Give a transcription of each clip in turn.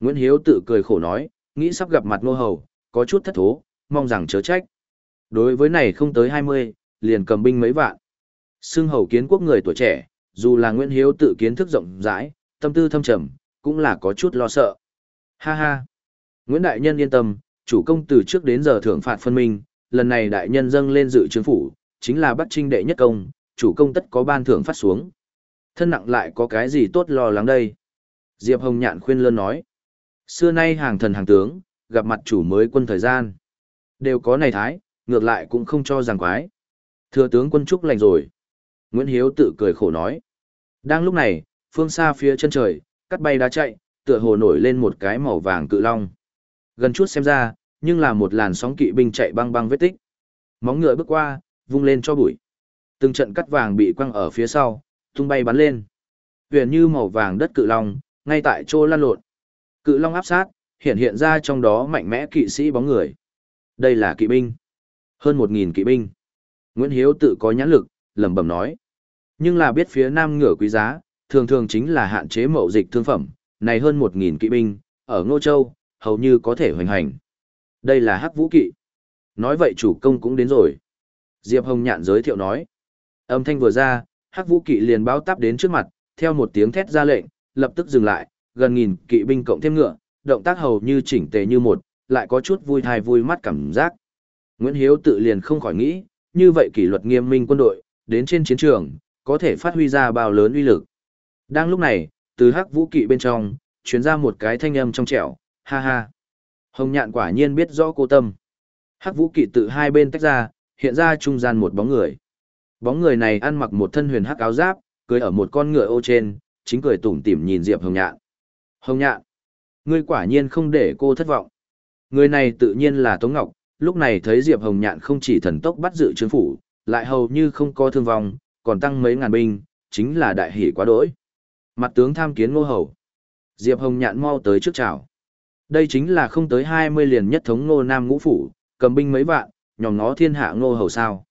Nguyễn Hiếu tự cười khổ nói, nghĩ sắp gặp mặt nô hầu, có chút thất thố, mong rằng chớ trách. Đối với này không tới 20, liền cầm binh mấy vạn. Xưng hầu kiến quốc người tuổi trẻ, dù là Nguyễn Hiếu tự kiến thức rộng rãi, tâm tư thâm trầm, cũng là có chút lo sợ. Ha ha! Nguyễn Đại Nhân yên tâm, chủ công từ trước đến giờ thưởng phạt phân minh, lần này Đại Nhân dâng lên dự chứng phủ, chính là bắt trinh đệ nhất công, chủ công tất có ban thưởng phát xuống. Thân nặng lại có cái gì tốt lo lắng đây? Diệp Hồng Nhạn khuyên lơn nói. Xưa nay hàng thần hàng tướng, gặp mặt chủ mới quân thời gian. Đều có này thái, ngược lại cũng không cho rằng quái. Thừa tướng quân trúc lành rồi. Nguyễn Hiếu tự cười khổ nói. Đang lúc này, phương xa phía chân trời, cắt bay đá chạy, tựa hồ nổi lên một cái màu vàng cự long. Gần chút xem ra, nhưng là một làn sóng kỵ binh chạy băng băng vết tích. Móng ngựa bước qua, vung lên cho bụi. Từng trận cắt vàng bị quăng ở phía sau, tung bay bắn lên. Huyền như màu vàng đất cự long, ngay tại chỗ lăn lộn. Cự long áp sát, hiện hiện ra trong đó mạnh mẽ kỵ sĩ bóng người. Đây là kỵ binh. Hơn một nghìn kỵ binh. Nguyễn Hiếu tự có nhãn lực, lẩm bẩm nói. Nhưng là biết phía nam ngựa quý giá, thường thường chính là hạn chế mậu dịch thương phẩm, này hơn một nghìn kỵ binh, ở Ngô Châu, hầu như có thể hoành hành. Đây là hắc vũ kỵ. Nói vậy chủ công cũng đến rồi. Diệp Hồng Nhạn giới thiệu nói. Âm thanh vừa ra, hắc vũ kỵ liền báo táp đến trước mặt, theo một tiếng thét ra lệnh, lập tức dừng lại, gần nghìn kỵ binh cộng thêm ngựa, động tác hầu như chỉnh tề như một, lại có chút vui thai vui mắt cảm giác. Nguyễn Hiếu tự liền không khỏi nghĩ, như vậy kỷ luật nghiêm minh quân đội, đến trên chiến trường, có thể phát huy ra bao lớn uy lực. Đang lúc này, từ hắc vũ kỵ bên trong, truyền ra một cái thanh âm trong trẻo, ha ha. Hồng nhạn quả nhiên biết rõ cô tâm. Hắc vũ kỵ tự hai bên tách ra, hiện ra trung gian một bóng người. Bóng người này ăn mặc một thân huyền hắc áo giáp, cưỡi ở một con ngựa ô trên, chính cười tủm tỉm nhìn Diệp Hồng Nhạn. Hồng Nhạn, ngươi quả nhiên không để cô thất vọng. Người này tự nhiên là Tống Ngọc, lúc này thấy Diệp Hồng Nhạn không chỉ thần tốc bắt giữ trướng phủ, lại hầu như không có thương vong, còn tăng mấy ngàn binh, chính là đại hỷ quá đỗi. Mặt tướng tham kiến ngô hầu. Diệp Hồng Nhạn mau tới trước chào. Đây chính là không tới 20 liền nhất thống ngô nam ngũ phủ, cầm binh mấy vạn, nhòm nó thiên hạ ngô hầu sao.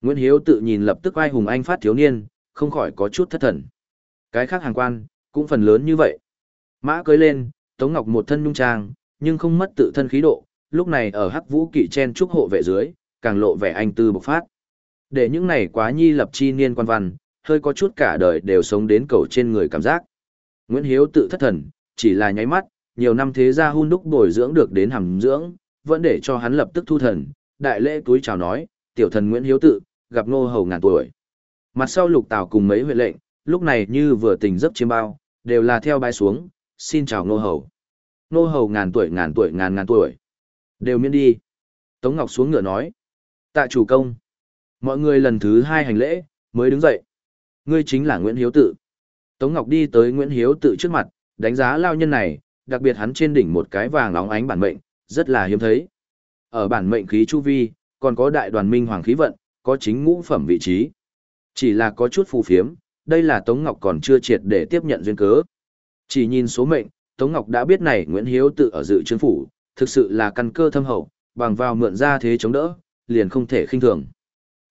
Nguyễn Hiếu tự nhìn lập tức ai hùng anh phát thiếu niên, không khỏi có chút thất thần. Cái khác hàng quan, cũng phần lớn như vậy. Mã cưới lên, Tống Ngọc một thân nhung trang, nhưng không mất tự thân khí độ, lúc này ở hắc vũ kỵ chen trúc hộ vệ dưới, càng lộ vẻ anh tư bộc phát. Để những này quá nhi lập chi niên quan văn, hơi có chút cả đời đều sống đến cầu trên người cảm giác. Nguyễn Hiếu tự thất thần, chỉ là nháy mắt, nhiều năm thế gia hun đúc bồi dưỡng được đến hàm dưỡng, vẫn để cho hắn lập tức thu thần, đại lễ túi chào nói, tiểu thần Nguyễn Hiếu tự, gặp ngô hầu ngàn tuổi. Mặt sau lục tào cùng mấy huyện lệnh, lúc này như vừa tỉnh giấc chiêm bao, đều là theo bái xuống, xin chào ngô hầu. Ngô hầu ngàn tuổi ngàn tuổi ngàn ngàn tuổi. Đều miễn đi. Tống Ngọc xuống ngựa nói. Tạ chủ công. Mọi người lần thứ hai hành lễ, mới đứng dậy. Ngươi chính là Nguyễn Hiếu Tự. Tống Ngọc đi tới Nguyễn Hiếu Tự trước mặt, đánh giá lao nhân này, đặc biệt hắn trên đỉnh một cái vàng óng ánh bản mệnh, rất là hiếm thấy. Ở bản mệnh khí chu vi, còn có đại đoàn minh hoàng khí vận, có chính ngũ phẩm vị trí. Chỉ là có chút phù phiếm, đây là Tống Ngọc còn chưa triệt để tiếp nhận duyên cớ. Chỉ nhìn số mệnh, Tống Ngọc đã biết này Nguyễn Hiếu tự ở dự chương phủ, thực sự là căn cơ thâm hậu, bằng vào mượn ra thế chống đỡ, liền không thể khinh thường.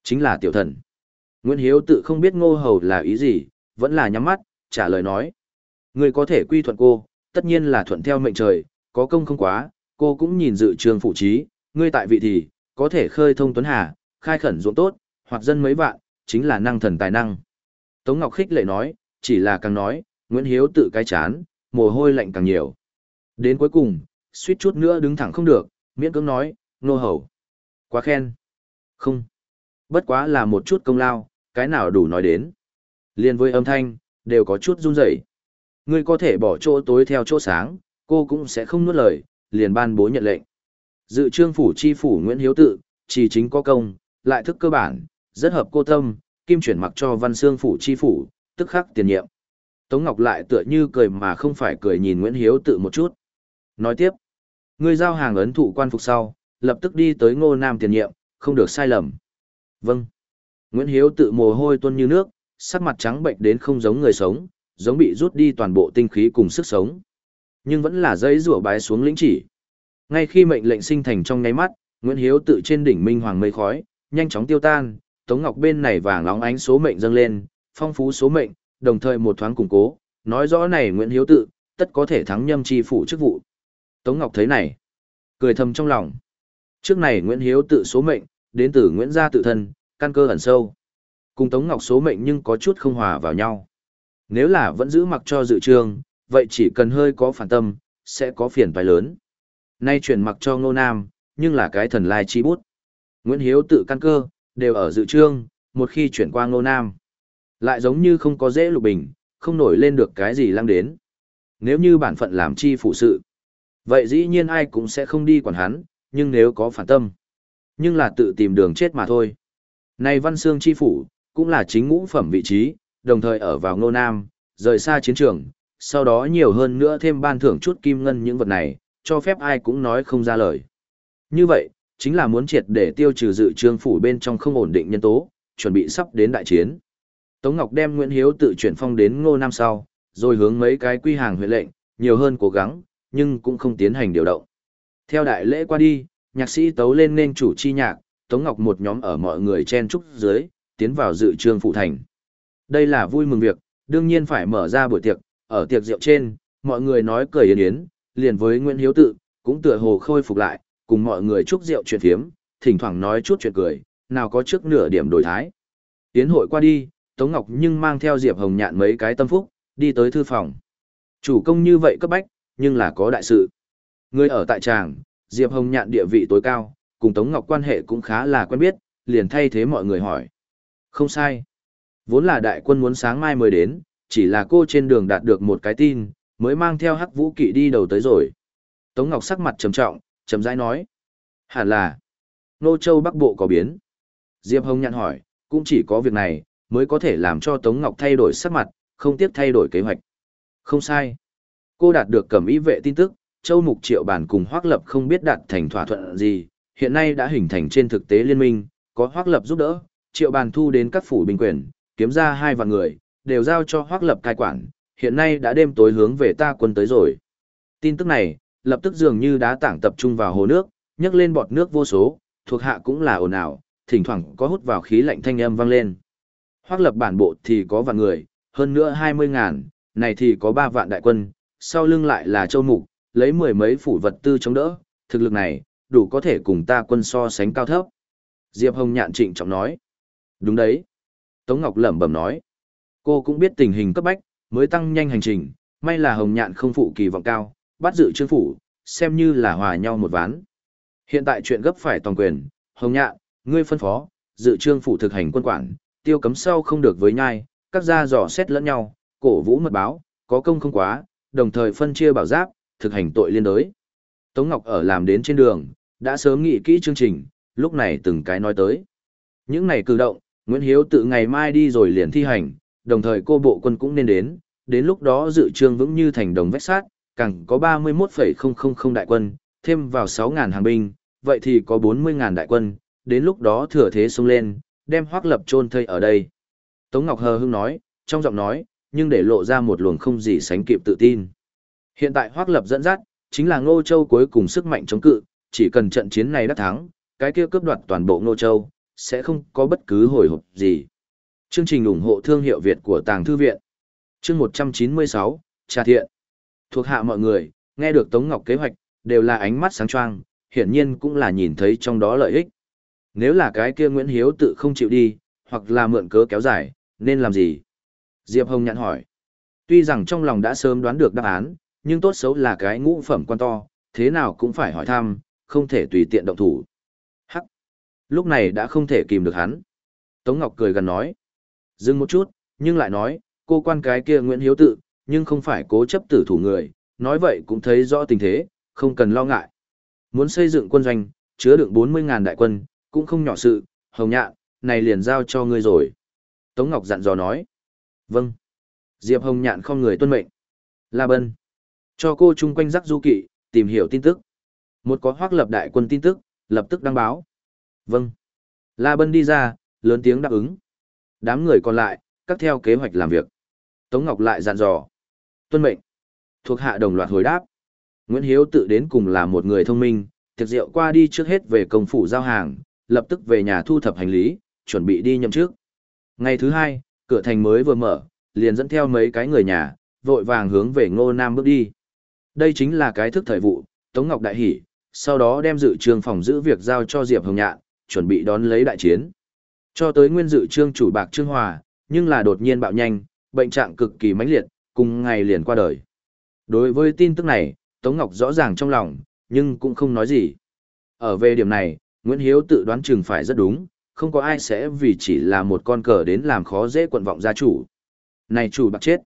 Chính là tiểu thần. Nguyễn Hiếu tự không biết ngô hầu là ý gì, vẫn là nhắm mắt, trả lời nói. Người có thể quy thuận cô, tất nhiên là thuận theo mệnh trời, có công không quá, cô cũng nhìn dự trường phụ trí, ngươi tại vị thì, có thể khơi thông tuấn hà, khai khẩn ruộng tốt, hoặc dân mấy vạn, chính là năng thần tài năng. Tống Ngọc khích lệ nói, chỉ là càng nói, Nguyễn Hiếu tự cái chán, mồ hôi lạnh càng nhiều. Đến cuối cùng, suýt chút nữa đứng thẳng không được, miễn cưỡng nói, nô hầu. Quá khen. Không. Bất quá là một chút công lao, cái nào đủ nói đến. Liên với âm thanh, đều có chút run rẩy. Ngươi có thể bỏ chỗ tối theo chỗ sáng, cô cũng sẽ không nuốt lời, liền ban bố nhận lệnh. Dự trương phủ chi phủ Nguyễn Hiếu Tự, chỉ chính có công, lại thức cơ bản, rất hợp cô tâm, kim chuyển mặc cho văn xương phủ chi phủ, tức khắc tiền nhiệm. Tống Ngọc lại tựa như cười mà không phải cười nhìn Nguyễn Hiếu Tự một chút. Nói tiếp, ngươi giao hàng ấn thụ quan phục sau, lập tức đi tới ngô nam tiền nhiệm, không được sai lầm. Vâng. Nguyễn Hiếu tự mồ hôi tuôn như nước, sắc mặt trắng bệnh đến không giống người sống, giống bị rút đi toàn bộ tinh khí cùng sức sống. Nhưng vẫn là dây rủa bái xuống lĩnh chỉ. Ngay khi mệnh lệnh sinh thành trong ngáy mắt, Nguyễn Hiếu tự trên đỉnh minh hoàng mây khói, nhanh chóng tiêu tan, Tống Ngọc bên này vàng nóng ánh số mệnh dâng lên, phong phú số mệnh, đồng thời một thoáng củng cố, nói rõ này Nguyễn Hiếu tự, tất có thể thắng nhâm chi phủ chức vụ. Tống Ngọc thấy này, cười thầm trong lòng. Trước này Nguyễn Hiếu tự số mệnh, đến từ Nguyễn gia tự thân, căn cơ ẩn sâu. Cùng Tống Ngọc số mệnh nhưng có chút không hòa vào nhau. Nếu là vẫn giữ mặc cho dự trường vậy chỉ cần hơi có phản tâm, sẽ có phiền phải lớn. Nay chuyển mặc cho Ngô Nam, nhưng là cái thần lai chi bút. Nguyễn Hiếu tự căn cơ, đều ở dự trương, một khi chuyển qua Ngô Nam. Lại giống như không có dễ lục bình, không nổi lên được cái gì lăng đến. Nếu như bản phận làm chi phụ sự, vậy dĩ nhiên ai cũng sẽ không đi quản hắn, nhưng nếu có phản tâm, nhưng là tự tìm đường chết mà thôi. Này Văn Xương chi phủ, cũng là chính ngũ phẩm vị trí, đồng thời ở vào Ngô Nam, rời xa chiến trường, sau đó nhiều hơn nữa thêm ban thưởng chút kim ngân những vật này, cho phép ai cũng nói không ra lời. Như vậy, chính là muốn triệt để tiêu trừ dự trương phủ bên trong không ổn định nhân tố, chuẩn bị sắp đến đại chiến. Tống Ngọc đem Nguyễn Hiếu tự chuyển phong đến Ngô Nam sau, rồi hướng mấy cái quy hàng huyện lệnh, nhiều hơn cố gắng, nhưng cũng không tiến hành điều động. Theo đại lễ qua đi, nhạc sĩ tấu lên nên chủ chi nhạc, Tống Ngọc một nhóm ở mọi người chen trúc dưới, tiến vào dự trương phụ thành. Đây là vui mừng việc, đương nhiên phải mở ra buổi tiệc, ở tiệc rượu trên, mọi người nói cười yến yến, liền với Nguyễn Hiếu tự, cũng tựa hồ khôi phục lại, cùng mọi người chúc rượu chuyện thiếm, thỉnh thoảng nói chút chuyện cười, nào có trước nửa điểm đổi thái. Tiến hội qua đi, Tống Ngọc nhưng mang theo Diệp Hồng Nhạn mấy cái tâm phúc, đi tới thư phòng. Chủ công như vậy cấp bách, nhưng là có đại sự. Người ở tại tràng, Diệp Hồng Nhạn địa vị tối cao, cùng Tống Ngọc quan hệ cũng khá là quen biết, liền thay thế mọi người hỏi. Không sai. Vốn là đại quân muốn sáng mai mới đến, chỉ là cô trên đường đạt được một cái tin, mới mang theo hắc vũ kỵ đi đầu tới rồi. Tống Ngọc sắc mặt trầm trọng, trầm rãi nói. Hẳn là, Nô Châu Bắc Bộ có biến. Diệp Hồng nhạn hỏi, cũng chỉ có việc này, mới có thể làm cho Tống Ngọc thay đổi sắc mặt, không tiếc thay đổi kế hoạch. Không sai. Cô đạt được cẩm ý vệ tin tức, Châu Mục Triệu Bản cùng Hoác Lập không biết đạt thành thỏa thuận gì, hiện nay đã hình thành trên thực tế liên minh, có Hoác Lập giúp đỡ, Triệu Bản thu đến các phủ binh quyền, kiếm ra hai vạn người, đều giao cho Hoác Lập cai quản, hiện nay đã đêm tối hướng về ta quân tới rồi. Tin tức này, lập tức dường như đá tảng tập trung vào hồ nước, nhấc lên bọt nước vô số, thuộc hạ cũng là ồn ào, thỉnh thoảng có hút vào khí lạnh thanh âm vang lên. Hoác lập bản bộ thì có vạn người, hơn nữa 20 ngàn, này thì có 3 vạn đại quân, sau lưng lại là châu mục, lấy mười mấy phủ vật tư chống đỡ, thực lực này, đủ có thể cùng ta quân so sánh cao thấp. Diệp Hồng nhạn trịnh trọng nói. Đúng đấy. Tống Ngọc lẩm bẩm nói. Cô cũng biết tình hình cấp bách, mới tăng nhanh hành trình, may là Hồng nhạn không phụ kỳ vọng cao, bắt dự trương phủ, xem như là hòa nhau một ván. Hiện tại chuyện gấp phải toàn quyền, Hồng nhạn, ngươi phân phó, dự trương phủ thực hành quân quản, tiêu cấm sau không được với nhai, các gia dò xét lẫn nhau, cổ vũ mật báo, có công không quá, đồng thời phân chia bảo giáp, thực hành tội liên đới. Tống Ngọc ở làm đến trên đường, đã sớm nghĩ kỹ chương trình, lúc này từng cái nói tới. Những này cử động, Nguyễn Hiếu tự ngày mai đi rồi liền thi hành, đồng thời cô bộ quân cũng nên đến, đến lúc đó dự trương vững như thành đồng vách sát, càng có 31,000 đại quân, thêm vào 6.000 hàng binh, vậy thì có 40.000 đại quân, đến lúc đó thừa thế xông lên, đem hoác lập chôn thây ở đây. Tống Ngọc Hờ Hưng nói, trong giọng nói, nhưng để lộ ra một luồng không gì sánh kịp tự tin. Hiện tại hoác lập dẫn dắt, chính là Ngô Châu cuối cùng sức mạnh chống cự, chỉ cần trận chiến này đắc thắng, cái kia cướp đoạt toàn bộ Ngô Châu, sẽ không có bất cứ hồi hộp gì. Chương trình ủng hộ thương hiệu Việt của Tàng Thư Viện Chương 196, Trà Thiện Thuộc hạ mọi người, nghe được Tống Ngọc kế hoạch, đều là ánh mắt sáng choang, hiển nhiên cũng là nhìn thấy trong đó lợi ích. Nếu là cái kia Nguyễn Hiếu tự không chịu đi, hoặc là mượn cớ kéo dài, nên làm gì? Diệp Hồng nhặn hỏi. Tuy rằng trong lòng đã sớm đoán được đáp án, nhưng tốt xấu là cái ngũ phẩm quan to, thế nào cũng phải hỏi thăm, không thể tùy tiện động thủ. Hắc! Lúc này đã không thể kìm được hắn. Tống Ngọc cười gần nói. Dừng một chút, nhưng lại nói, cô quan cái kia Nguyễn Hiếu tự, nhưng không phải cố chấp tử thủ người, nói vậy cũng thấy rõ tình thế, không cần lo ngại. Muốn xây dựng quân doanh, chứa đựng 40.000 đại quân, cũng không nhỏ sự, hồng nhạn, này liền giao cho ngươi rồi. Tống Ngọc dặn dò nói. Vâng. Diệp Hồng nhạn không người tuân mệnh. La Bân. Cho cô chung quanh rắc du kỵ, tìm hiểu tin tức. Một có hoác lập đại quân tin tức, lập tức đăng báo. Vâng. La Bân đi ra, lớn tiếng đáp ứng. Đám người còn lại, cắt theo kế hoạch làm việc. Tống Ngọc lại dặn dò. Tuân mệnh. Thuộc hạ đồng loạt hồi đáp. Nguyễn Hiếu tự đến cùng là một người thông minh, tiệc rượu qua đi trước hết về công phủ giao hàng, lập tức về nhà thu thập hành lý, chuẩn bị đi nhậm trước. Ngày thứ hai, cửa thành mới vừa mở, liền dẫn theo mấy cái người nhà, vội vàng hướng về Ngô Nam bước đi. Đây chính là cái thức thời vụ, Tống Ngọc đại hỉ, sau đó đem dự trương phòng giữ việc giao cho Diệp Hồng Nhạn, chuẩn bị đón lấy đại chiến. Cho tới nguyên dự trương chủ bạc Trương Hòa, nhưng là đột nhiên bạo nhanh, bệnh trạng cực kỳ mãnh liệt, cùng ngày liền qua đời. Đối với tin tức này, Tống Ngọc rõ ràng trong lòng, nhưng cũng không nói gì. Ở về điểm này, Nguyễn Hiếu tự đoán chừng phải rất đúng, không có ai sẽ vì chỉ là một con cờ đến làm khó dễ quận vọng gia chủ. Này chủ bạc chết,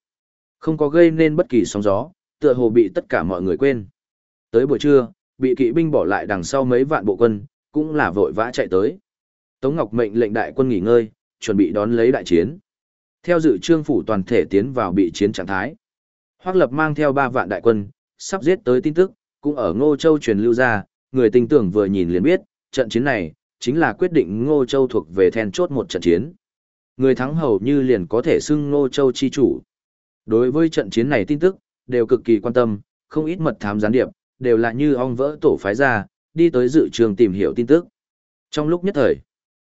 không có gây nên bất kỳ sóng gió, tựa hồ bị tất cả mọi người quên. Tới buổi trưa, bị kỵ binh bỏ lại đằng sau mấy vạn bộ quân, cũng là vội vã chạy tới. Tống Ngọc mệnh lệnh đại quân nghỉ ngơi, chuẩn bị đón lấy đại chiến. Theo dự trương phủ toàn thể tiến vào bị chiến trạng thái. Hoắc Lập mang theo 3 vạn đại quân, sắp giết tới tin tức, cũng ở Ngô Châu truyền lưu ra, người tình tưởng vừa nhìn liền biết, trận chiến này, chính là quyết định Ngô Châu thuộc về then chốt một trận chiến. Người thắng hầu như liền có thể xưng Ngô Châu chi chủ. Đối với trận chiến này tin tức, đều cực kỳ quan tâm, không ít mật thám gián điệp, đều là như ong vỡ tổ phái ra, đi tới dự trường tìm hiểu tin tức. Trong lúc nhất thời,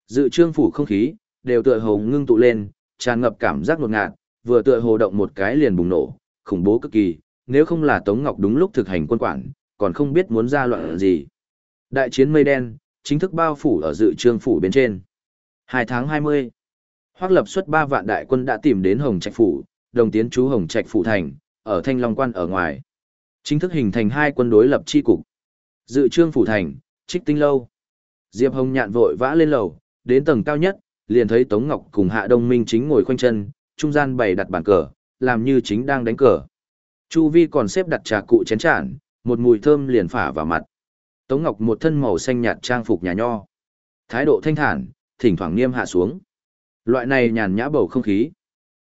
dự trương phủ không khí, đều tựa hồ ngưng tụ lên, tràn ngập cảm giác ngột ngạt, vừa tựa hồ động một cái liền bùng nổ, khủng bố cực kỳ, nếu không là Tống Ngọc đúng lúc thực hành quân quản, còn không biết muốn ra loạn gì. Đại chiến mây đen, chính thức bao phủ ở dự trương phủ bên trên. 2 tháng 20, Hoắc lập xuất 3 vạn đại quân đã tìm đến Hồng Trạch phủ, đồng tiến chú Hồng Trạch phủ thành, ở Thanh Long quan ở ngoài. Chính thức hình thành hai quân đối lập chi cục. Dự trương phủ thành, Trích Tinh lâu. Diệp Hồng nhạn vội vã lên lầu, đến tầng cao nhất, liền thấy Tống Ngọc cùng Hạ Đông Minh chính ngồi khoanh chân, trung gian bày đặt bàn cờ, làm như chính đang đánh cờ. Chu Vi còn xếp đặt trà cụ chén tràn, một mùi thơm liền phả vào mặt. Tống Ngọc một thân màu xanh nhạt trang phục nhà nho. Thái độ thanh thản, thỉnh thoảng nghiêm hạ xuống. Loại này nhàn nhã bầu không khí.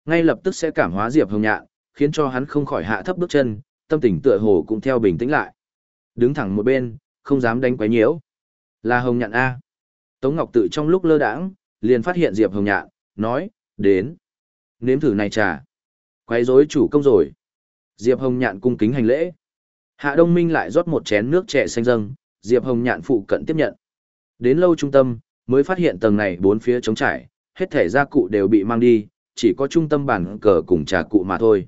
Ngay lập tức sẽ cảm hóa Diệp Hồng Nhạn, khiến cho hắn không khỏi hạ thấp bước chân, tâm tình tựa hồ cũng theo bình tĩnh lại. Đứng thẳng một bên, không dám đánh quấy nhiễu. Là Hồng Nhạn A. Tống Ngọc tự trong lúc lơ đãng, liền phát hiện Diệp Hồng Nhạn, nói, đến. Nếm thử này trà. Quấy rối chủ công rồi. Diệp Hồng Nhạn cung kính hành lễ. Hạ Đông Minh lại rót một chén nước trẻ xanh dâng, Diệp Hồng Nhạn phụ cận tiếp nhận. Đến lâu trung tâm, mới phát hiện tầng này bốn phía trống trải, hết thể gia cụ đều bị mang đi, chỉ có trung tâm bản cờ cùng trà cụ mà thôi.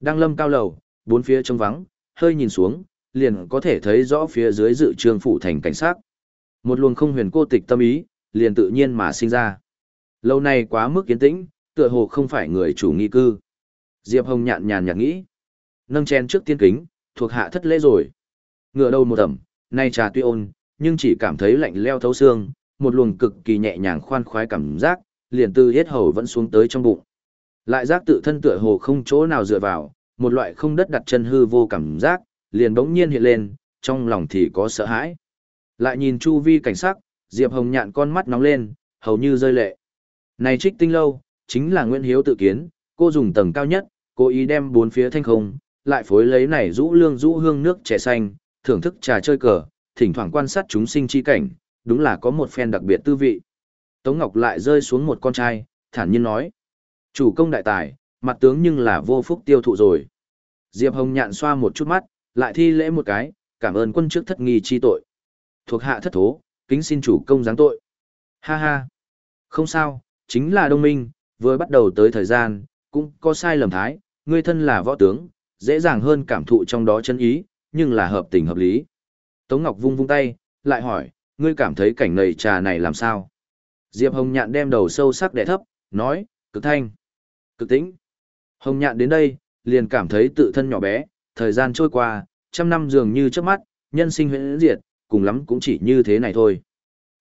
Đang lâm cao lầu, bốn phía trống vắng, hơi nhìn xuống, liền có thể thấy rõ phía dưới dự trường phủ thành cảnh sát. Một luồng không huyền cô tịch tâm ý, liền tự nhiên mà sinh ra. Lâu này quá mức kiến tĩnh, tựa hồ không phải người chủ nghi cư. Diệp Hồng nhạn nhàn nhạt nghĩ. Nâng chén trước tiên kính, thuộc hạ thất lễ rồi. Ngựa đầu một tầm nay trà tuy ôn, nhưng chỉ cảm thấy lạnh leo thấu xương, một luồng cực kỳ nhẹ nhàng khoan khoái cảm giác, liền từ hết hầu vẫn xuống tới trong bụng. Lại giác tự thân tựa hồ không chỗ nào dựa vào, một loại không đất đặt chân hư vô cảm giác, liền bỗng nhiên hiện lên, trong lòng thì có sợ hãi. Lại nhìn chu vi cảnh sắc, Diệp Hồng nhạn con mắt nóng lên, hầu như rơi lệ. Này trích tinh lâu, chính là Nguyễn Hiếu tự kiến, cô dùng tầng cao nhất, cố ý đem bốn phía thanh không, lại phối lấy này rũ lương rũ hương nước trẻ xanh, thưởng thức trà chơi cờ, thỉnh thoảng quan sát chúng sinh chi cảnh, đúng là có một phen đặc biệt tư vị. Tống Ngọc lại rơi xuống một con trai, thản nhiên nói. Chủ công đại tài, mặt tướng nhưng là vô phúc tiêu thụ rồi. Diệp Hồng nhạn xoa một chút mắt, lại thi lễ một cái, cảm ơn quân trước thất nghi chi tội. Thuộc hạ thất thố, kính xin chủ công giáng tội. Ha ha. Không sao, chính là đông minh, vừa bắt đầu tới thời gian, cũng có sai lầm thái, ngươi thân là võ tướng, dễ dàng hơn cảm thụ trong đó chân ý, nhưng là hợp tình hợp lý. Tống Ngọc vung vung tay, lại hỏi, ngươi cảm thấy cảnh nầy trà này làm sao? Diệp Hồng Nhạn đem đầu sâu sắc đẻ thấp, nói, cực thanh, cực tĩnh. Hồng Nhạn đến đây, liền cảm thấy tự thân nhỏ bé, thời gian trôi qua, trăm năm dường như trước mắt, nhân sinh huyễn diệt, cùng lắm cũng chỉ như thế này thôi.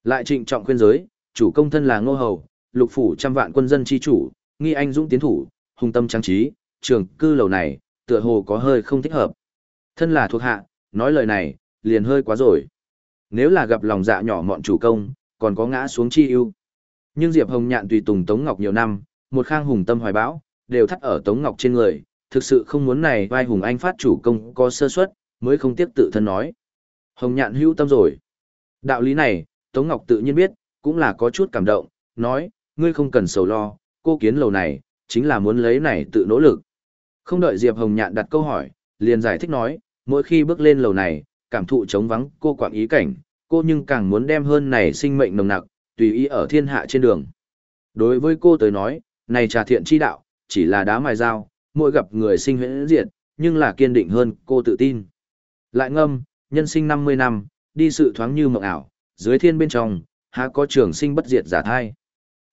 Lại trịnh trọng khuyên giới, chủ công thân là ngô hầu, lục phủ trăm vạn quân dân chi chủ, nghi anh dũng tiến thủ, hùng tâm trang trí, trường cư lầu này, tựa hồ có hơi không thích hợp. Thân là thuộc hạ, nói lời này, liền hơi quá rồi. Nếu là gặp lòng dạ nhỏ mọn chủ công, còn có ngã xuống chi ưu. Nhưng Diệp Hồng Nhạn tùy tùng Tống Ngọc nhiều năm, một khang hùng tâm hoài bão, đều thắt ở Tống Ngọc trên người, thực sự không muốn này vai hùng anh phát chủ công có sơ suất, mới không tiếp tự thân nói. Hồng Nhạn hữu tâm rồi. Đạo lý này, Tống Ngọc tự nhiên biết, cũng là có chút cảm động, nói, ngươi không cần sầu lo, cô kiến lầu này, chính là muốn lấy này tự nỗ lực. Không đợi Diệp Hồng Nhạn đặt câu hỏi, liền giải thích nói, mỗi khi bước lên lầu này, cảm thụ trống vắng cô quạng ý cảnh, cô nhưng càng muốn đem hơn này sinh mệnh nồng nặc, tùy ý ở thiên hạ trên đường. Đối với cô tới nói, này trà thiện chi đạo, chỉ là đá mài dao, mỗi gặp người sinh huyễn diệt, nhưng là kiên định hơn cô tự tin. Lại ngâm, nhân sinh 50 năm, đi sự thoáng như mộng ảo, dưới thiên bên trong, há có trường sinh bất diệt giả thai.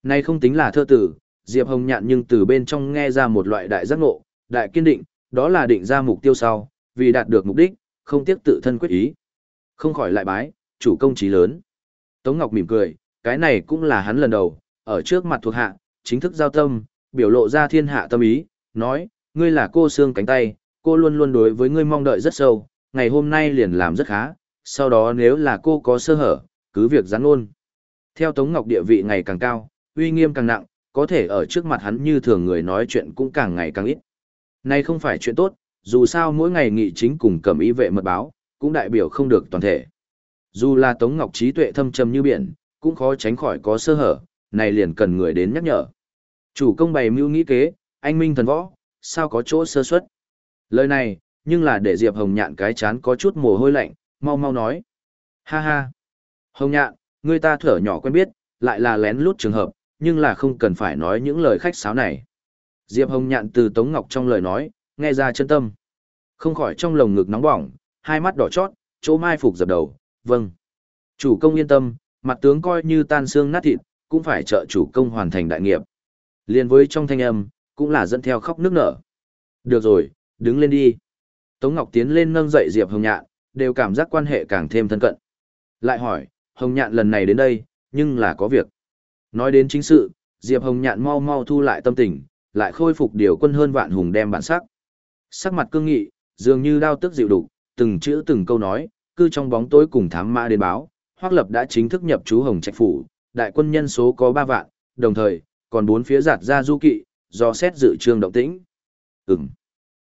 Này không tính là thơ tử, Diệp Hồng nhạn nhưng từ bên trong nghe ra một loại đại giác ngộ, đại kiên định, đó là định ra mục tiêu sau, vì đạt được mục đích, không tiếc tự thân quyết ý. Không khỏi lại bái, chủ công trí lớn. Tống Ngọc mỉm cười, cái này cũng là hắn lần đầu, ở trước mặt thuộc hạ, chính thức giao tâm, biểu lộ ra thiên hạ tâm ý, nói, ngươi là cô xương cánh tay, cô luôn luôn đối với ngươi mong đợi rất sâu, ngày hôm nay liền làm rất khá, sau đó nếu là cô có sơ hở, cứ việc gián luôn. Theo Tống Ngọc địa vị ngày càng cao, uy nghiêm càng nặng, có thể ở trước mặt hắn như thường người nói chuyện cũng càng ngày càng ít. Này không phải chuyện tốt, dù sao mỗi ngày nghị chính cùng cầm ý vệ mật báo, cũng đại biểu không được toàn thể. Dù là Tống Ngọc trí tuệ thâm trầm như biển, cũng khó tránh khỏi có sơ hở, này liền cần người đến nhắc nhở. Chủ công bày mưu nghĩ kế, anh minh thần võ, sao có chỗ sơ suất. Lời này, nhưng là để Diệp Hồng Nhạn cái chán có chút mồ hôi lạnh, mau mau nói. Ha ha. Hồng Nhạn, người ta thở nhỏ quen biết, lại là lén lút trường hợp, nhưng là không cần phải nói những lời khách sáo này. Diệp Hồng Nhạn từ Tống Ngọc trong lời nói, nghe ra chân tâm. Không khỏi trong lồng ngực nóng bỏng, hai mắt đỏ chót, chỗ mai phục dập đầu, vâng. Chủ công yên tâm, mặt tướng coi như tan xương nát thịt, cũng phải trợ chủ công hoàn thành đại nghiệp. Liên với trong thanh âm, cũng là dẫn theo khóc nước nở. Được rồi, đứng lên đi. Tống Ngọc tiến lên nâng dậy Diệp Hồng Nhạn, đều cảm giác quan hệ càng thêm thân cận. Lại hỏi, Hồng Nhạn lần này đến đây, nhưng là có việc. Nói đến chính sự, Diệp Hồng Nhạn mau mau thu lại tâm tình, lại khôi phục điều quân hơn vạn hùng đem bản sắc. Sắc mặt cương nghị, dường như đao tức dịu đục, từng chữ từng câu nói, cư trong bóng tối cùng thám mã đến báo, Hoắc Lập đã chính thức nhập chú Hồng Trạch phủ, đại quân nhân số có 3 vạn, đồng thời, còn bốn phía giạt ra du kỵ, do xét dự trương động tĩnh. Ừm.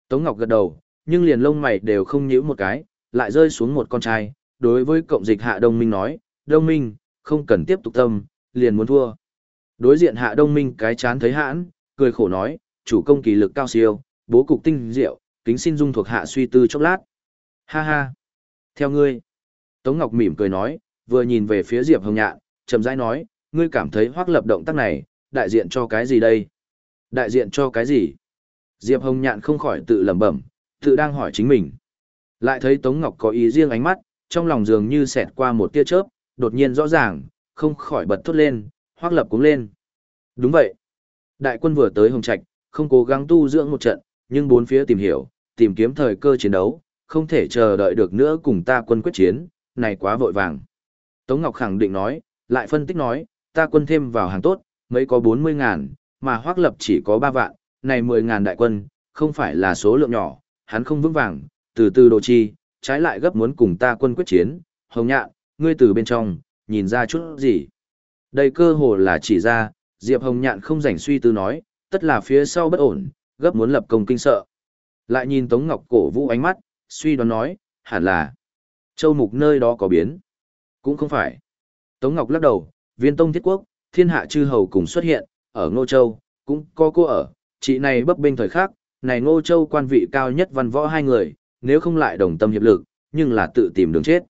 Tống Ngọc gật đầu, nhưng liền lông mày đều không nhíu một cái, lại rơi xuống một con trai, đối với cộng dịch Hạ Đông Minh nói, Đông Minh, không cần tiếp tục tâm, liền muốn thua. Đối diện Hạ Đông Minh cái chán thấy hãn, cười khổ nói, chủ công kỳ lực cao siêu, bố cục tinh diệu, kính xin dung thuộc hạ suy tư chốc lát. Ha ha. Theo ngươi. Tống Ngọc mỉm cười nói, vừa nhìn về phía Diệp Hồng Nhạn, chậm rãi nói, ngươi cảm thấy hoác lập động tác này, đại diện cho cái gì đây? Đại diện cho cái gì? Diệp Hồng Nhạn không khỏi tự lẩm bẩm, tự đang hỏi chính mình. Lại thấy Tống Ngọc có ý riêng ánh mắt, trong lòng dường như xẹt qua một tia chớp, đột nhiên rõ ràng, không khỏi bật thốt lên, hoác lập cũng lên. Đúng vậy. Đại quân vừa tới Hồng Trạch, không cố gắng tu dưỡng một trận, nhưng bốn phía tìm hiểu, tìm kiếm thời cơ chiến đấu, không thể chờ đợi được nữa cùng ta quân quyết chiến, này quá vội vàng. Tống Ngọc khẳng định nói, lại phân tích nói, ta quân thêm vào hàng tốt, mấy có 40 ngàn, mà hoác lập chỉ có 3 vạn, này 10 ngàn đại quân, không phải là số lượng nhỏ, hắn không vững vàng, từ từ đồ chi, trái lại gấp muốn cùng ta quân quyết chiến, hồng nhạn, ngươi từ bên trong, nhìn ra chút gì. Đây cơ hồ là chỉ ra, Diệp Hồng Nhạn không rảnh suy tư nói, tất là phía sau bất ổn, gấp muốn lập công kinh sợ. Lại nhìn Tống Ngọc cổ vũ ánh mắt, suy đoán nói, hẳn là châu mục nơi đó có biến. Cũng không phải. Tống Ngọc lắc đầu, viên tông thiết quốc, thiên hạ chư hầu cùng xuất hiện, ở Ngô Châu, cũng có cô ở, chị này bấp bênh thời khác, này Ngô Châu quan vị cao nhất văn võ hai người, nếu không lại đồng tâm hiệp lực, nhưng là tự tìm đường chết.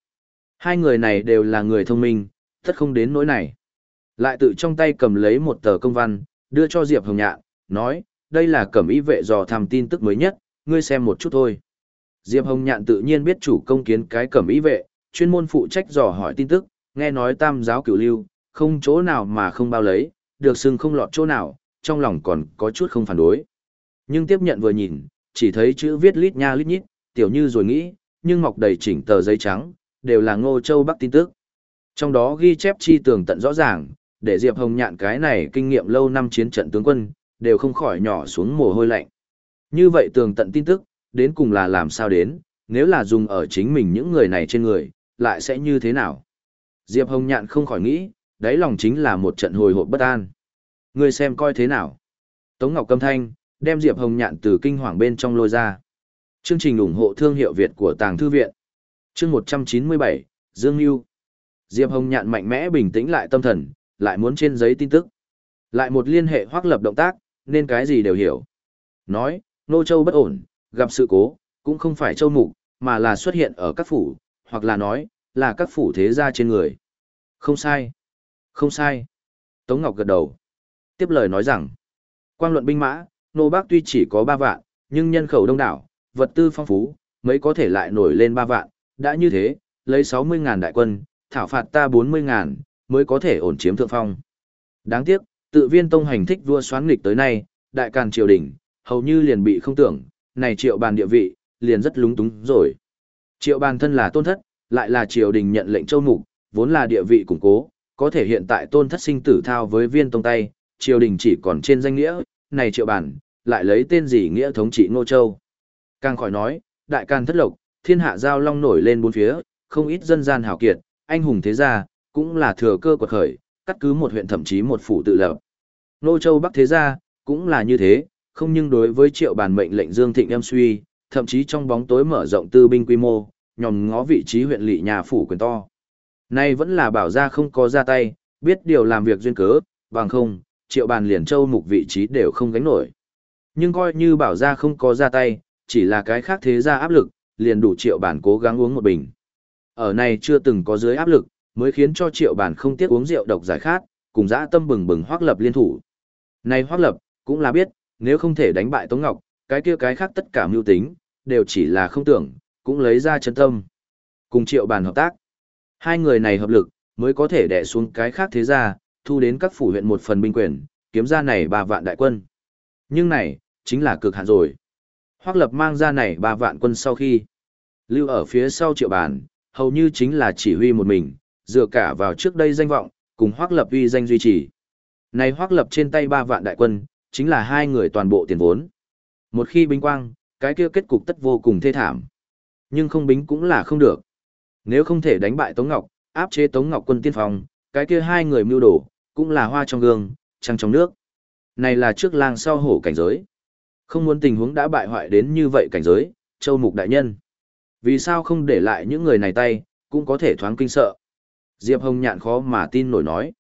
Hai người này đều là người thông minh, tất không đến nỗi này. Lại tự trong tay cầm lấy một tờ công văn, đưa cho Diệp Hồng Nhạn, nói, đây là cẩm ý vệ dò thăm tin tức mới nhất, ngươi xem một chút thôi. Diệp Hồng Nhạn tự nhiên biết chủ công kiến cái cẩm ý vệ, chuyên môn phụ trách dò hỏi tin tức, nghe nói tam giáo cửu lưu, không chỗ nào mà không bao lấy, được xưng không lọt chỗ nào, trong lòng còn có chút không phản đối. Nhưng tiếp nhận vừa nhìn, chỉ thấy chữ viết lít nha lít nhít, tiểu như rồi nghĩ, nhưng mọc đầy chỉnh tờ giấy trắng, đều là Ngô Châu Bắc tin tức. Trong đó ghi chép chi tường tận rõ ràng, để Diệp Hồng nhạn cái này kinh nghiệm lâu năm chiến trận tướng quân, đều không khỏi nhỏ xuống mồ hôi lạnh. Như vậy tường tận tin tức, đến cùng là làm sao đến, nếu là dùng ở chính mình những người này trên người, lại sẽ như thế nào? Diệp Hồng nhạn không khỏi nghĩ, đáy lòng chính là một trận hồi hộp bất an. Người xem coi thế nào? Tống Ngọc Câm Thanh, đem Diệp Hồng nhạn từ kinh hoàng bên trong lôi ra. Chương trình ủng hộ thương hiệu Việt của Tàng Thư Viện. Chương 197, Dương Nhu. Diệp Hồng nhạn mạnh mẽ bình tĩnh lại tâm thần, lại muốn trên giấy tin tức. Lại một liên hệ hoác lập động tác, nên cái gì đều hiểu. Nói, Nô Châu bất ổn, gặp sự cố, cũng không phải Châu Mục, mà là xuất hiện ở các phủ, hoặc là nói, là các phủ thế gia trên người. Không sai. Không sai. Tống Ngọc gật đầu. Tiếp lời nói rằng, quang luận binh mã, Nô Bác tuy chỉ có 3 vạn, nhưng nhân khẩu đông đảo, vật tư phong phú, mấy có thể lại nổi lên ba vạn, đã như thế, lấy 60.000 đại quân, thảo phạt ta 40.000, mới có thể ổn chiếm thượng phong. Đáng tiếc, tự viên tông hành thích vua xoán nghịch tới nay, đại càn triều đình, hầu như liền bị không tưởng, này triệu bàn địa vị, liền rất lúng túng rồi. Triệu bàn thân là tôn thất, lại là triều đình nhận lệnh châu mục, vốn là địa vị củng cố, có thể hiện tại tôn thất sinh tử thao với viên tông tay, triều đình chỉ còn trên danh nghĩa, này triệu bàn, lại lấy tên gì nghĩa thống trị Ngô Châu. Càng khỏi nói, đại càn thất lộc, thiên hạ giao long nổi lên bốn phía, không ít dân gian hào kiệt, anh hùng thế gia, cũng là thừa cơ quật khởi, cắt cứ một huyện thậm chí một phủ tự lập. nô Châu Bắc thế gia, cũng là như thế, không nhưng đối với triệu bàn mệnh lệnh Dương Thịnh em suy, thậm chí trong bóng tối mở rộng tư binh quy mô, nhòm ngó vị trí huyện lỵ nhà phủ quyền to. Nay vẫn là bảo ra không có ra tay, biết điều làm việc duyên cớ, bằng không, triệu bàn liền châu mục vị trí đều không gánh nổi. Nhưng coi như bảo ra không có ra tay, chỉ là cái khác thế ra áp lực, liền đủ triệu bản cố gắng uống một bình. Ở này chưa từng có dưới áp lực, mới khiến cho triệu bản không tiếc uống rượu độc giải khát, cùng dã tâm bừng bừng hoác lập liên thủ. Này hoác lập, cũng là biết, nếu không thể đánh bại Tống Ngọc, cái kia cái khác tất cả mưu tính, đều chỉ là không tưởng, cũng lấy ra chân tâm. Cùng triệu bản hợp tác. Hai người này hợp lực, mới có thể đè xuống cái khác thế ra, thu đến các phủ huyện một phần binh quyền, kiếm ra này ba vạn đại quân. Nhưng này, chính là cực hạn rồi. Hoác lập mang ra này ba vạn quân sau khi, lưu ở phía sau triệu bản, hầu như chính là chỉ huy một mình, dựa cả vào trước đây danh vọng, cùng hoác lập uy danh duy trì. Này hoác lập trên tay ba vạn đại quân, chính là hai người toàn bộ tiền vốn. Một khi binh quang, cái kia kết cục tất vô cùng thê thảm. Nhưng không bính cũng là không được. Nếu không thể đánh bại Tống Ngọc, áp chế Tống Ngọc quân tiên phong, cái kia hai người mưu đổ, cũng là hoa trong gương, trăng trong nước. Này là trước lang sau hổ cảnh giới. Không muốn tình huống đã bại hoại đến như vậy cảnh giới, châu mục đại nhân. Vì sao không để lại những người này tay, cũng có thể thoáng kinh sợ. Diệp Hồng nhạn khó mà tin nổi nói.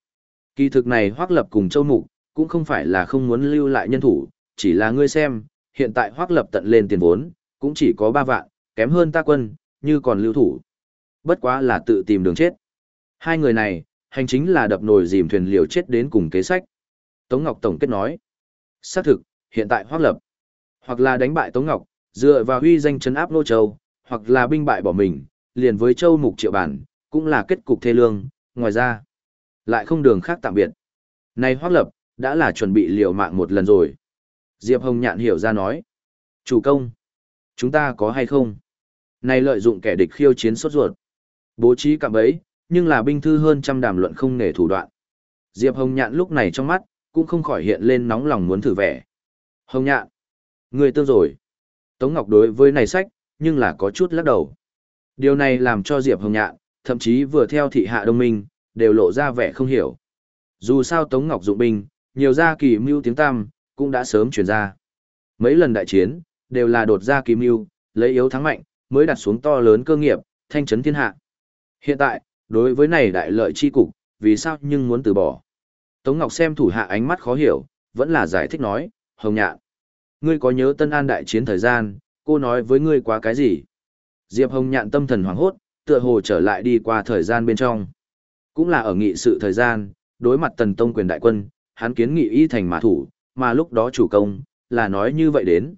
Kỳ thực này hoác lập cùng châu mục, cũng không phải là không muốn lưu lại nhân thủ, chỉ là ngươi xem, hiện tại hoác lập tận lên tiền vốn, cũng chỉ có 3 vạn, kém hơn ta quân, như còn lưu thủ. Bất quá là tự tìm đường chết. Hai người này, hành chính là đập nồi dìm thuyền liều chết đến cùng kế sách. Tống Ngọc Tổng kết nói. Xác thực, hiện tại hoác lập. Hoặc là đánh bại Tống Ngọc, dựa vào huy danh chấn áp Nô Châu, hoặc là binh bại bỏ mình, liền với Châu Mục Triệu Bản, cũng là kết cục thê lương, ngoài ra. Lại không đường khác tạm biệt. Này hoác lập, đã là chuẩn bị liều mạng một lần rồi. Diệp Hồng Nhạn hiểu ra nói. Chủ công, chúng ta có hay không? Này lợi dụng kẻ địch khiêu chiến sốt ruột. Bố trí cạm bẫy, nhưng là binh thư hơn trăm đàm luận không nể thủ đoạn. Diệp Hồng Nhạn lúc này trong mắt, cũng không khỏi hiện lên nóng lòng muốn thử vẻ. Hồng Nhạn, người tương rồi. Tống Ngọc đối với này sách, nhưng là có chút lắc đầu. Điều này làm cho Diệp Hồng Nhạn, thậm chí vừa theo thị hạ đông minh, đều lộ ra vẻ không hiểu. Dù sao Tống Ngọc dụng binh, nhiều gia kỳ mưu tiếng tam, cũng đã sớm truyền ra. Mấy lần đại chiến, đều là đột ra kỳ mưu, lấy yếu thắng mạnh, mới đặt xuống to lớn cơ nghiệp, thanh trấn thiên hạ. Hiện tại, đối với này đại lợi chi cục, vì sao nhưng muốn từ bỏ. Tống Ngọc xem thủ hạ ánh mắt khó hiểu, vẫn là giải thích nói, Hồng Nhạn. Ngươi có nhớ Tân An đại chiến thời gian, cô nói với ngươi quá cái gì? Diệp Hồng Nhạn tâm thần hoảng hốt, tựa hồ trở lại đi qua thời gian bên trong. Cũng là ở nghị sự thời gian, đối mặt tần tông quyền đại quân, hắn kiến nghị y thành mã thủ, mà lúc đó chủ công, là nói như vậy đến.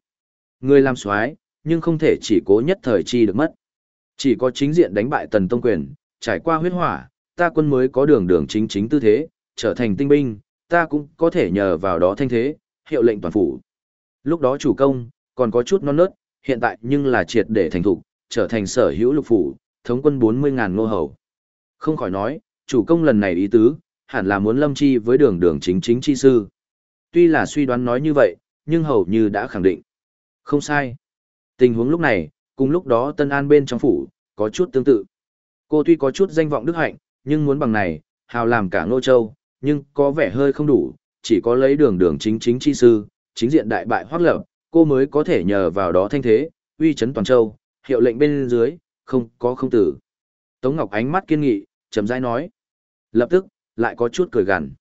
Ngươi làm soái nhưng không thể chỉ cố nhất thời chi được mất. Chỉ có chính diện đánh bại tần tông quyền, trải qua huyết hỏa, ta quân mới có đường đường chính chính tư thế, trở thành tinh binh, ta cũng có thể nhờ vào đó thanh thế, hiệu lệnh toàn phủ. Lúc đó chủ công, còn có chút non nớt, hiện tại nhưng là triệt để thành thục, trở thành sở hữu lục phủ, thống quân 40.000 nô hầu. Không khỏi nói, chủ công lần này ý tứ, hẳn là muốn lâm chi với đường đường chính chính chi sư. Tuy là suy đoán nói như vậy, nhưng hầu như đã khẳng định. Không sai. Tình huống lúc này, cùng lúc đó Tân An bên trong phủ, có chút tương tự. Cô tuy có chút danh vọng đức hạnh, nhưng muốn bằng này, hào làm cả Ngô Châu, nhưng có vẻ hơi không đủ, chỉ có lấy đường đường chính chính chi sư, chính diện đại bại hoác lập, cô mới có thể nhờ vào đó thanh thế, uy chấn toàn châu, hiệu lệnh bên dưới, không có không tử. Tống Ngọc ánh mắt kiên nghị, chấm rãi nói. Lập tức, lại có chút cười gằn.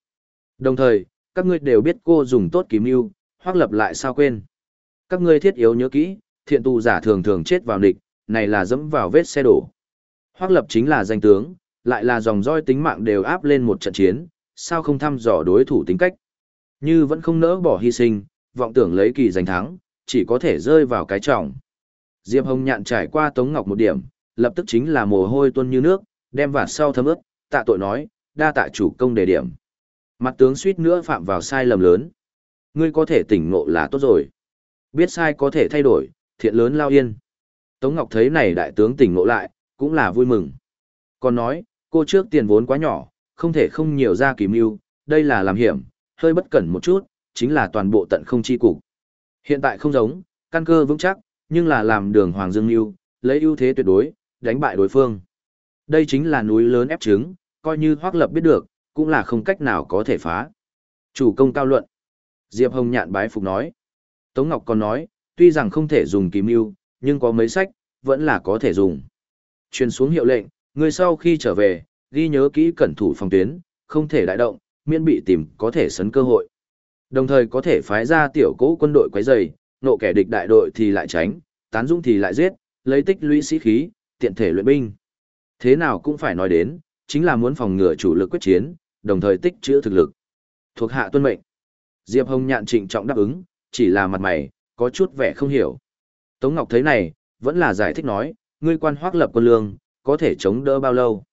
Đồng thời, các ngươi đều biết cô dùng tốt kiếm yêu, hoặc lập lại sao quên. Các ngươi thiết yếu nhớ kỹ, thiện tù giả thường thường chết vào địch, này là dẫm vào vết xe đổ. Hoặc lập chính là danh tướng, lại là dòng roi tính mạng đều áp lên một trận chiến, sao không thăm dò đối thủ tính cách. Như vẫn không nỡ bỏ hy sinh, vọng tưởng lấy kỳ giành thắng, chỉ có thể rơi vào cái trọng. Diệp Hồng nhạn trải qua Tống Ngọc một điểm, lập tức chính là mồ hôi tuôn như nước, đem vạt sau thấm ướt, tạ tội nói, đa tạ chủ công đề điểm. Mặt tướng suýt nữa phạm vào sai lầm lớn. Ngươi có thể tỉnh ngộ là tốt rồi. Biết sai có thể thay đổi, thiện lớn lao yên. Tống Ngọc thấy này đại tướng tỉnh ngộ lại, cũng là vui mừng. Còn nói, cô trước tiền vốn quá nhỏ, không thể không nhiều ra kỳ mưu, đây là làm hiểm, hơi bất cẩn một chút, chính là toàn bộ tận không chi cục. Hiện tại không giống, căn cơ vững chắc, nhưng là làm đường Hoàng Dương mưu, lấy ưu thế tuyệt đối, đánh bại đối phương. Đây chính là núi lớn ép trứng, coi như hoác lập biết được, cũng là không cách nào có thể phá. Chủ công cao luận. Diệp Hồng nhạn bái phục nói. Tống Ngọc còn nói, tuy rằng không thể dùng kìm yêu, nhưng có mấy sách, vẫn là có thể dùng. Truyền xuống hiệu lệnh, người sau khi trở về, ghi nhớ kỹ cẩn thủ phòng tuyến, không thể đại động, miễn bị tìm có thể sấn cơ hội. Đồng thời có thể phái ra tiểu cố quân đội quấy rầy, nộ kẻ địch đại đội thì lại tránh, tán dung thì lại giết, lấy tích lũy sĩ khí, tiện thể luyện binh. Thế nào cũng phải nói đến, chính là muốn phòng ngừa chủ lực quyết chiến, đồng thời tích trữ thực lực. Thuộc hạ tuân mệnh. Diệp Hồng nhạn trịnh trọng đáp ứng, chỉ là mặt mày, có chút vẻ không hiểu. Tống Ngọc thấy này, vẫn là giải thích nói, ngươi quan hoác lập quân lương, có thể chống đỡ bao lâu.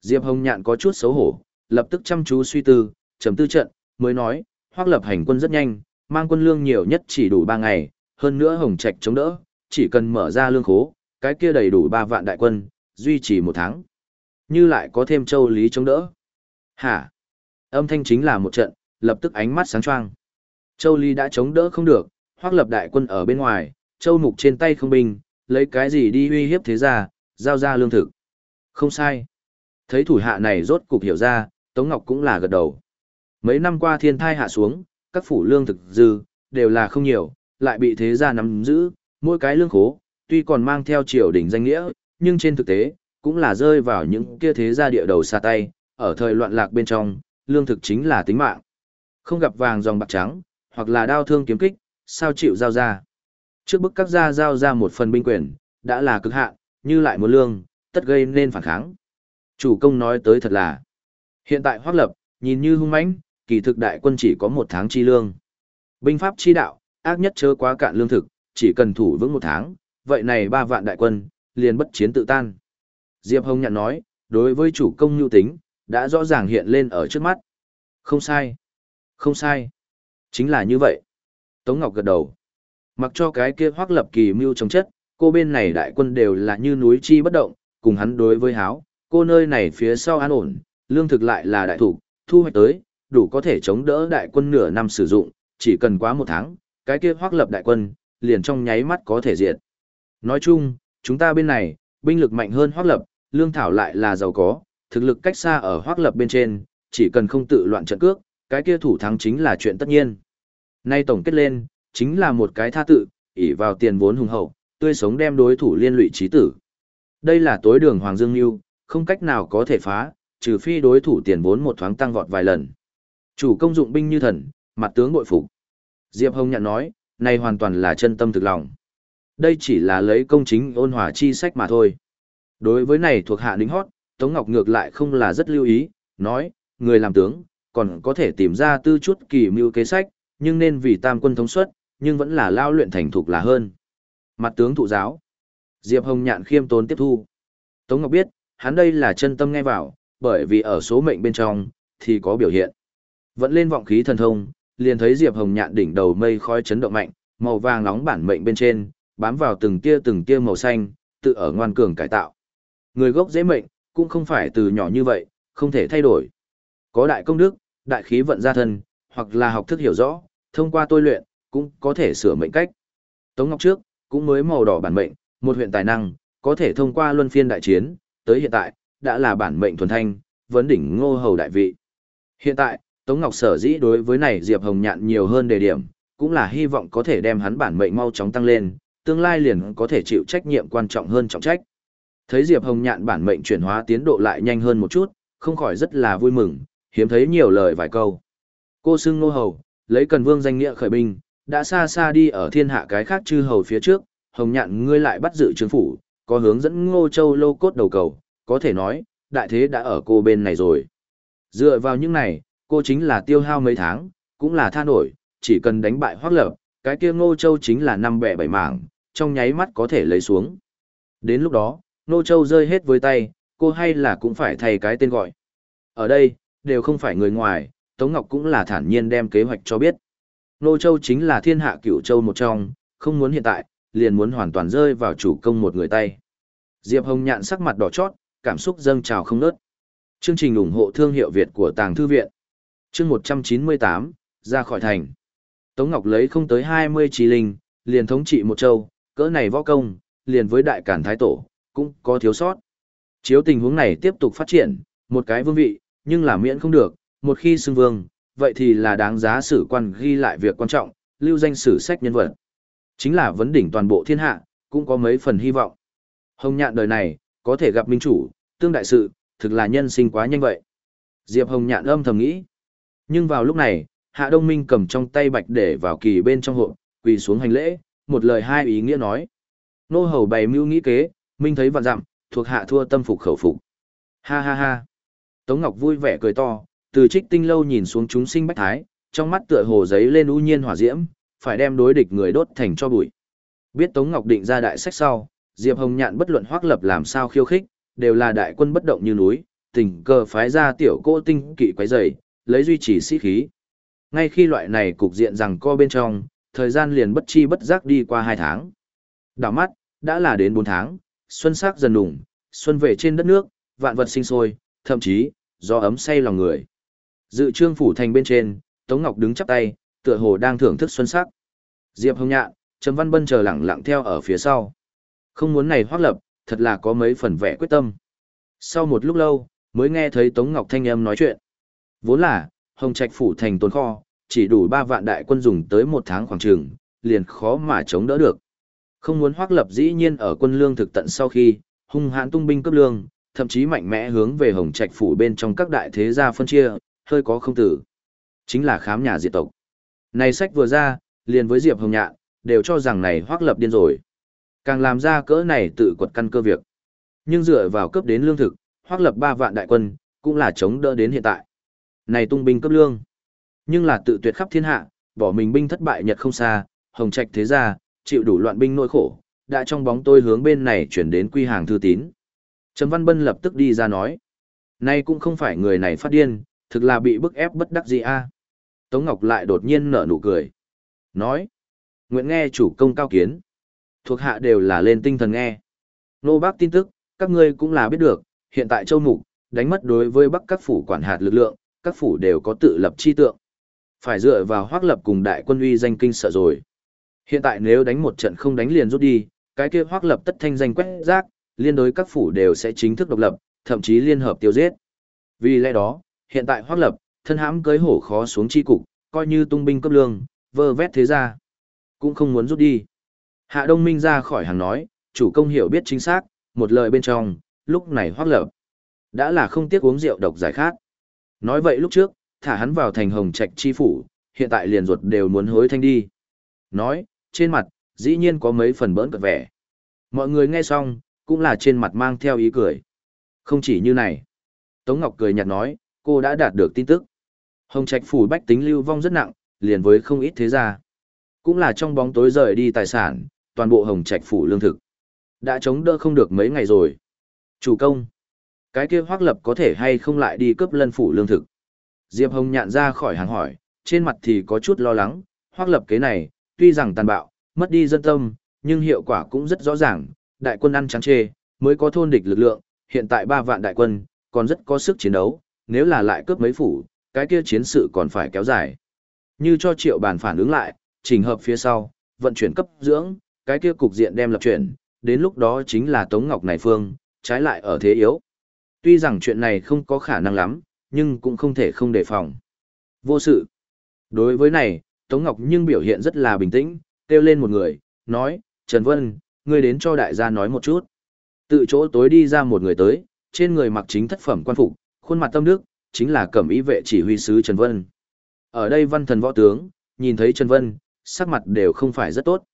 Diệp Hồng nhạn có chút xấu hổ, lập tức chăm chú suy tư, trầm tư trận, mới nói, hoác lập hành quân rất nhanh, mang quân lương nhiều nhất chỉ đủ 3 ngày, hơn nữa hồng trạch chống đỡ, chỉ cần mở ra lương khố, cái kia đầy đủ 3 vạn đại quân, duy trì một tháng. Như lại có thêm châu lý chống đỡ. Hả? Âm thanh chính là một trận, lập tức ánh mắt sáng choang. Châu lý đã chống đỡ không được, hoác lập đại quân ở bên ngoài, châu mục trên tay không binh, lấy cái gì đi uy hiếp thế gia giao ra lương thực. Không sai. Thấy thủ hạ này rốt cục hiểu ra, Tống Ngọc cũng là gật đầu. Mấy năm qua thiên thai hạ xuống, các phủ lương thực dư, đều là không nhiều, lại bị thế gia nắm giữ, mỗi cái lương khố, tuy còn mang theo triều đình danh nghĩa, nhưng trên thực tế, cũng là rơi vào những kia thế gia địa đầu xa tay, ở thời loạn lạc bên trong, lương thực chính là tính mạng. Không gặp vàng dòng bạc trắng, hoặc là đao thương kiếm kích, sao chịu giao ra. Trước bức các gia giao ra một phần binh quyền, đã là cực hạn, như lại muốn lương, tất gây nên phản kháng. Chủ công nói tới thật là, hiện tại hoác lập, nhìn như hung mãnh, kỳ thực đại quân chỉ có một tháng chi lương. Binh pháp chi đạo, ác nhất chớ quá cạn lương thực, chỉ cần thủ vững một tháng, vậy này ba vạn đại quân, liền bất chiến tự tan. Diệp Hồng nhận nói, đối với chủ công nhu tính, đã rõ ràng hiện lên ở trước mắt. Không sai. Không sai. Chính là như vậy. Tống Ngọc gật đầu. Mặc cho cái kia hoác lập kỳ mưu chống chất, cô bên này đại quân đều là như núi chi bất động, cùng hắn đối với háo, cô nơi này phía sau an ổn, lương thực lại là đại thủ, thu hoạch tới, đủ có thể chống đỡ đại quân nửa năm sử dụng, chỉ cần quá một tháng, cái kia hoác lập đại quân, liền trong nháy mắt có thể diệt. Nói chung, chúng ta bên này, binh lực mạnh hơn hoác lập, lương thảo lại là giàu có, thực lực cách xa ở hoác lập bên trên, chỉ cần không tự loạn trận cước, cái kia thủ thắng chính là chuyện tất nhiên. Nay tổng kết lên, chính là một cái tha tự, ỷ vào tiền vốn hùng hậu, tươi sống đem đối thủ liên lụy trí tử. Đây là tối đường Hoàng Dương Nhu, không cách nào có thể phá, trừ phi đối thủ tiền vốn một thoáng tăng vọt vài lần. Chủ công dụng binh như thần, mặt tướng bội phục. Diệp Hồng nhận nói, này hoàn toàn là chân tâm thực lòng. Đây chỉ là lấy công chính ôn hòa chi sách mà thôi. Đối với này thuộc hạ đính hót, Tống Ngọc ngược lại không là rất lưu ý, nói, người làm tướng, còn có thể tìm ra tư chút kỳ mưu kế sách, nhưng nên vì tam quân thống suất, nhưng vẫn là lao luyện thành thục là hơn. Mặt tướng thụ giáo. Diệp Hồng nhạn khiêm tốn tiếp thu. Tống Ngọc biết, hắn đây là chân tâm nghe vào, bởi vì ở số mệnh bên trong, thì có biểu hiện. Vẫn lên vọng khí thần thông, liền thấy Diệp Hồng nhạn đỉnh đầu mây khói chấn động mạnh, màu vàng nóng bản mệnh bên trên, bám vào từng tia từng tia màu xanh, tự ở ngoan cường cải tạo. Người gốc dễ mệnh, cũng không phải từ nhỏ như vậy, không thể thay đổi. Có đại công đức, đại khí vận gia thân, hoặc là học thức hiểu rõ, thông qua tôi luyện, cũng có thể sửa mệnh cách. Tống Ngọc trước, cũng mới màu đỏ bản mệnh, một huyện tài năng, có thể thông qua luân phiên đại chiến, tới hiện tại, đã là bản mệnh thuần thanh, vấn đỉnh ngô hầu đại vị. Hiện tại, Tống Ngọc sở dĩ đối với này Diệp Hồng Nhạn nhiều hơn đề điểm, cũng là hy vọng có thể đem hắn bản mệnh mau chóng tăng lên, tương lai liền có thể chịu trách nhiệm quan trọng hơn trọng trách. Thấy Diệp Hồng Nhạn bản mệnh chuyển hóa tiến độ lại nhanh hơn một chút, không khỏi rất là vui mừng, hiếm thấy nhiều lời vài câu. Cô xưng nô hầu, lấy cần vương danh nghĩa khởi binh, đã xa xa đi ở thiên hạ cái khác chư hầu phía trước, Hồng Nhạn ngươi lại bắt giữ chứng phủ, có hướng dẫn Ngô Châu lô cốt đầu cầu, có thể nói, đại thế đã ở cô bên này rồi. Dựa vào những này, cô chính là tiêu hao mấy tháng, cũng là tha nổi, chỉ cần đánh bại hoác lập, cái kia Ngô Châu chính là năm bẻ bảy mảng, trong nháy mắt có thể lấy xuống. Đến lúc đó, nô Châu rơi hết với tay, cô hay là cũng phải thay cái tên gọi. Ở đây, đều không phải người ngoài, Tống Ngọc cũng là thản nhiên đem kế hoạch cho biết. nô Châu chính là thiên hạ cửu châu một trong, không muốn hiện tại, liền muốn hoàn toàn rơi vào chủ công một người tay. Diệp Hồng nhạn sắc mặt đỏ chót, cảm xúc dâng trào không nớt. Chương trình ủng hộ thương hiệu Việt của Tàng Thư Viện. Chương 198, ra khỏi thành. Tống Ngọc lấy không tới 20 trí linh, liền thống trị một châu, cỡ này võ công, liền với đại cản thái tổ, cũng có thiếu sót. Chiếu tình huống này tiếp tục phát triển, một cái vương vị, nhưng là miễn không được, một khi xưng vương, vậy thì là đáng giá sử quan ghi lại việc quan trọng, lưu danh sử sách nhân vật. Chính là vấn đỉnh toàn bộ thiên hạ, cũng có mấy phần hy vọng. Hồng nhạn đời này, có thể gặp minh chủ, tương đại sự, thực là nhân sinh quá nhanh vậy. Diệp Hồng nhạn âm thầm nghĩ. Nhưng vào lúc này, Hạ Đông Minh cầm trong tay bạch để vào kỳ bên trong hộ, quỳ xuống hành lễ, một lời hai ý nghĩa nói. Nô hầu bày mưu nghĩ kế, Minh thấy vạn dặm, thuộc hạ thua tâm phục khẩu phục. Ha ha ha. Tống Ngọc vui vẻ cười to, từ trích tinh lâu nhìn xuống chúng sinh bách thái, trong mắt tựa hồ giấy lên u nhiên hỏa diễm, phải đem đối địch người đốt thành cho bụi. Biết Tống Ngọc định ra đại sách sau, Diệp Hồng Nhạn bất luận hoác lập làm sao khiêu khích, đều là đại quân bất động như núi, tình cờ phái ra tiểu cô tinh kỵ quấy rầy, lấy duy trì sĩ khí. Ngay khi loại này cục diện rằng co bên trong, thời gian liền bất chi bất giác đi qua hai tháng. Đảo mắt, đã là đến bốn tháng, xuân sắc dần đủng, xuân về trên đất nước, vạn vật sinh sôi, thậm chí, do ấm say lòng người. Dự trương phủ thành bên trên, Tống Ngọc đứng chắp tay, tựa hồ đang thưởng thức xuân sắc. Diệp Hồng Nhạn, Trầm Văn Bân chờ lặng lặng theo ở phía sau. Không muốn này hoác lập, thật là có mấy phần vẻ quyết tâm. Sau một lúc lâu, mới nghe thấy Tống Ngọc Thanh âm nói chuyện. Vốn là, Hồng Trạch phủ thành tồn kho, chỉ đủ ba vạn đại quân dùng tới một tháng khoảng trường, liền khó mà chống đỡ được. Không muốn hoác lập dĩ nhiên ở quân lương thực tận sau khi, hung hãn tung binh cấp lương, thậm chí mạnh mẽ hướng về Hồng Trạch phủ bên trong các đại thế gia phân chia, hơi có không tử. Chính là khám nhà diệt tộc. Này sách vừa ra, liền với Diệp Hồng Nhạn, đều cho rằng này hoác lập điên rồi. Càng làm ra cỡ này tự quật căn cơ việc. Nhưng dựa vào cấp đến lương thực, hoác lập ba vạn đại quân, cũng là chống đỡ đến hiện tại. Này tung binh cấp lương. Nhưng là tự tuyệt khắp thiên hạ, bỏ mình binh thất bại nhật không xa, hồng trạch thế gia, chịu đủ loạn binh nỗi khổ, đã trong bóng tôi hướng bên này chuyển đến quy hàng thư tín. Trầm Văn Bân lập tức đi ra nói. Nay cũng không phải người này phát điên, thực là bị bức ép bất đắc gì a. Tống Ngọc lại đột nhiên nở nụ cười. Nói. Nguyện nghe chủ công cao kiến. Thuộc hạ đều là lên tinh thần nghe. Nô bác tin tức, các ngươi cũng là biết được, hiện tại châu mục, đánh mất đối với bắc các phủ quản hạt lực lượng, các phủ đều có tự lập chi tượng. Phải dựa vào hoác lập cùng đại quân uy danh kinh sợ rồi. Hiện tại nếu đánh một trận không đánh liền rút đi, cái kia hoác lập tất thanh danh quét rác, liên đối các phủ đều sẽ chính thức độc lập, thậm chí liên hợp tiêu giết. Vì lẽ đó, hiện tại hoác lập, thân hãm cưới hổ khó xuống chi cục, coi như tung binh cấp lương, vơ vét thế ra. Cũng không muốn rút đi. Hạ Đông Minh ra khỏi hàng nói, chủ công hiểu biết chính xác, một lời bên trong, lúc này hoác lập. Đã là không tiếc uống rượu độc giải khát. Nói vậy lúc trước, thả hắn vào thành hồng trạch chi phủ, hiện tại liền ruột đều muốn hối thanh đi. Nói, trên mặt, dĩ nhiên có mấy phần bỡn cợt vẻ. Mọi người nghe xong, cũng là trên mặt mang theo ý cười. Không chỉ như này. Tống Ngọc cười nhạt nói, cô đã đạt được tin tức. Hồng Trạch phủ bách tính lưu vong rất nặng, liền với không ít thế gia. Cũng là trong bóng tối rời đi tài sản, toàn bộ Hồng Trạch phủ lương thực. Đã chống đỡ không được mấy ngày rồi. Chủ công. Cái kia hoác lập có thể hay không lại đi cướp lân phủ lương thực. Diệp Hồng nhạn ra khỏi hàng hỏi, trên mặt thì có chút lo lắng, hoác lập kế này, tuy rằng tàn bạo, mất đi dân tâm, nhưng hiệu quả cũng rất rõ ràng, đại quân ăn trắng chê, mới có thôn địch lực lượng, hiện tại ba vạn đại quân, còn rất có sức chiến đấu, nếu là lại cướp mấy phủ, cái kia chiến sự còn phải kéo dài. Như cho triệu bàn phản ứng lại, chỉnh hợp phía sau, vận chuyển cấp dưỡng, cái kia cục diện đem lập chuyển, đến lúc đó chính là Tống Ngọc này phương, trái lại ở thế yếu. Tuy rằng chuyện này không có khả năng lắm, nhưng cũng không thể không đề phòng. Vô sự. Đối với này, Tống Ngọc nhưng biểu hiện rất là bình tĩnh, kêu lên một người, nói, Trần Vân, ngươi đến cho đại gia nói một chút. Tự chỗ tối đi ra một người tới, trên người mặc chính thất phẩm quan phục, khuôn mặt tâm đức, chính là cẩm ý vệ chỉ huy sứ Trần Vân. Ở đây văn thần võ tướng, nhìn thấy Trần Vân, sắc mặt đều không phải rất tốt.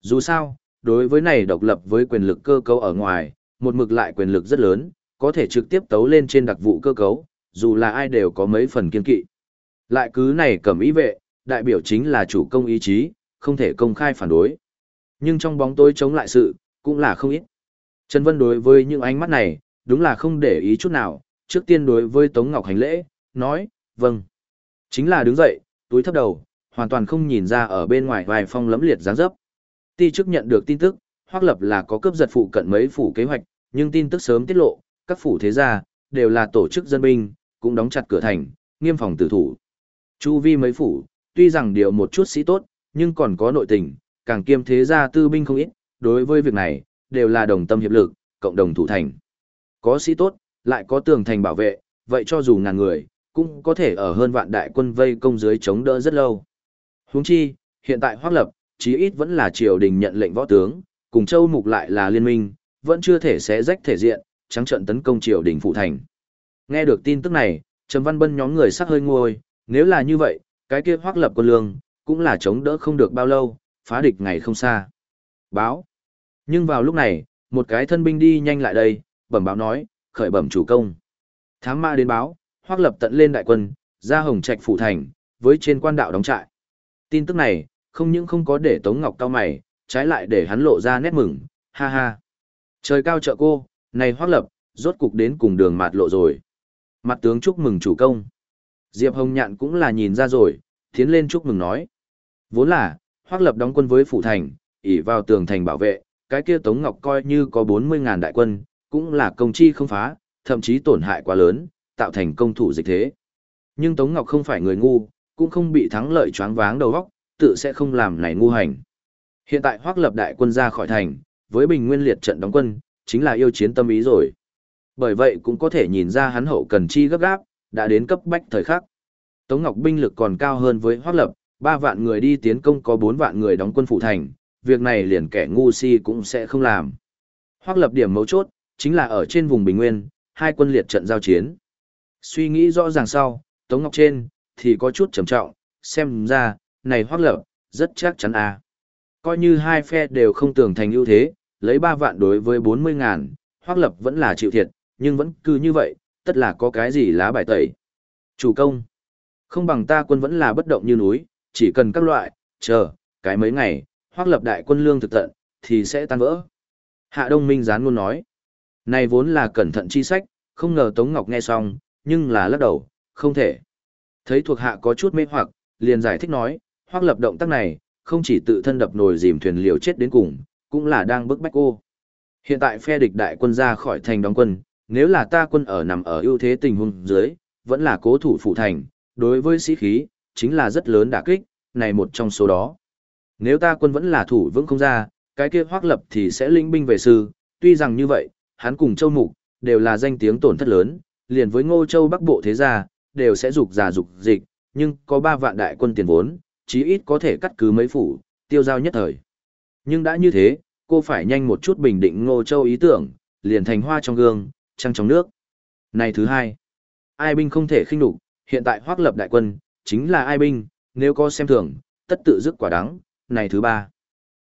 Dù sao, đối với này độc lập với quyền lực cơ cấu ở ngoài, một mực lại quyền lực rất lớn, có thể trực tiếp tấu lên trên đặc vụ cơ cấu, dù là ai đều có mấy phần kiên kỵ. Lại cứ này cầm ý vệ, đại biểu chính là chủ công ý chí, không thể công khai phản đối. Nhưng trong bóng tối chống lại sự, cũng là không ít. Trần Vân đối với những ánh mắt này, đúng là không để ý chút nào, trước tiên đối với Tống Ngọc hành lễ, nói, vâng. Chính là đứng dậy, túi thấp đầu, hoàn toàn không nhìn ra ở bên ngoài vài phong lấm liệt dáng dấp. Ti trước nhận được tin tức, Hoắc Lập là có cướp giật phụ cận mấy phủ kế hoạch, nhưng tin tức sớm tiết lộ, các phủ thế gia đều là tổ chức dân binh, cũng đóng chặt cửa thành, nghiêm phòng tử thủ. Chu vi mấy phủ, tuy rằng điều một chút sĩ tốt, nhưng còn có nội tình, càng kiêm thế gia tư binh không ít, đối với việc này, đều là đồng tâm hiệp lực, cộng đồng thủ thành. Có sĩ tốt, lại có tường thành bảo vệ, vậy cho dù ngàn người, cũng có thể ở hơn vạn đại quân vây công dưới chống đỡ rất lâu. Huống chi, hiện tại hoác Lập, chí ít vẫn là triều đình nhận lệnh võ tướng, cùng Châu Mục lại là liên minh, vẫn chưa thể xé rách thể diện, trắng trận tấn công triều đình phụ thành. Nghe được tin tức này, Trầm Văn Bân nhóm người sắc hơi nguôi. nếu là như vậy, cái kia Hoắc Lập quân lương, cũng là chống đỡ không được bao lâu, phá địch ngày không xa. Báo. Nhưng vào lúc này, một cái thân binh đi nhanh lại đây, bẩm báo nói, khởi bẩm chủ công. Thám ma đến báo, Hoắc Lập tận lên đại quân, ra Hồng Trạch phủ thành, với trên quan đạo đóng trại. Tin tức này, không những không có để Tống Ngọc cao mày, trái lại để hắn lộ ra nét mừng, ha ha. Trời cao trợ cô, này Hoắc Lập, rốt cục đến cùng đường mạt lộ rồi. Mặt tướng chúc mừng chủ công. Diệp Hồng Nhạn cũng là nhìn ra rồi, tiến lên chúc mừng nói. Vốn là, Hoắc Lập đóng quân với phủ thành, ỷ vào tường thành bảo vệ, cái kia Tống Ngọc coi như có 40.000 đại quân, cũng là công chi không phá, thậm chí tổn hại quá lớn, tạo thành công thủ dịch thế. Nhưng Tống Ngọc không phải người ngu, cũng không bị thắng lợi choáng váng đầu óc, tự sẽ không làm này ngu hành. Hiện tại Hoắc Lập đại quân ra khỏi thành, với Bình Nguyên liệt trận đóng quân, chính là yêu chiến tâm ý rồi. Bởi vậy cũng có thể nhìn ra hắn hậu cần chi gấp gáp, đã đến cấp bách thời khắc. Tống Ngọc binh lực còn cao hơn với Hoắc Lập, 3 vạn người đi tiến công có 4 vạn người đóng quân phụ thành, việc này liền kẻ ngu si cũng sẽ không làm. Hoắc Lập điểm mấu chốt, chính là ở trên vùng Bình Nguyên, hai quân liệt trận giao chiến. Suy nghĩ rõ ràng sau, Tống Ngọc trên, thì có chút trầm trọng, xem ra, này Hoắc Lập, rất chắc chắn à. Coi như hai phe đều không tưởng thành ưu thế, lấy 3 vạn đối với 40 ngàn, Hoắc Lập vẫn là chịu thiệt, nhưng vẫn cứ như vậy, tất là có cái gì lá bài tẩy. Chủ công, không bằng ta quân vẫn là bất động như núi, chỉ cần các loại, chờ, cái mấy ngày, hoác Lập đại quân lương thực tận, thì sẽ tan vỡ. Hạ Đông Minh gián luôn nói, này vốn là cẩn thận chi sách, không ngờ Tống Ngọc nghe xong, nhưng là lắc đầu, không thể. Thấy thuộc hạ có chút mê hoặc, liền giải thích nói, hoác Lập động tác này, không chỉ tự thân đập nồi dìm thuyền liều chết đến cùng, cũng là đang bức bách cô. Hiện tại phe địch đại quân ra khỏi thành đóng quân, nếu là ta quân ở nằm ở ưu thế tình huống dưới, vẫn là cố thủ phụ thành, đối với sĩ khí, chính là rất lớn đả kích, này một trong số đó. Nếu ta quân vẫn là thủ vững không ra, cái kia hoác lập thì sẽ linh binh về sư, tuy rằng như vậy, hắn cùng châu mục, đều là danh tiếng tổn thất lớn, liền với ngô châu bắc bộ thế gia, đều sẽ dục giả dục dịch, nhưng có ba vạn đại quân tiền vốn, chí ít có thể cắt cứ mấy phủ, tiêu giao nhất thời. Nhưng đã như thế, cô phải nhanh một chút bình định ngô châu ý tưởng, liền thành hoa trong gương, trăng trong nước. Này thứ hai, ai binh không thể khinh đục, hiện tại hoác lập đại quân, chính là ai binh, nếu có xem thường, tất tự dứt quả đắng. Này thứ ba,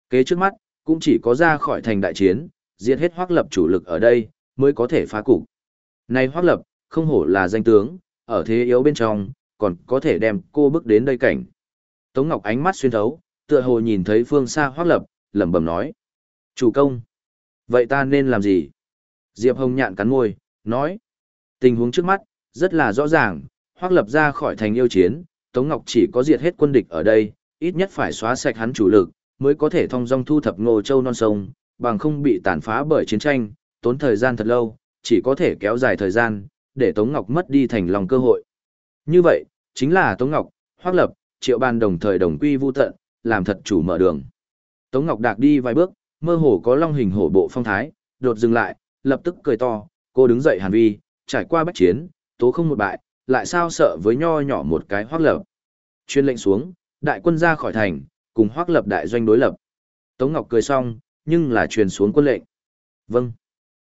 kế trước mắt, cũng chỉ có ra khỏi thành đại chiến, diệt hết hoác lập chủ lực ở đây, mới có thể phá cục. Này hoác lập, không hổ là danh tướng, ở thế yếu bên trong, còn có thể đem cô bước đến đây cảnh. Tống Ngọc ánh mắt xuyên thấu, tựa hồ nhìn thấy phương xa hoác lập, lẩm bẩm nói. Chủ công, vậy ta nên làm gì? Diệp Hồng nhạn cắn môi, nói. Tình huống trước mắt, rất là rõ ràng, hoác lập ra khỏi thành yêu chiến, Tống Ngọc chỉ có diệt hết quân địch ở đây, ít nhất phải xóa sạch hắn chủ lực, mới có thể thông dong thu thập ngô châu non sông, bằng không bị tàn phá bởi chiến tranh, tốn thời gian thật lâu, chỉ có thể kéo dài thời gian, để Tống Ngọc mất đi thành lòng cơ hội. Như vậy, chính là Tống Ngọc, Hoác Lập, Triệu Ban đồng thời đồng quy vu tận, làm thật chủ mở đường. Tống Ngọc đạc đi vài bước, mơ hồ có long hình hổ bộ phong thái, đột dừng lại, lập tức cười to, cô đứng dậy hàn vi, trải qua bách chiến, tố không một bại, lại sao sợ với nho nhỏ một cái hoác lập. Chuyên lệnh xuống, đại quân ra khỏi thành, cùng hoác lập đại doanh đối lập. Tống Ngọc cười xong, nhưng là truyền xuống quân lệnh. Vâng.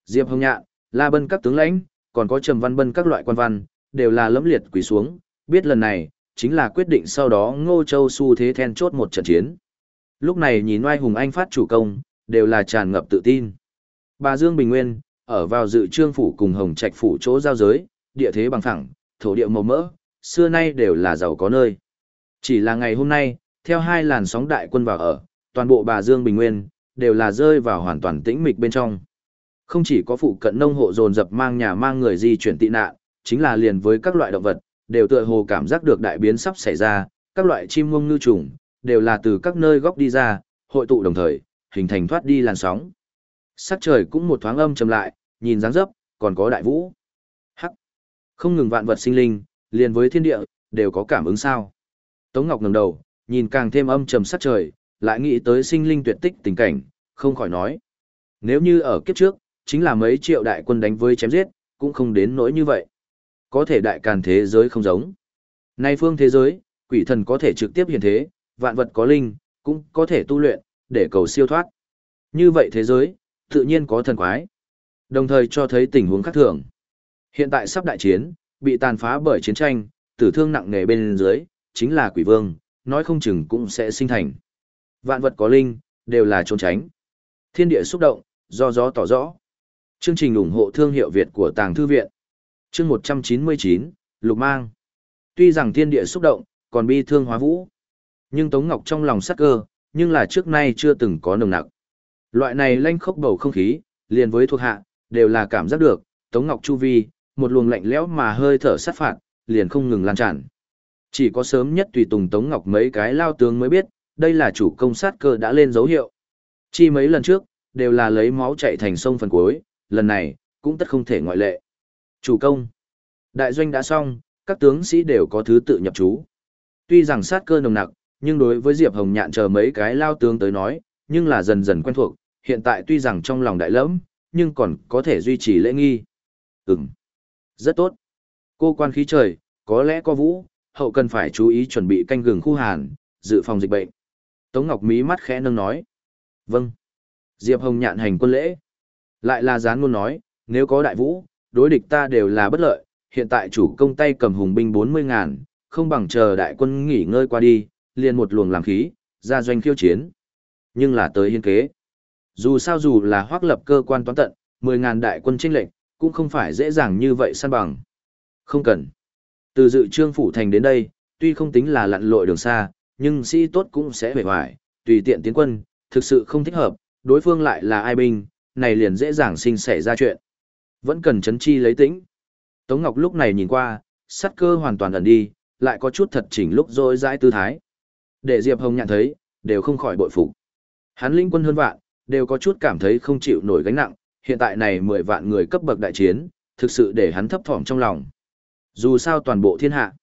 Diệp Hồng Nhạn, La Bân các tướng lãnh, còn có Trầm Văn Bân các loại quan văn, đều là lẫm liệt quỳ xuống, biết lần này, chính là quyết định sau đó Ngô Châu su thế then chốt một trận chiến. Lúc này nhìn oai hùng anh phát chủ công, đều là tràn ngập tự tin. Bà Dương Bình Nguyên, ở vào dự trương phủ cùng Hồng Trạch phủ chỗ giao giới, địa thế bằng phẳng, thổ địa màu mỡ, xưa nay đều là giàu có nơi. Chỉ là ngày hôm nay, theo hai làn sóng đại quân vào ở, toàn bộ bà Dương Bình Nguyên, đều là rơi vào hoàn toàn tĩnh mịch bên trong. Không chỉ có phụ cận nông hộ dồn dập mang nhà mang người di chuyển tị nạn, chính là liền với các loại động vật, đều tựa hồ cảm giác được đại biến sắp xảy ra, các loại chim ngông ngư trùng, đều là từ các nơi góc đi ra, hội tụ đồng thời, hình thành thoát đi làn sóng. Sắc trời cũng một thoáng âm trầm lại, nhìn dáng dấp, còn có đại vũ. Hắc. Không ngừng vạn vật sinh linh, liền với thiên địa, đều có cảm ứng sao. Tống Ngọc ngẩng đầu, nhìn càng thêm âm trầm sắc trời, lại nghĩ tới sinh linh tuyệt tích tình cảnh, không khỏi nói. Nếu như ở kiếp trước, chính là mấy triệu đại quân đánh với chém giết, cũng không đến nỗi như vậy. Có thể đại càn thế giới không giống. Nay phương thế giới, quỷ thần có thể trực tiếp hiện thế, vạn vật có linh, cũng có thể tu luyện, để cầu siêu thoát. Như vậy thế giới, tự nhiên có thần quái. Đồng thời cho thấy tình huống khác thường. Hiện tại sắp đại chiến, bị tàn phá bởi chiến tranh, tử thương nặng nề bên dưới, chính là quỷ vương, nói không chừng cũng sẽ sinh thành. Vạn vật có linh, đều là trốn tránh. Thiên địa xúc động, do gió tỏ rõ. Chương trình ủng hộ thương hiệu Việt của Tàng Thư Viện. Chương 199, Lục Mang. Tuy rằng thiên địa xúc động, còn bi thương hóa vũ. Nhưng Tống Ngọc trong lòng sắc cơ, nhưng là trước nay chưa từng có nồng nặc. Loại này lanh khốc bầu không khí, liền với thuộc hạ, đều là cảm giác được, Tống Ngọc Chu Vi, một luồng lạnh lẽo mà hơi thở sát phạt, liền không ngừng lan tràn. Chỉ có sớm nhất tùy tùng Tống Ngọc mấy cái lao tướng mới biết, đây là chủ công sát cơ đã lên dấu hiệu. Chi mấy lần trước, đều là lấy máu chạy thành sông phần cuối, lần này, cũng tất không thể ngoại lệ. Chủ công. Đại doanh đã xong, các tướng sĩ đều có thứ tự nhập chú. Tuy rằng sát cơ nồng nặc, nhưng đối với Diệp Hồng Nhạn chờ mấy cái lao tướng tới nói, nhưng là dần dần quen thuộc, hiện tại tuy rằng trong lòng đại lẫm, nhưng còn có thể duy trì lễ nghi. Ừm. Rất tốt. Cô quan khí trời, có lẽ có vũ, hậu cần phải chú ý chuẩn bị canh gừng khu hàn, dự phòng dịch bệnh. Tống Ngọc mí mắt khẽ nâng nói. Vâng. Diệp Hồng nhạn hành quân lễ. Lại là gián ngôn nói, nếu có đại vũ, đối địch ta đều là bất lợi, hiện tại chủ công tay cầm hùng binh 40 ngàn, không bằng chờ đại quân nghỉ ngơi qua đi, liền một luồng làm khí, ra doanh khiêu chiến. Nhưng là tới hiên kế. Dù sao dù là hoác lập cơ quan toán tận, 10 ngàn đại quân chênh lệnh, cũng không phải dễ dàng như vậy săn bằng. Không cần. Từ dự trương phủ thành đến đây, tuy không tính là lặn lội đường xa, nhưng sĩ tốt cũng sẽ về hoài, tùy tiện tiến quân, thực sự không thích hợp, đối phương lại là ai binh, này liền dễ dàng sinh xảy ra chuyện. Vẫn cần chấn chi lấy tĩnh. Tống Ngọc lúc này nhìn qua, sắt cơ hoàn toàn ẩn đi, lại có chút thật chỉnh lúc rồi rãi tư thái. Để Diệp Hồng nhận thấy, đều không khỏi bội phục. Hắn linh quân hơn vạn, đều có chút cảm thấy không chịu nổi gánh nặng, hiện tại này 10 vạn người cấp bậc đại chiến, thực sự để hắn thấp thỏm trong lòng. Dù sao toàn bộ thiên hạ,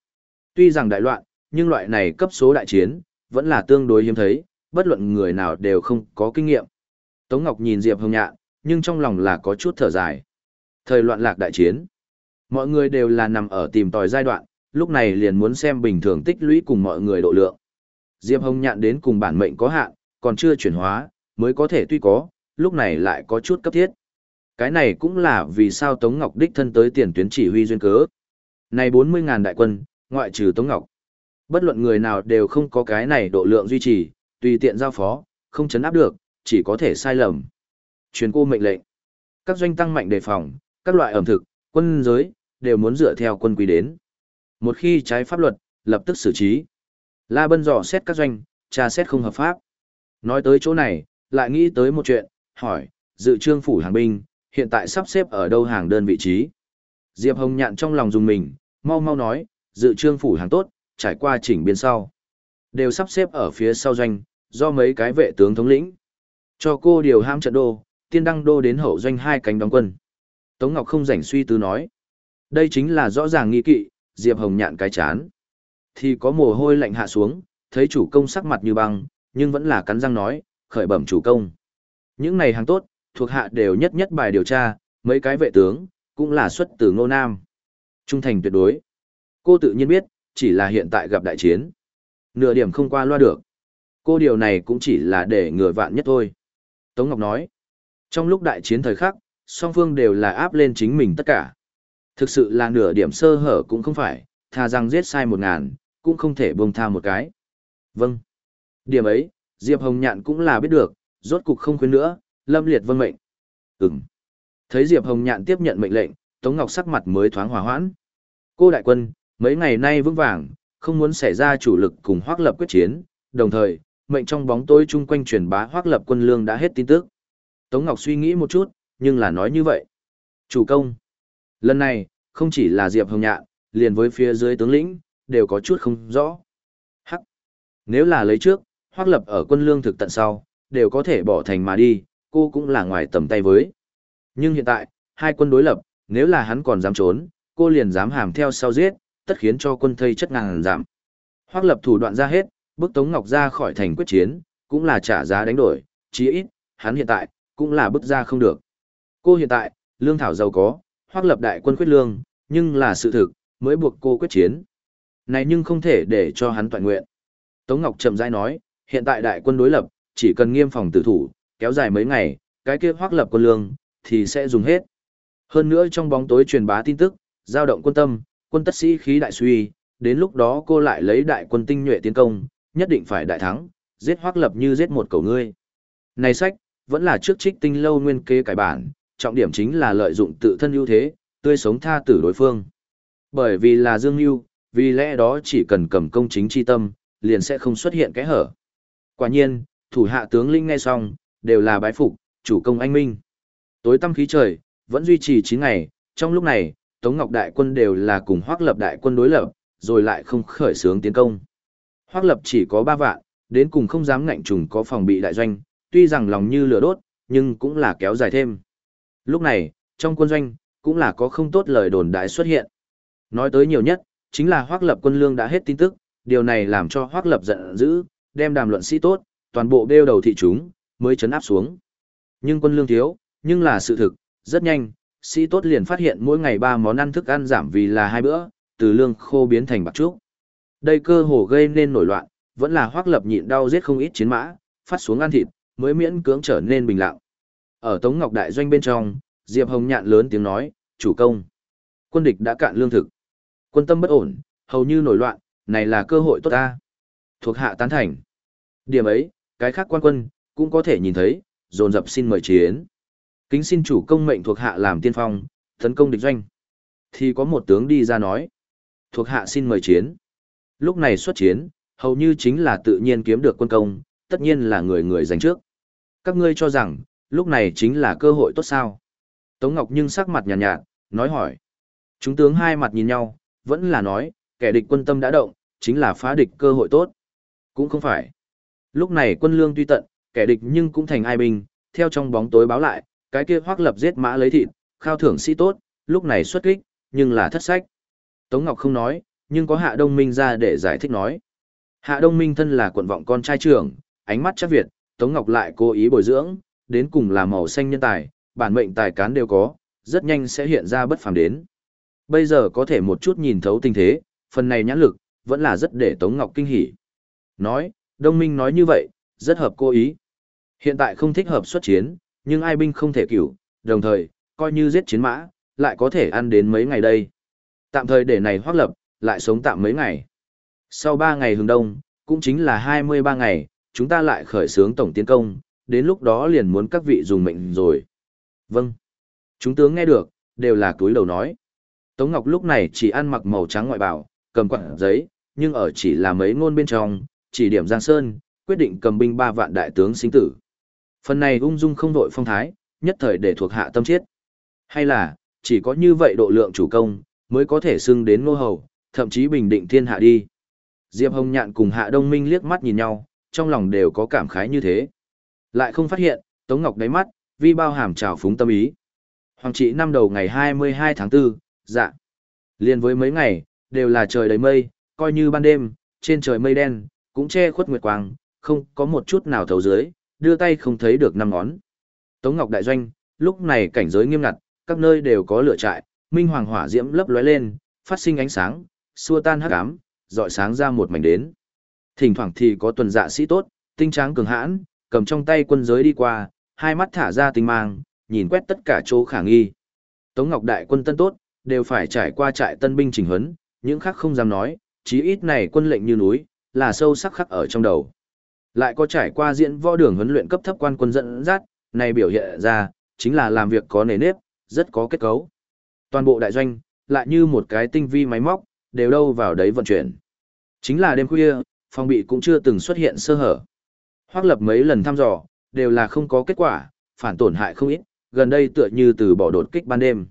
tuy rằng đại loạn, nhưng loại này cấp số đại chiến, vẫn là tương đối hiếm thấy, bất luận người nào đều không có kinh nghiệm. Tống Ngọc nhìn Diệp Hồng Nhạn, nhưng trong lòng là có chút thở dài. Thời loạn lạc đại chiến, mọi người đều là nằm ở tìm tòi giai đoạn, lúc này liền muốn xem bình thường tích lũy cùng mọi người độ lượng. Diệp Hồng Nhạn đến cùng bản mệnh có hạn, còn chưa chuyển hóa, mới có thể tuy có, lúc này lại có chút cấp thiết. Cái này cũng là vì sao Tống Ngọc đích thân tới tiền tuyến chỉ huy duyên cớ. Này 40.000 đại quân, ngoại trừ Tống Ngọc. Bất luận người nào đều không có cái này độ lượng duy trì, tùy tiện giao phó, không chấn áp được, chỉ có thể sai lầm. Truyền cô mệnh lệnh. Các doanh tăng mạnh đề phòng, các loại ẩm thực, quân giới, đều muốn dựa theo quân quý đến. Một khi trái pháp luật, lập tức xử trí. La Bân dò xét các doanh, tra xét không hợp pháp. Nói tới chỗ này, lại nghĩ tới một chuyện, hỏi, dự trương phủ hàng binh, hiện tại sắp xếp ở đâu hàng đơn vị trí. Diệp Hồng nhạn trong lòng dùng mình, mau mau nói, dự trương phủ hàng tốt, trải qua chỉnh biên sau. Đều sắp xếp ở phía sau doanh, do mấy cái vệ tướng thống lĩnh. Cho cô điều ham trận đô, tiên đăng đô đến hậu doanh hai cánh đóng quân. Tống Ngọc không rảnh suy tư nói. Đây chính là rõ ràng nghi kỵ, Diệp Hồng nhạn cái chán. Thì có mồ hôi lạnh hạ xuống, thấy chủ công sắc mặt như băng, nhưng vẫn là cắn răng nói, khởi bẩm chủ công. Những này hàng tốt, thuộc hạ đều nhất nhất bài điều tra, mấy cái vệ tướng, cũng là xuất từ ngô nam. Trung thành tuyệt đối. Cô tự nhiên biết, chỉ là hiện tại gặp đại chiến. Nửa điểm không qua loa được. Cô điều này cũng chỉ là để ngừa vạn nhất thôi. Tống Ngọc nói, trong lúc đại chiến thời khắc, song phương đều là áp lên chính mình tất cả. Thực sự là nửa điểm sơ hở cũng không phải, thà rằng giết sai một ngàn, cũng không thể buông tha một cái. Vâng. Điểm ấy, Diệp Hồng Nhạn cũng là biết được, rốt cục không khuyên nữa, lâm liệt vâng mệnh. Ừm. Thấy Diệp Hồng Nhạn tiếp nhận mệnh lệnh, Tống Ngọc sắc mặt mới thoáng hòa hoãn. Cô đại quân, mấy ngày nay vững vàng, không muốn xảy ra chủ lực cùng hoác lập quyết chiến, đồng thời, mệnh trong bóng tối chung quanh truyền bá hoác lập quân lương đã hết tin tức. Tống Ngọc suy nghĩ một chút, nhưng là nói như vậy. Chủ công. Lần này, không chỉ là Diệp Hồng Nhạn, liền với phía dưới tướng lĩnh, đều có chút không rõ. Hắc. Nếu là lấy trước, hoác lập ở quân lương thực tận sau, đều có thể bỏ thành mà đi, cô cũng là ngoài tầm tay với. Nhưng hiện tại, hai quân đối lập, nếu là hắn còn dám trốn, cô liền dám hàm theo sau giết, tất khiến cho quân thây chất ngàn giảm. Hoác lập thủ đoạn ra hết, bước Tống Ngọc ra khỏi thành quyết chiến, cũng là trả giá đánh đổi, chí ít, hắn hiện tại, cũng là bước ra không được. Cô hiện tại, lương thảo giàu có, hoác lập đại quân quyết lương, nhưng là sự thực, mới buộc cô quyết chiến. Này nhưng không thể để cho hắn toàn nguyện. Tống Ngọc chậm rãi nói, hiện tại đại quân đối lập, chỉ cần nghiêm phòng tử thủ, kéo dài mấy ngày, cái kia hoác lập quân lương, thì sẽ dùng hết. Hơn nữa trong bóng tối truyền bá tin tức, giao động quân tâm, quân tất sĩ khí đại suy, đến lúc đó cô lại lấy đại quân tinh nhuệ tiến công, nhất định phải đại thắng, giết hoác lập như giết một cầu ngươi. Này sách, vẫn là trước trích tinh lâu nguyên kế cải bản, trọng điểm chính là lợi dụng tự thân ưu thế, tươi sống tha tử đối phương. Bởi vì là dương ưu, vì lẽ đó chỉ cần cầm công chính chi tâm, liền sẽ không xuất hiện cái hở. Quả nhiên, thủ hạ tướng linh nghe xong, đều là bái phục, chủ công anh minh. Tối tăm khí trời, vẫn duy trì 9 ngày, trong lúc này, Tống Ngọc Đại quân đều là cùng Hoác Lập Đại quân đối lập, rồi lại không khởi xướng tiến công. Hoác Lập chỉ có 3 vạn, đến cùng không dám ngạnh trùng có phòng bị đại doanh, tuy rằng lòng như lửa đốt, nhưng cũng là kéo dài thêm. Lúc này, trong quân doanh, cũng là có không tốt lời đồn đại xuất hiện. Nói tới nhiều nhất, chính là Hoác Lập quân lương đã hết tin tức, điều này làm cho Hoác Lập giận dữ, đem đàm luận sĩ tốt, toàn bộ đeo đầu thị chúng, mới chấn áp xuống. Nhưng quân lương thiếu, nhưng là sự thực, rất nhanh, sĩ tốt liền phát hiện mỗi ngày ba món ăn thức ăn giảm vì là hai bữa, từ lương khô biến thành bạc trúc. Đây cơ hồ gây nên nổi loạn, vẫn là hoác lập nhịn đau giết không ít chiến mã, phát xuống ăn thịt, mới miễn cưỡng trở nên bình lặng. Ở Tống Ngọc Đại Doanh bên trong, Diệp Hồng nhạn lớn tiếng nói, chủ công. Quân địch đã cạn lương thực. Quân tâm bất ổn, hầu như nổi loạn, này là cơ hội tốt ta. Thuộc hạ tán thành. Điểm ấy, cái khác quan quân, cũng có thể nhìn thấy, dồn dập xin mời chiến. Kính xin chủ công mệnh thuộc hạ làm tiên phong, tấn công địch doanh. Thì có một tướng đi ra nói. Thuộc hạ xin mời chiến. Lúc này xuất chiến, hầu như chính là tự nhiên kiếm được quân công, tất nhiên là người người giành trước. Các ngươi cho rằng, lúc này chính là cơ hội tốt sao? Tống Ngọc nhưng sắc mặt nhàn nhạt, nhạt, nói hỏi. Chúng tướng hai mặt nhìn nhau, vẫn là nói, kẻ địch quân tâm đã động, chính là phá địch cơ hội tốt. Cũng không phải. Lúc này quân lương tuy tận, kẻ địch nhưng cũng thành ai binh, theo trong bóng tối báo lại, cái kia hoác lập giết mã lấy thịt, khao thưởng sĩ tốt, lúc này xuất kích, nhưng là thất sách. Tống Ngọc không nói, nhưng có Hạ Đông Minh ra để giải thích nói. Hạ Đông Minh thân là quận vọng con trai trưởng, ánh mắt chắc Việt, Tống Ngọc lại cố ý bồi dưỡng, đến cùng là màu xanh nhân tài, bản mệnh tài cán đều có, rất nhanh sẽ hiện ra bất phàm đến. Bây giờ có thể một chút nhìn thấu tình thế, phần này nhãn lực, vẫn là rất để Tống Ngọc kinh hỉ. Nói, Đông Minh nói như vậy, rất hợp cô ý. Hiện tại không thích hợp xuất chiến, nhưng ai binh không thể cửu, đồng thời, coi như giết chiến mã, lại có thể ăn đến mấy ngày đây. Tạm thời để này hoác lập, lại sống tạm mấy ngày. Sau 3 ngày hướng đông, cũng chính là 23 ngày, chúng ta lại khởi xướng tổng tiến công, đến lúc đó liền muốn các vị dùng mệnh rồi. Vâng. Chúng tướng nghe được, đều là túi đầu nói. Tống Ngọc lúc này chỉ ăn mặc màu trắng ngoại bảo, cầm quặng giấy, nhưng ở chỉ là mấy ngôn bên trong, chỉ điểm Giang Sơn, quyết định cầm binh ba vạn đại tướng sinh tử. Phần này ung dung không đội phong thái, nhất thời để thuộc hạ tâm chết. Hay là, chỉ có như vậy độ lượng chủ công, mới có thể xưng đến ngô hầu, thậm chí bình định thiên hạ đi. Diệp Hồng Nhạn cùng Hạ Đông Minh liếc mắt nhìn nhau, trong lòng đều có cảm khái như thế. Lại không phát hiện, Tống Ngọc đáy mắt, vi bao hàm trào phúng tâm ý. Hoàng trị năm đầu ngày 22 tháng 4, dạ. Liên với mấy ngày, đều là trời đầy mây, coi như ban đêm, trên trời mây đen, cũng che khuất nguyệt quang, không có một chút nào thấu dưới, đưa tay không thấy được năm ngón. Tống Ngọc Đại Doanh, lúc này cảnh giới nghiêm ngặt, các nơi đều có lửa trại, minh hoàng hỏa diễm lấp lóe lên, phát sinh ánh sáng, xua tan hắc ám, dọi sáng ra một mảnh đến. Thỉnh thoảng thì có tuần dạ sĩ tốt, tinh tráng cường hãn, cầm trong tay quân giới đi qua, hai mắt thả ra tinh mang, nhìn quét tất cả chỗ khả nghi. Tống Ngọc Đại quân tân tốt, đều phải trải qua trại tân binh chỉnh huấn, những khác không dám nói, chí ít này quân lệnh như núi, là sâu sắc khắc ở trong đầu. Lại có trải qua diễn võ đường huấn luyện cấp thấp quan quân dẫn dắt, này biểu hiện ra, chính là làm việc có nề nếp, rất có kết cấu. Toàn bộ đại doanh, lại như một cái tinh vi máy móc, đều đâu vào đấy vận chuyển. Chính là đêm khuya, Phòng bị cũng chưa từng xuất hiện sơ hở. Hoác lập mấy lần thăm dò, đều là không có kết quả, phản tổn hại không ít, gần đây tựa như từ bỏ đột kích ban đêm.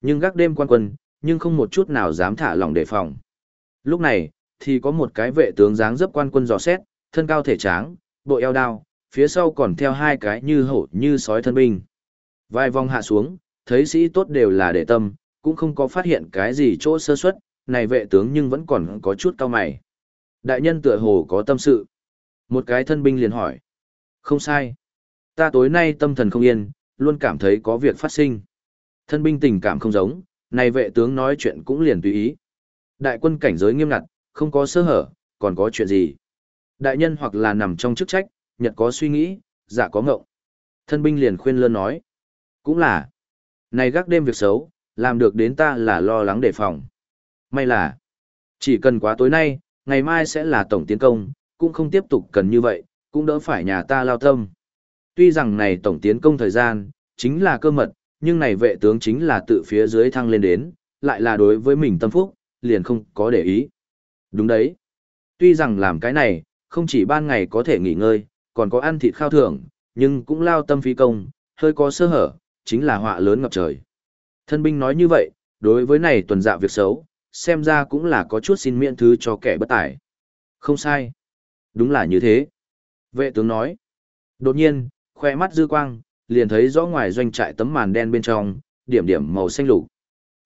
Nhưng gác đêm quan quân, nhưng không một chút nào dám thả lỏng đề phòng. Lúc này, thì có một cái vệ tướng dáng dấp quan quân dò xét, thân cao thể tráng, bộ eo đao, phía sau còn theo hai cái như hổ như sói thân binh. vài vòng hạ xuống, thấy sĩ tốt đều là để tâm, cũng không có phát hiện cái gì chỗ sơ suất, này vệ tướng nhưng vẫn còn có chút cao mày. Đại nhân tựa hồ có tâm sự. Một cái thân binh liền hỏi. Không sai. Ta tối nay tâm thần không yên, luôn cảm thấy có việc phát sinh. Thân binh tình cảm không giống, này vệ tướng nói chuyện cũng liền tùy ý. Đại quân cảnh giới nghiêm ngặt, không có sơ hở, còn có chuyện gì? Đại nhân hoặc là nằm trong chức trách, nhật có suy nghĩ, dạ có ngộng. Thân binh liền khuyên lơn nói. Cũng là. Này gác đêm việc xấu, làm được đến ta là lo lắng đề phòng. May là, chỉ cần quá tối nay, ngày mai sẽ là tổng tiến công, cũng không tiếp tục cần như vậy, cũng đỡ phải nhà ta lao tâm. Tuy rằng này tổng tiến công thời gian, chính là cơ mật, nhưng này vệ tướng chính là tự phía dưới thăng lên đến, lại là đối với mình tâm phúc, liền không có để ý. Đúng đấy. Tuy rằng làm cái này, không chỉ ban ngày có thể nghỉ ngơi, còn có ăn thịt khao thưởng, nhưng cũng lao tâm phi công, hơi có sơ hở, chính là họa lớn ngập trời. Thân binh nói như vậy, đối với này tuần dạ việc xấu, xem ra cũng là có chút xin miễn thứ cho kẻ bất tài. Không sai. Đúng là như thế. Vệ tướng nói. Đột nhiên, khoe mắt dư quang, liền thấy rõ ngoài doanh trại tấm màn đen bên trong, điểm điểm màu xanh lục.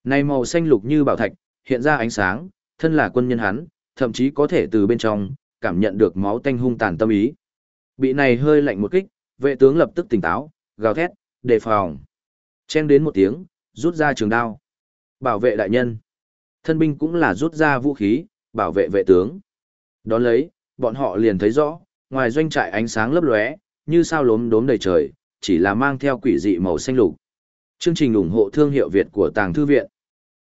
Này màu xanh lục như bảo thạch, hiện ra ánh sáng, thân là quân nhân hắn, thậm chí có thể từ bên trong, cảm nhận được máu tanh hung tàn tâm ý. Bị này hơi lạnh một kích, vệ tướng lập tức tỉnh táo, gào thét, đề phòng. Chen đến một tiếng, rút ra trường đao. Bảo vệ đại nhân. Thân binh cũng là rút ra vũ khí, bảo vệ vệ tướng. Đón lấy, bọn họ liền thấy rõ, ngoài doanh trại ánh sáng lấp lóe, như sao lốm đốm đầy trời, chỉ là mang theo quỷ dị màu xanh lục. Chương trình ủng hộ thương hiệu Việt của Tàng Thư Viện.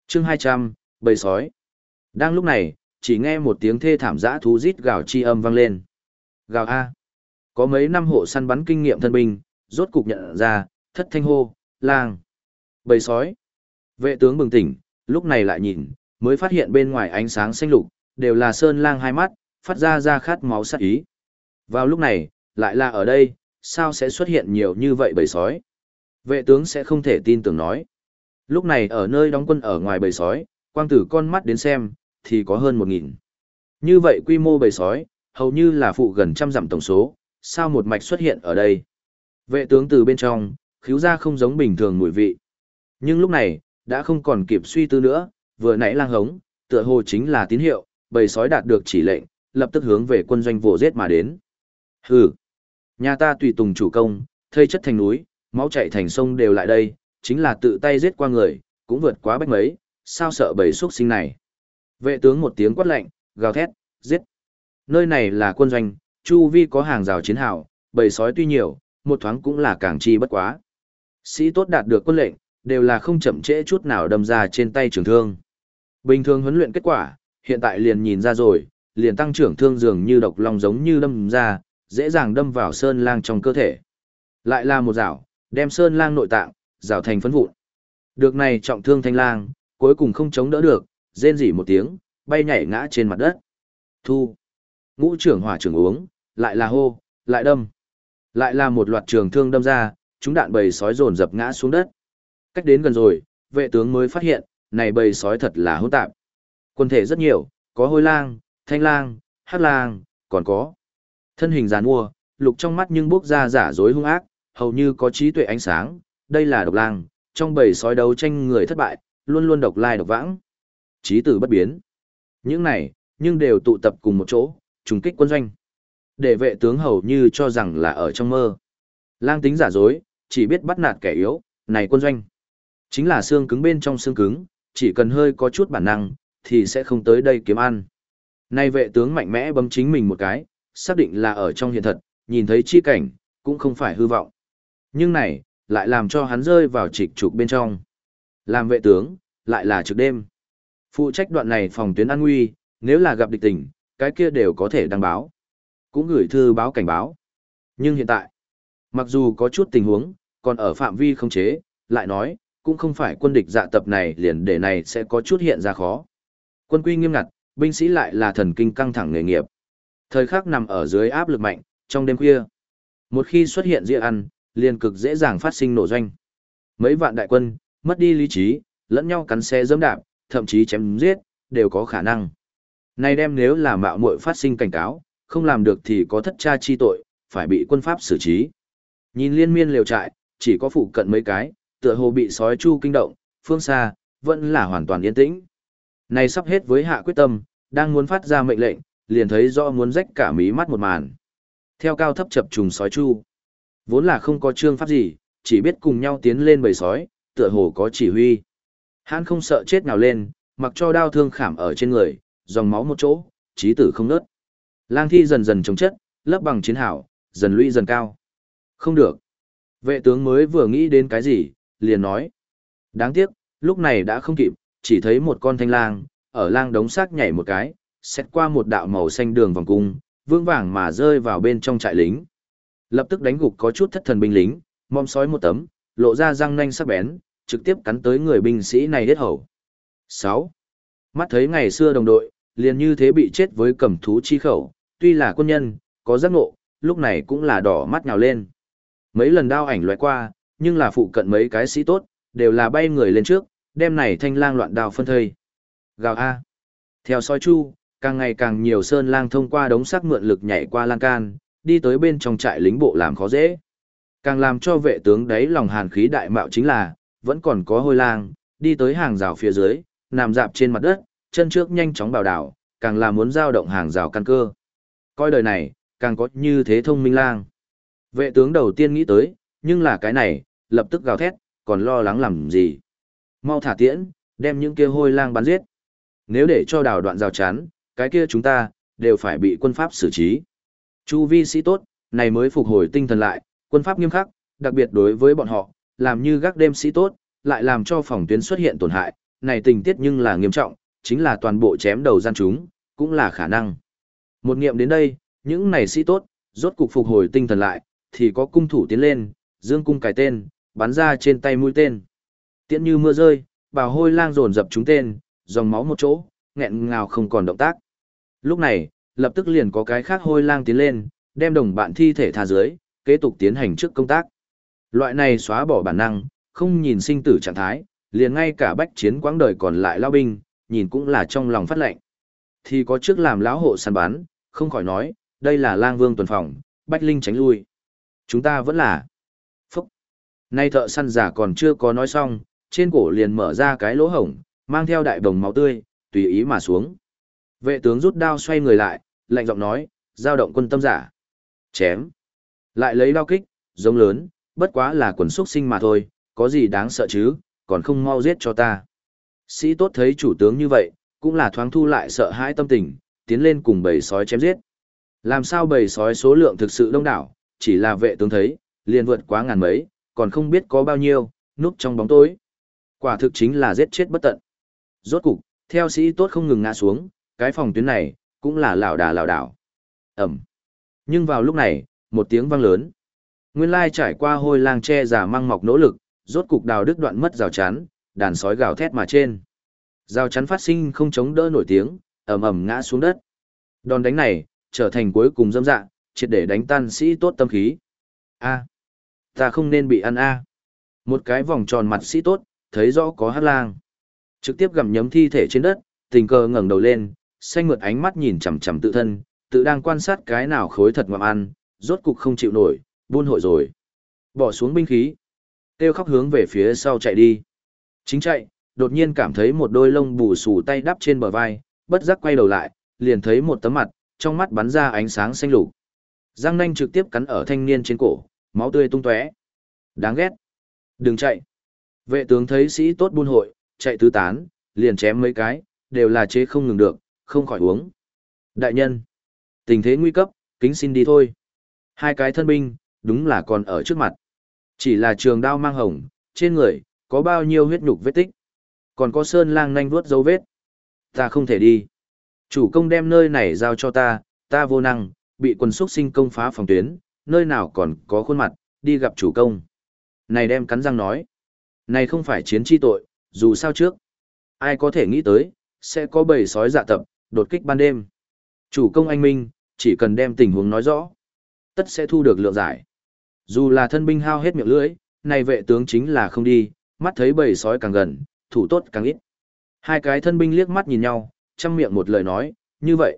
Chương 200, Bầy Sói. Đang lúc này, chỉ nghe một tiếng thê thảm dã thú rít gào chi âm vang lên. Gào A. Có mấy năm hộ săn bắn kinh nghiệm thân binh, rốt cục nhận ra, thất thanh hô, lang. Bầy sói. Vệ tướng bừng tỉnh, lúc này lại nhìn, mới phát hiện bên ngoài ánh sáng xanh lục, đều là sơn lang hai mắt, phát ra ra khát máu sát ý. Vào lúc này, lại là ở đây, sao sẽ xuất hiện nhiều như vậy bầy sói? Vệ tướng sẽ không thể tin tưởng nói. Lúc này ở nơi đóng quân ở ngoài bầy sói, quang tử con mắt đến xem, thì có hơn một nghìn. Như vậy quy mô bầy sói, hầu như là phụ gần trăm dặm tổng số, sao một mạch xuất hiện ở đây? Vệ tướng từ bên trong, khíu ra không giống bình thường mùi vị. Nhưng lúc này, đã không còn kịp suy tư nữa, vừa nãy lang hống, tựa hồ chính là tín hiệu, bầy sói đạt được chỉ lệnh, lập tức hướng về quân doanh vồ giết mà đến. Hừ, nhà ta tùy tùng chủ công, thây chất thành núi, máu chảy thành sông đều lại đây, chính là tự tay giết qua người, cũng vượt quá bách mấy, sao sợ bầy xuất sinh này. Vệ tướng một tiếng quát lệnh, gào thét, giết. Nơi này là quân doanh, chu vi có hàng rào chiến hào, bầy sói tuy nhiều, một thoáng cũng là càng chi bất quá. Sĩ tốt đạt được quân lệnh, đều là không chậm trễ chút nào đâm ra trên tay trường thương. Bình thường huấn luyện kết quả, hiện tại liền nhìn ra rồi, liền tăng trưởng thương dường như độc long giống như đâm ra, dễ dàng đâm vào sơn lang trong cơ thể. Lại là một rào, đem sơn lang nội tạng, rào thành phấn vụn. Được này trọng thương thanh lang, cuối cùng không chống đỡ được, rên rỉ một tiếng, bay nhảy ngã trên mặt đất. Thu. Ngũ trưởng hỏa trưởng uống, lại là hô, lại đâm. Lại là một loạt trường thương đâm ra, chúng đạn bầy sói dồn dập ngã xuống đất. Cách đến gần rồi, vệ tướng mới phát hiện, này bầy sói thật là hỗn tạp. Quân thể rất nhiều, có hôi lang, thanh lang, hát lang, còn có thân hình giàn mua, lục trong mắt nhưng bốc ra giả dối hung ác, hầu như có trí tuệ ánh sáng, đây là độc lang, trong bầy sói đấu tranh người thất bại, luôn luôn độc lai độc vãng. Trí tử bất biến. Những này, nhưng đều tụ tập cùng một chỗ, trùng kích quân doanh. Để vệ tướng hầu như cho rằng là ở trong mơ. Lang tính giả dối, chỉ biết bắt nạt kẻ yếu, này quân doanh. Chính là xương cứng bên trong xương cứng, chỉ cần hơi có chút bản năng, thì sẽ không tới đây kiếm ăn. Nay vệ tướng mạnh mẽ bấm chính mình một cái, xác định là ở trong hiện thật, nhìn thấy chi cảnh, cũng không phải hư vọng. Nhưng này, lại làm cho hắn rơi vào trịch trục bên trong. Làm vệ tướng, lại là trực đêm. Phụ trách đoạn này phòng tuyến an nguy, nếu là gặp địch tình, cái kia đều có thể đăng báo. Cũng gửi thư báo cảnh báo. Nhưng hiện tại, mặc dù có chút tình huống, còn ở phạm vi không chế, lại nói, cũng không phải quân địch dạ tập này liền để này sẽ có chút hiện ra khó. Quân quy nghiêm ngặt, binh sĩ lại là thần kinh căng thẳng nghề nghiệp. Thời khắc nằm ở dưới áp lực mạnh, trong đêm khuya. Một khi xuất hiện dĩa ăn, liền cực dễ dàng phát sinh nổ doanh. Mấy vạn đại quân, mất đi lý trí, lẫn nhau cắn xe dẫm đạp, thậm chí chém giết, đều có khả năng. nay đem nếu là mạo muội phát sinh cảnh cáo, không làm được thì có thất tra chi tội, phải bị quân pháp xử trí. Nhìn liên miên liều trại, chỉ có phụ cận mấy cái, tựa hồ bị sói chu kinh động, phương xa, vẫn là hoàn toàn yên tĩnh. Này sắp hết với hạ quyết tâm, đang muốn phát ra mệnh lệnh, liền thấy rõ muốn rách cả mí mắt một màn. Theo cao thấp chập trùng sói chu, vốn là không có trương pháp gì, chỉ biết cùng nhau tiến lên bầy sói, tựa hồ có chỉ huy. Hắn không sợ chết nào lên, mặc cho đau thương khảm ở trên người, dòng máu một chỗ, trí tử không nớt. Lang thi dần dần chống chất, lấp bằng chiến hảo, dần lũy dần cao. Không được. Vệ tướng mới vừa nghĩ đến cái gì, liền nói. Đáng tiếc, lúc này đã không kịp, chỉ thấy một con thanh lang, ở lang đống xác nhảy một cái, xét qua một đạo màu xanh đường vòng cung, vương vàng mà rơi vào bên trong trại lính. Lập tức đánh gục có chút thất thần binh lính, mom sói một tấm, lộ ra răng nanh sắc bén, trực tiếp cắn tới người binh sĩ này hết hầu. 6. Mắt thấy ngày xưa đồng đội, liền như thế bị chết với cầm thú chi khẩu, tuy là quân nhân, có giác ngộ, lúc này cũng là đỏ mắt nhào lên. Mấy lần đao ảnh loại qua, nhưng là phụ cận mấy cái sĩ tốt, đều là bay người lên trước, đem này thanh lang loạn đao phân thây. Gào A. Theo soi chu, càng ngày càng nhiều sơn lang thông qua đống sắc mượn lực nhảy qua lan can, đi tới bên trong trại lính bộ làm khó dễ. Càng làm cho vệ tướng đấy lòng hàn khí đại mạo chính là, vẫn còn có hôi lang, đi tới hàng rào phía dưới, nằm dạp trên mặt đất, chân trước nhanh chóng bảo đảo, càng là muốn giao động hàng rào căn cơ. Coi đời này, càng có như thế thông minh lang. Vệ tướng đầu tiên nghĩ tới, nhưng là cái này, lập tức gào thét, còn lo lắng làm gì. Mau thả tiễn, đem những kia hôi lang bắn giết. Nếu để cho đào đoạn rào chắn, cái kia chúng ta, đều phải bị quân pháp xử trí. Chu vi sĩ tốt, này mới phục hồi tinh thần lại, quân pháp nghiêm khắc, đặc biệt đối với bọn họ, làm như gác đêm sĩ tốt, lại làm cho phòng tuyến xuất hiện tổn hại, này tình tiết nhưng là nghiêm trọng, chính là toàn bộ chém đầu gian chúng, cũng là khả năng. Một nghiệm đến đây, những này sĩ tốt, rốt cục phục hồi tinh thần lại, thì có cung thủ tiến lên, dương cung cài tên, bắn ra trên tay mũi tên. Tiễn như mưa rơi, bào hôi lang dồn dập chúng tên, dòng máu một chỗ, nghẹn ngào không còn động tác. Lúc này, lập tức liền có cái khác hôi lang tiến lên, đem đồng bạn thi thể thả dưới, kế tục tiến hành trước công tác. Loại này xóa bỏ bản năng, không nhìn sinh tử trạng thái, liền ngay cả bách chiến quãng đời còn lại lao binh, nhìn cũng là trong lòng phát lệnh. Thì có trước làm lão hộ săn bán, không khỏi nói, đây là lang vương tuần phòng, bách linh tránh lui. Chúng ta vẫn là. Phúc. Nay thợ săn giả còn chưa có nói xong, trên cổ liền mở ra cái lỗ hổng, mang theo đại đồng máu tươi, tùy ý mà xuống. Vệ tướng rút đao xoay người lại, lạnh giọng nói, giao động quân tâm giả. Chém. Lại lấy đao kích, giống lớn, bất quá là quần xuất sinh mà thôi, có gì đáng sợ chứ, còn không mau giết cho ta. Sĩ tốt thấy chủ tướng như vậy, cũng là thoáng thu lại sợ hãi tâm tình, tiến lên cùng bầy sói chém giết. Làm sao bầy sói số lượng thực sự đông đảo, chỉ là vệ tướng thấy, liền vượt quá ngàn mấy, còn không biết có bao nhiêu, núp trong bóng tối. Quả thực chính là giết chết bất tận. Rốt cục, theo sĩ tốt không ngừng ngã xuống, cái phòng tuyến này, cũng là lảo đà lảo đảo. Ẩm. Nhưng vào lúc này, một tiếng vang lớn. Nguyên lai trải qua hôi lang che giả măng mọc nỗ lực, rốt cục đào đứt đoạn mất rào chắn, đàn sói gào thét mà trên. Rào chắn phát sinh không chống đỡ nổi tiếng, ầm ầm ngã xuống đất. Đòn đánh này, trở thành cuối cùng dâm dạ, triệt để đánh tan sĩ tốt tâm khí. A, ta không nên bị ăn a. Một cái vòng tròn mặt sĩ tốt, thấy rõ có hát lang. Trực tiếp gặm nhấm thi thể trên đất, tình cờ ngẩng đầu lên, xanh mượt ánh mắt nhìn chằm chằm tự thân, tự đang quan sát cái nào khối thật ngậm ăn, rốt cục không chịu nổi, buôn hội rồi. Bỏ xuống binh khí, kêu khóc hướng về phía sau chạy đi. Chính chạy, đột nhiên cảm thấy một đôi lông bù xù tay đắp trên bờ vai, bất giác quay đầu lại, liền thấy một tấm mặt, trong mắt bắn ra ánh sáng xanh lục. Giang nanh trực tiếp cắn ở thanh niên trên cổ, máu tươi tung tóe. Đáng ghét. Đừng chạy. Vệ tướng thấy sĩ tốt buôn hội, chạy tứ tán, liền chém mấy cái, đều là chế không ngừng được, không khỏi uống. Đại nhân. Tình thế nguy cấp, kính xin đi thôi. Hai cái thân binh, đúng là còn ở trước mặt. Chỉ là trường đao mang hồng, trên người, có bao nhiêu huyết nhục vết tích. Còn có sơn lang nanh vuốt dấu vết. Ta không thể đi. Chủ công đem nơi này giao cho ta, ta vô năng, bị quần xuất sinh công phá phòng tuyến, nơi nào còn có khuôn mặt, đi gặp chủ công. Này đem cắn răng nói. Này không phải chiến chi tội, dù sao trước. Ai có thể nghĩ tới, sẽ có bầy sói dạ tập, đột kích ban đêm. Chủ công anh Minh, chỉ cần đem tình huống nói rõ, tất sẽ thu được lượng giải. Dù là thân binh hao hết miệng lưỡi, này vệ tướng chính là không đi, mắt thấy bầy sói càng gần, thủ tốt càng ít. Hai cái thân binh liếc mắt nhìn nhau, chăm miệng một lời nói, như vậy.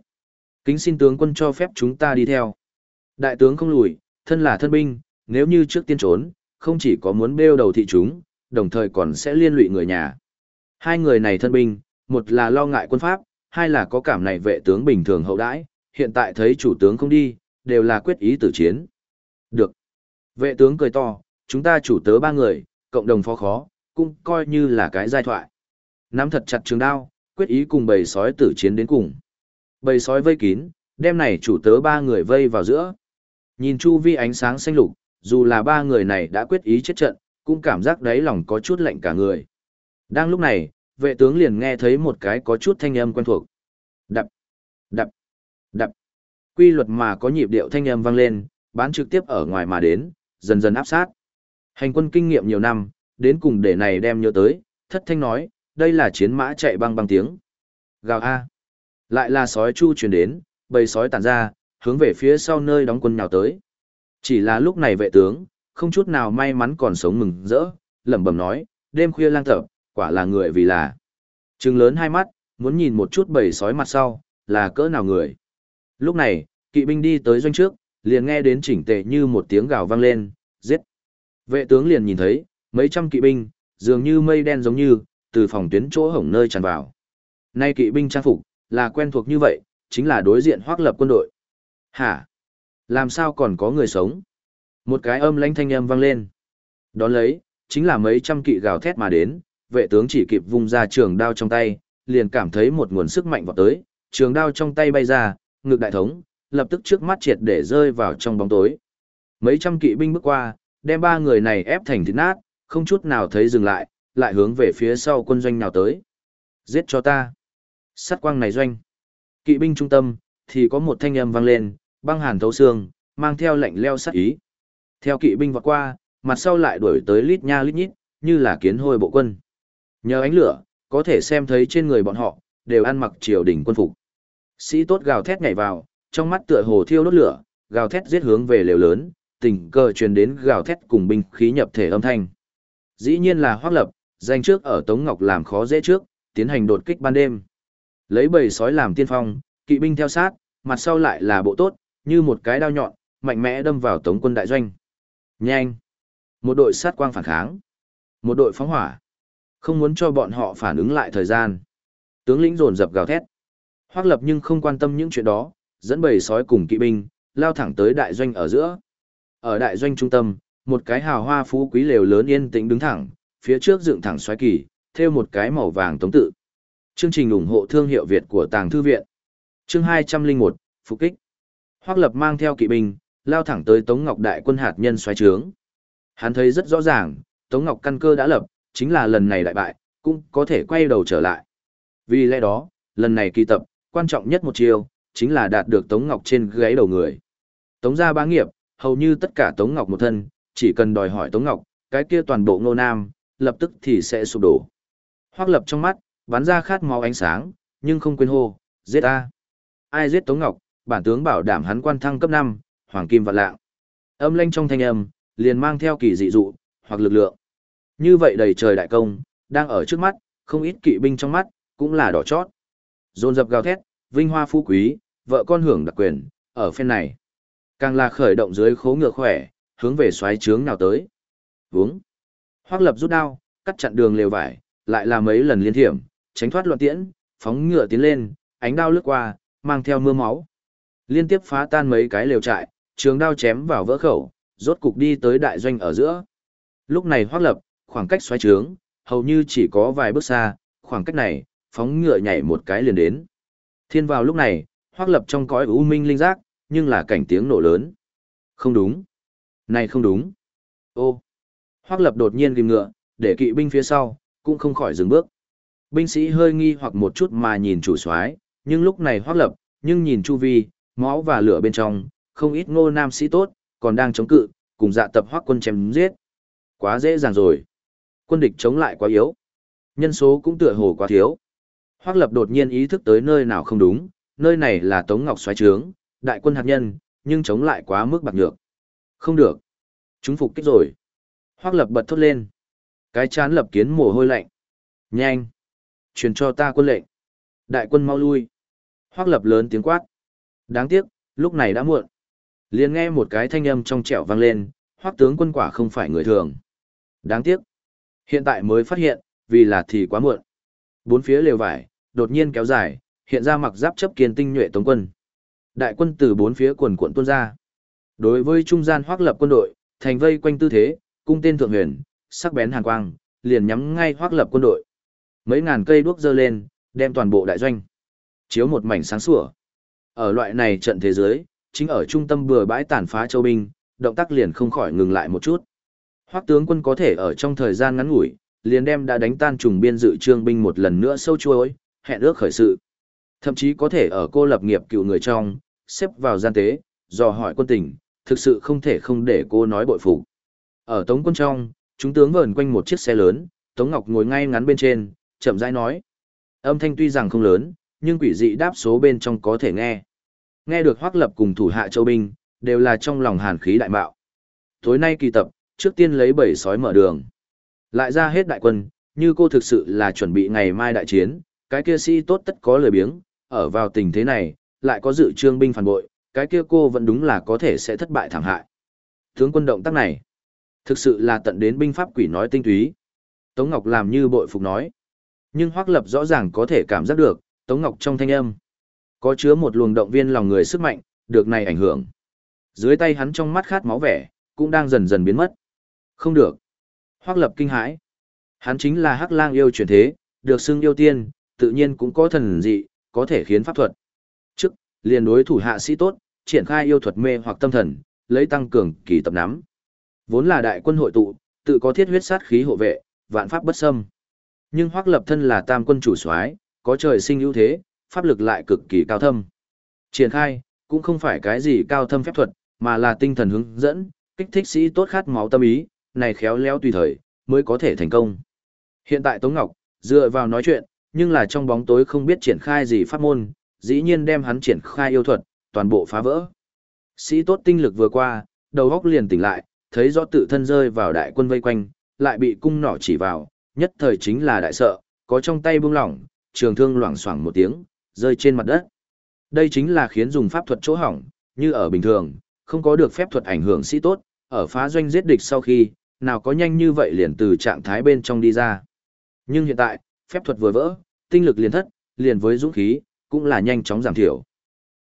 Kính xin tướng quân cho phép chúng ta đi theo. Đại tướng không lùi, thân là thân binh, nếu như trước tiên trốn, không chỉ có muốn bêu đầu thị chúng, đồng thời còn sẽ liên lụy người nhà. Hai người này thân binh, một là lo ngại quân pháp, hai là có cảm này vệ tướng bình thường hậu đãi, hiện tại thấy chủ tướng không đi, đều là quyết ý tử chiến. Được. Vệ tướng cười to, chúng ta chủ tớ ba người, cộng đồng phó khó, cũng coi như là cái giai thoại. Nắm thật chặt trường đao, quyết ý cùng bầy sói tử chiến đến cùng. Bầy sói vây kín, đem này chủ tớ ba người vây vào giữa. Nhìn chu vi ánh sáng xanh lục, dù là ba người này đã quyết ý chết trận, cũng cảm giác đáy lòng có chút lạnh cả người. Đang lúc này, vệ tướng liền nghe thấy một cái có chút thanh âm quen thuộc. Đập, đập, đập. Quy luật mà có nhịp điệu thanh âm vang lên, bán trực tiếp ở ngoài mà đến, dần dần áp sát. Hành quân kinh nghiệm nhiều năm, đến cùng để này đem nhớ tới, thất thanh nói, đây là chiến mã chạy băng băng tiếng. Gào A. Lại là sói chu truyền đến, bầy sói tản ra, hướng về phía sau nơi đóng quân nhào tới. Chỉ là lúc này vệ tướng, không chút nào may mắn còn sống mừng rỡ, lẩm bẩm nói, đêm khuya lang tập, quả là người vì là. Trừng lớn hai mắt, muốn nhìn một chút bầy sói mặt sau, là cỡ nào người. Lúc này, kỵ binh đi tới doanh trước, liền nghe đến chỉnh tề như một tiếng gào vang lên, giết. Vệ tướng liền nhìn thấy, mấy trăm kỵ binh, dường như mây đen giống như, từ phòng tuyến chỗ hổng nơi tràn vào. Nay kỵ binh trang phục, là quen thuộc như vậy, chính là đối diện hoác lập quân đội. Hả? Làm sao còn có người sống? Một cái âm lãnh thanh âm vang lên. Đón lấy, chính là mấy trăm kỵ gào thét mà đến, vệ tướng chỉ kịp vung ra trường đao trong tay, liền cảm thấy một nguồn sức mạnh vọt tới, trường đao trong tay bay ra, ngực đại thống, lập tức trước mắt triệt để rơi vào trong bóng tối. Mấy trăm kỵ binh bước qua, đem ba người này ép thành thịt nát, không chút nào thấy dừng lại, lại hướng về phía sau quân doanh nào tới. Giết cho ta. Sát quang này doanh. Kỵ binh trung tâm, thì có một thanh âm vang lên, băng hàn thấu xương, mang theo lệnh leo sát ý. Theo kỵ binh vọt qua, mặt sau lại đuổi tới lít nha lít nhít, như là kiến hôi bộ quân. Nhờ ánh lửa, có thể xem thấy trên người bọn họ, đều ăn mặc triều đình quân phục. Sĩ tốt gào thét nhảy vào, trong mắt tựa hồ thiêu đốt lửa, gào thét giết hướng về lều lớn, tình cờ truyền đến gào thét cùng binh khí nhập thể âm thanh. Dĩ nhiên là Hoắc Lập, danh trước ở Tống Ngọc làm khó dễ trước, tiến hành đột kích ban đêm. Lấy bầy sói làm tiên phong, kỵ binh theo sát, mặt sau lại là bộ tốt, như một cái đao nhọn, mạnh mẽ đâm vào Tống quân đại doanh. Nhanh! Một đội sát quang phản kháng. Một đội phóng hỏa. Không muốn cho bọn họ phản ứng lại thời gian. Tướng lĩnh dồn dập gào thét. Hoắc Lập nhưng không quan tâm những chuyện đó, dẫn bầy sói cùng kỵ binh, lao thẳng tới đại doanh ở giữa. Ở đại doanh trung tâm, một cái hào hoa phú quý lều lớn yên tĩnh đứng thẳng, phía trước dựng thẳng xoáy kỳ, theo một cái màu vàng tống tự. Chương trình ủng hộ thương hiệu Việt của Tàng Thư Viện. Chương 201, Phục kích. Hoắc Lập mang theo kỵ binh, lao thẳng tới Tống Ngọc đại quân hạt nhân xoáy trướng. Hắn thấy rất rõ ràng, Tống Ngọc căn cơ đã lập, chính là lần này đại bại, cũng có thể quay đầu trở lại. Vì lẽ đó, lần này kỳ tập, quan trọng nhất một chiều, chính là đạt được Tống Ngọc trên gáy đầu người. Tống gia bá nghiệp, hầu như tất cả Tống Ngọc một thân, chỉ cần đòi hỏi Tống Ngọc, cái kia toàn bộ ngô nam, lập tức thì sẽ sụp đổ. Hoắc lập trong mắt, bắn ra khát máu ánh sáng, nhưng không quên hô, giết a Ai giết Tống Ngọc, bản tướng bảo đảm hắn quan thăng cấp 5, hoàng kim vạn lạng. Âm lanh trong thanh âm, liền mang theo kỳ dị dụ, hoặc lực lượng. Như vậy đầy trời đại công, đang ở trước mắt, không ít kỵ binh trong mắt, cũng là đỏ chót. Dồn dập gào thét, vinh hoa phú quý, vợ con hưởng đặc quyền, ở phen này. Càng là khởi động dưới khố ngựa khỏe, hướng về xoáy trướng nào tới. Vướng. Hoác lập rút đao, cắt chặn đường lều vải, lại là mấy lần liên thiểm, tránh thoát loạn tiễn, phóng ngựa tiến lên, ánh đao lướt qua, mang theo mưa máu. Liên tiếp phá tan mấy cái lều trại, trường đao chém vào vỡ khẩu, rốt cục đi tới đại doanh ở giữa. Lúc này hoác lập, khoảng cách xoáy trướng, hầu như chỉ có vài bước xa, khoảng cách này, phóng ngựa nhảy một cái liền đến. Thiên vào lúc này, hoác lập trong cõi u minh linh giác, nhưng là cảnh tiếng nổ lớn. Không đúng. Này không đúng. Ô. Hoác lập đột nhiên ghim ngựa, để kỵ binh phía sau, cũng không khỏi dừng bước. Binh sĩ hơi nghi hoặc một chút mà nhìn chủ soái, nhưng lúc này hoác lập, nhưng nhìn chu vi, máu và lửa bên trong, không ít ngô nam sĩ tốt, còn đang chống cự, cùng dạ tập hoác quân chém giết. Quá dễ dàng rồi. Quân địch chống lại quá yếu. Nhân số cũng tựa hồ quá thiếu. Hoác lập đột nhiên ý thức tới nơi nào không đúng, nơi này là Tống Ngọc xoáy trướng, đại quân hạt nhân, nhưng chống lại quá mức bạc nhược. Không được. Chúng phục kích rồi. Hoác lập bật thốt lên. Cái chán lập kiến mồ hôi lạnh. Nhanh. Truyền cho ta quân lệnh. Đại quân mau lui. Hoác lập lớn tiếng quát. Đáng tiếc, lúc này đã muộn. liền nghe một cái thanh âm trong trẻo vang lên, hoác tướng quân quả không phải người thường. Đáng tiếc. Hiện tại mới phát hiện, vì là thì quá muộn. Bốn phía lều vải, đột nhiên kéo dài, hiện ra mặc giáp chấp kiên tinh nhuệ tống quân. Đại quân từ bốn phía quần cuộn tuôn ra. Đối với trung gian hoác lập quân đội, thành vây quanh tư thế, cung tên thượng huyền, sắc bén hàn quang, liền nhắm ngay hoác lập quân đội. Mấy ngàn cây đuốc dơ lên, đem toàn bộ đại doanh. Chiếu một mảnh sáng sủa. Ở loại này trận thế giới, chính ở trung tâm bừa bãi tàn phá châu binh, động tác liền không khỏi ngừng lại một chút. Hoắc tướng quân có thể ở trong thời gian ngắn ngủi, liền đem đã đánh tan trùng biên dự trương binh một lần nữa sâu chuối, hẹn ước khởi sự. Thậm chí có thể ở cô lập nghiệp cựu người trong, xếp vào gian tế, dò hỏi quân tình, thực sự không thể không để cô nói bội phục. Ở tống quân trong, chúng tướng vờn quanh một chiếc xe lớn, Tống Ngọc ngồi ngay ngắn bên trên, chậm rãi nói. Âm thanh tuy rằng không lớn, nhưng quỷ dị đáp số bên trong có thể nghe. Nghe được Hoắc Lập cùng thủ hạ châu binh, đều là trong lòng hàn khí đại mạo. Tối nay kỳ tập, trước tiên lấy bảy sói mở đường. Lại ra hết đại quân, như cô thực sự là chuẩn bị ngày mai đại chiến, cái kia sĩ tốt tất có lời biếng, ở vào tình thế này, lại có dự trương binh phản bội, cái kia cô vẫn đúng là có thể sẽ thất bại thảm hại. Tướng quân động tác này, thực sự là tận đến binh pháp quỷ nói tinh túy. Tống Ngọc làm như bội phục nói. Nhưng Hoắc Lập rõ ràng có thể cảm giác được, Tống Ngọc trong thanh âm. Có chứa một luồng động viên lòng người sức mạnh, được này ảnh hưởng. Dưới tay hắn trong mắt khát máu vẻ, cũng đang dần dần biến mất. Không được. Hoắc Lập kinh hãi. Hắn chính là Hắc Lang yêu truyền thế, được xưng yêu tiên, tự nhiên cũng có thần dị, có thể khiến pháp thuật. Trước, liền đối thủ hạ sĩ tốt, triển khai yêu thuật mê hoặc tâm thần, lấy tăng cường kỳ tập nắm. Vốn là đại quân hội tụ, tự có thiết huyết sát khí hộ vệ, vạn pháp bất xâm. Nhưng hoác Lập thân là tam quân chủ soái, có trời sinh ưu thế, pháp lực lại cực kỳ cao thâm. Triển khai, cũng không phải cái gì cao thâm phép thuật, mà là tinh thần hướng dẫn, kích thích sĩ tốt khát máu tâm ý, này khéo léo tùy thời, mới có thể thành công. Hiện tại Tống Ngọc, dựa vào nói chuyện, nhưng là trong bóng tối không biết triển khai gì pháp môn, dĩ nhiên đem hắn triển khai yêu thuật, toàn bộ phá vỡ. Sĩ tốt tinh lực vừa qua, đầu góc liền tỉnh lại, thấy rõ tự thân rơi vào đại quân vây quanh, lại bị cung nỏ chỉ vào, nhất thời chính là đại sợ, có trong tay buông lỏng, trường thương loảng xoảng một tiếng, rơi trên mặt đất. Đây chính là khiến dùng pháp thuật chỗ hỏng, như ở bình thường, không có được phép thuật ảnh hưởng sĩ tốt, ở phá doanh giết địch sau khi, nào có nhanh như vậy liền từ trạng thái bên trong đi ra. Nhưng hiện tại, phép thuật vừa vỡ, tinh lực liền thất, liền với dũng khí, cũng là nhanh chóng giảm thiểu.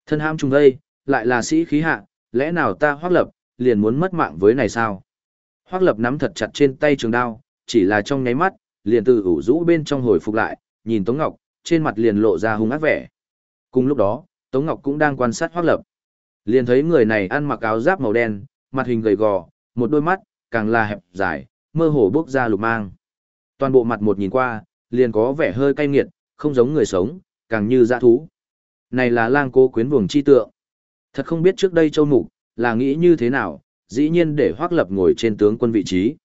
Thân ham trùng đây, lại là sĩ khí hạ, lẽ nào ta hoác lập, liền muốn mất mạng với này sao? Hoác lập nắm thật chặt trên tay trường đao, chỉ là trong nháy mắt, liền từ ủ rũ bên trong hồi phục lại, nhìn Tống Ngọc, trên mặt liền lộ ra hung ác vẻ. Cùng lúc đó, Tống Ngọc cũng đang quan sát Hoắc Lập. Liền thấy người này ăn mặc áo giáp màu đen, mặt hình gầy gò, một đôi mắt càng là hẹp dài, mơ hồ bước ra lục mang. Toàn bộ mặt một nhìn qua, liền có vẻ hơi cay nghiệt, không giống người sống, càng như dã thú. Này là lang cố quyến buồng chi tượng. Thật không biết trước đây Châu Mục là nghĩ như thế nào, dĩ nhiên để Hoắc Lập ngồi trên tướng quân vị trí.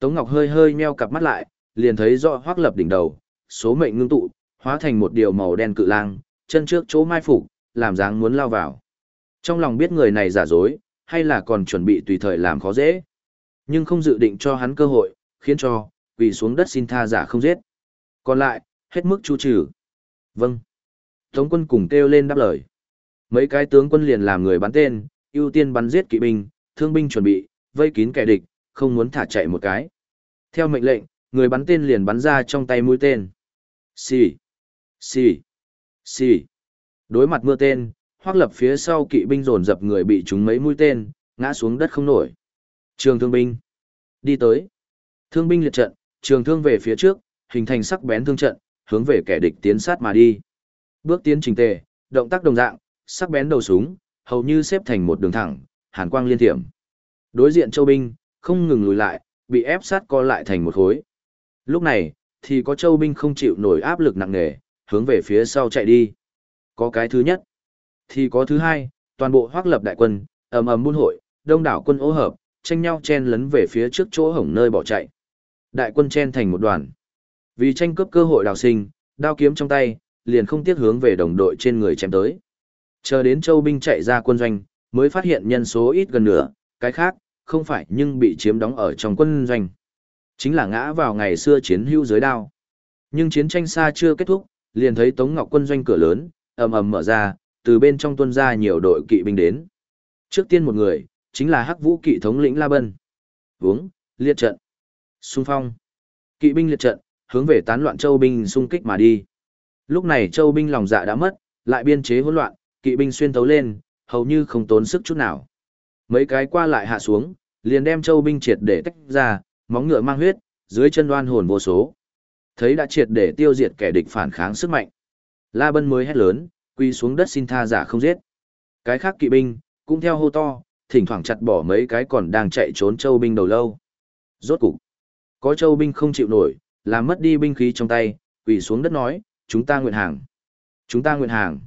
Tống Ngọc hơi hơi meo cặp mắt lại, liền thấy rõ Hoắc Lập đỉnh đầu, số mệnh ngưng tụ, hóa thành một điều màu đen cự lang, chân trước chỗ mai phục, làm dáng muốn lao vào. Trong lòng biết người này giả dối, hay là còn chuẩn bị tùy thời làm khó dễ. Nhưng không dự định cho hắn cơ hội, khiến cho, vì xuống đất xin tha giả không giết. Còn lại, hết mức chu trừ. Vâng. Tống quân cùng kêu lên đáp lời. Mấy cái tướng quân liền làm người bắn tên, ưu tiên bắn giết kỵ binh, thương binh chuẩn bị, vây kín kẻ địch, không muốn thả chạy một cái. Theo mệnh lệnh, người bắn tên liền bắn ra trong tay mũi tên. Xì, xì, xì. Đối mặt mưa tên, hoác lập phía sau kỵ binh dồn dập người bị chúng mấy mũi tên, ngã xuống đất không nổi. Trường thương binh. Đi tới. Thương binh liệt trận, trường thương về phía trước, hình thành sắc bén thương trận, hướng về kẻ địch tiến sát mà đi. Bước tiến trình tề, động tác đồng dạng, sắc bén đầu súng, hầu như xếp thành một đường thẳng, hàn quang liên tiệm. Đối diện châu binh, không ngừng lùi lại, bị ép sát co lại thành một khối. Lúc này, thì có châu binh không chịu nổi áp lực nặng nề, hướng về phía sau chạy đi. Có cái thứ nhất, thì có thứ hai, toàn bộ hoác lập đại quân, ầm ầm buôn hội, đông đảo quân ố hợp, tranh nhau chen lấn về phía trước chỗ hổng nơi bỏ chạy. Đại quân chen thành một đoàn. Vì tranh cướp cơ hội đào sinh, đao kiếm trong tay, liền không tiếc hướng về đồng đội trên người chém tới. Chờ đến châu binh chạy ra quân doanh, mới phát hiện nhân số ít gần nửa, cái khác, không phải nhưng bị chiếm đóng ở trong quân doanh. Chính là ngã vào ngày xưa chiến hưu dưới đao. Nhưng chiến tranh xa chưa kết thúc, liền thấy Tống Ngọc quân doanh cửa lớn, ầm ầm mở ra, từ bên trong tuân ra nhiều đội kỵ binh đến. Trước tiên một người, chính là Hắc Vũ kỵ thống lĩnh La Bân. Vướng, liệt trận. Xung phong. Kỵ binh liệt trận, hướng về tán loạn châu binh xung kích mà đi. Lúc này châu binh lòng dạ đã mất, lại biên chế hỗn loạn, kỵ binh xuyên tấu lên, hầu như không tốn sức chút nào. Mấy cái qua lại hạ xuống, liền đem châu binh triệt để tách ra, móng ngựa mang huyết, dưới chân đoan hồn vô số. Thấy đã triệt để tiêu diệt kẻ địch phản kháng sức mạnh. La Bân mới hét lớn, quy xuống đất xin tha giả không giết. Cái khác kỵ binh, cũng theo hô to, thỉnh thoảng chặt bỏ mấy cái còn đang chạy trốn châu binh đầu lâu. Rốt cục, có châu binh không chịu nổi, làm mất đi binh khí trong tay, quỳ xuống đất nói, chúng ta nguyện hàng. Chúng ta nguyện hàng.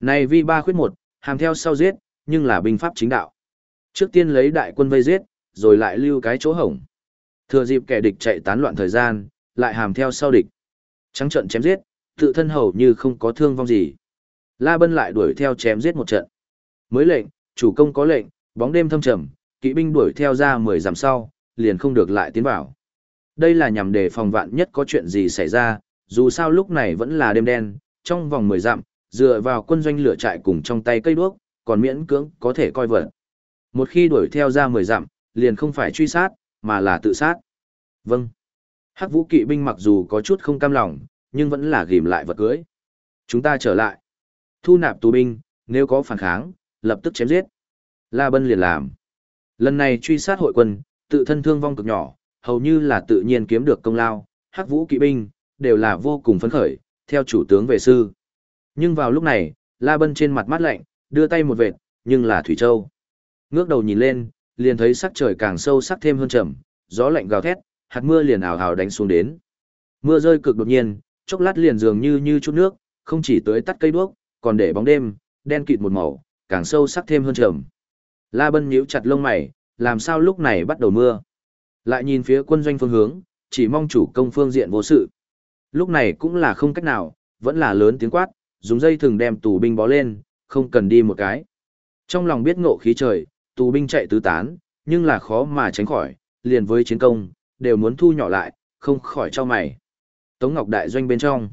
Này vi ba khuyết một, hàm theo sau giết, nhưng là binh pháp chính đạo. Trước tiên lấy đại quân vây giết, rồi lại lưu cái chỗ hổng. Thừa dịp kẻ địch chạy tán loạn thời gian, lại hàm theo sau địch. Trắng trận chém giết, tự thân hầu như không có thương vong gì. La Bân lại đuổi theo chém giết một trận. Mới lệnh, chủ công có lệnh, bóng đêm thâm trầm, kỵ binh đuổi theo ra 10 dặm sau, liền không được lại tiến vào. Đây là nhằm để phòng vạn nhất có chuyện gì xảy ra, dù sao lúc này vẫn là đêm đen, trong vòng 10 dặm, dựa vào quân doanh lửa trại cùng trong tay cây đuốc, còn miễn cưỡng có thể coi vật. Một khi đuổi theo ra 10 dặm, liền không phải truy sát, mà là tự sát. Vâng. Hắc vũ kỵ binh mặc dù có chút không cam lòng, nhưng vẫn là ghim lại vật cưới. Chúng ta trở lại. Thu nạp tù binh, nếu có phản kháng, lập tức chém giết. La Bân liền làm. Lần này truy sát hội quân, tự thân thương vong cực nhỏ, hầu như là tự nhiên kiếm được công lao, hắc vũ kỵ binh, đều là vô cùng phấn khởi, theo chủ tướng về sư. Nhưng vào lúc này, La Bân trên mặt mắt lạnh, đưa tay một vệt, nhưng là Thủy Châu. Ngước đầu nhìn lên, liền thấy sắc trời càng sâu sắc thêm hơn trầm, gió lạnh gào thét, hạt mưa liền ảo ảo đánh xuống đến. Mưa rơi cực đột nhiên, chốc lát liền dường như như chút nước, không chỉ tới tắt cây đuốc, còn để bóng đêm, đen kịt một màu, càng sâu sắc thêm hơn trầm. La Bân nhíu chặt lông mày, làm sao lúc này bắt đầu mưa. Lại nhìn phía quân doanh phương hướng, chỉ mong chủ công phương diện vô sự. Lúc này cũng là không cách nào, vẫn là lớn tiếng quát, dùng dây thừng đem tù binh bó lên, không cần đi một cái. Trong lòng biết ngộ khí trời, tù binh chạy tứ tán, nhưng là khó mà tránh khỏi, liền với chiến công, đều muốn thu nhỏ lại, không khỏi cho mày. Tống Ngọc Đại doanh bên trong.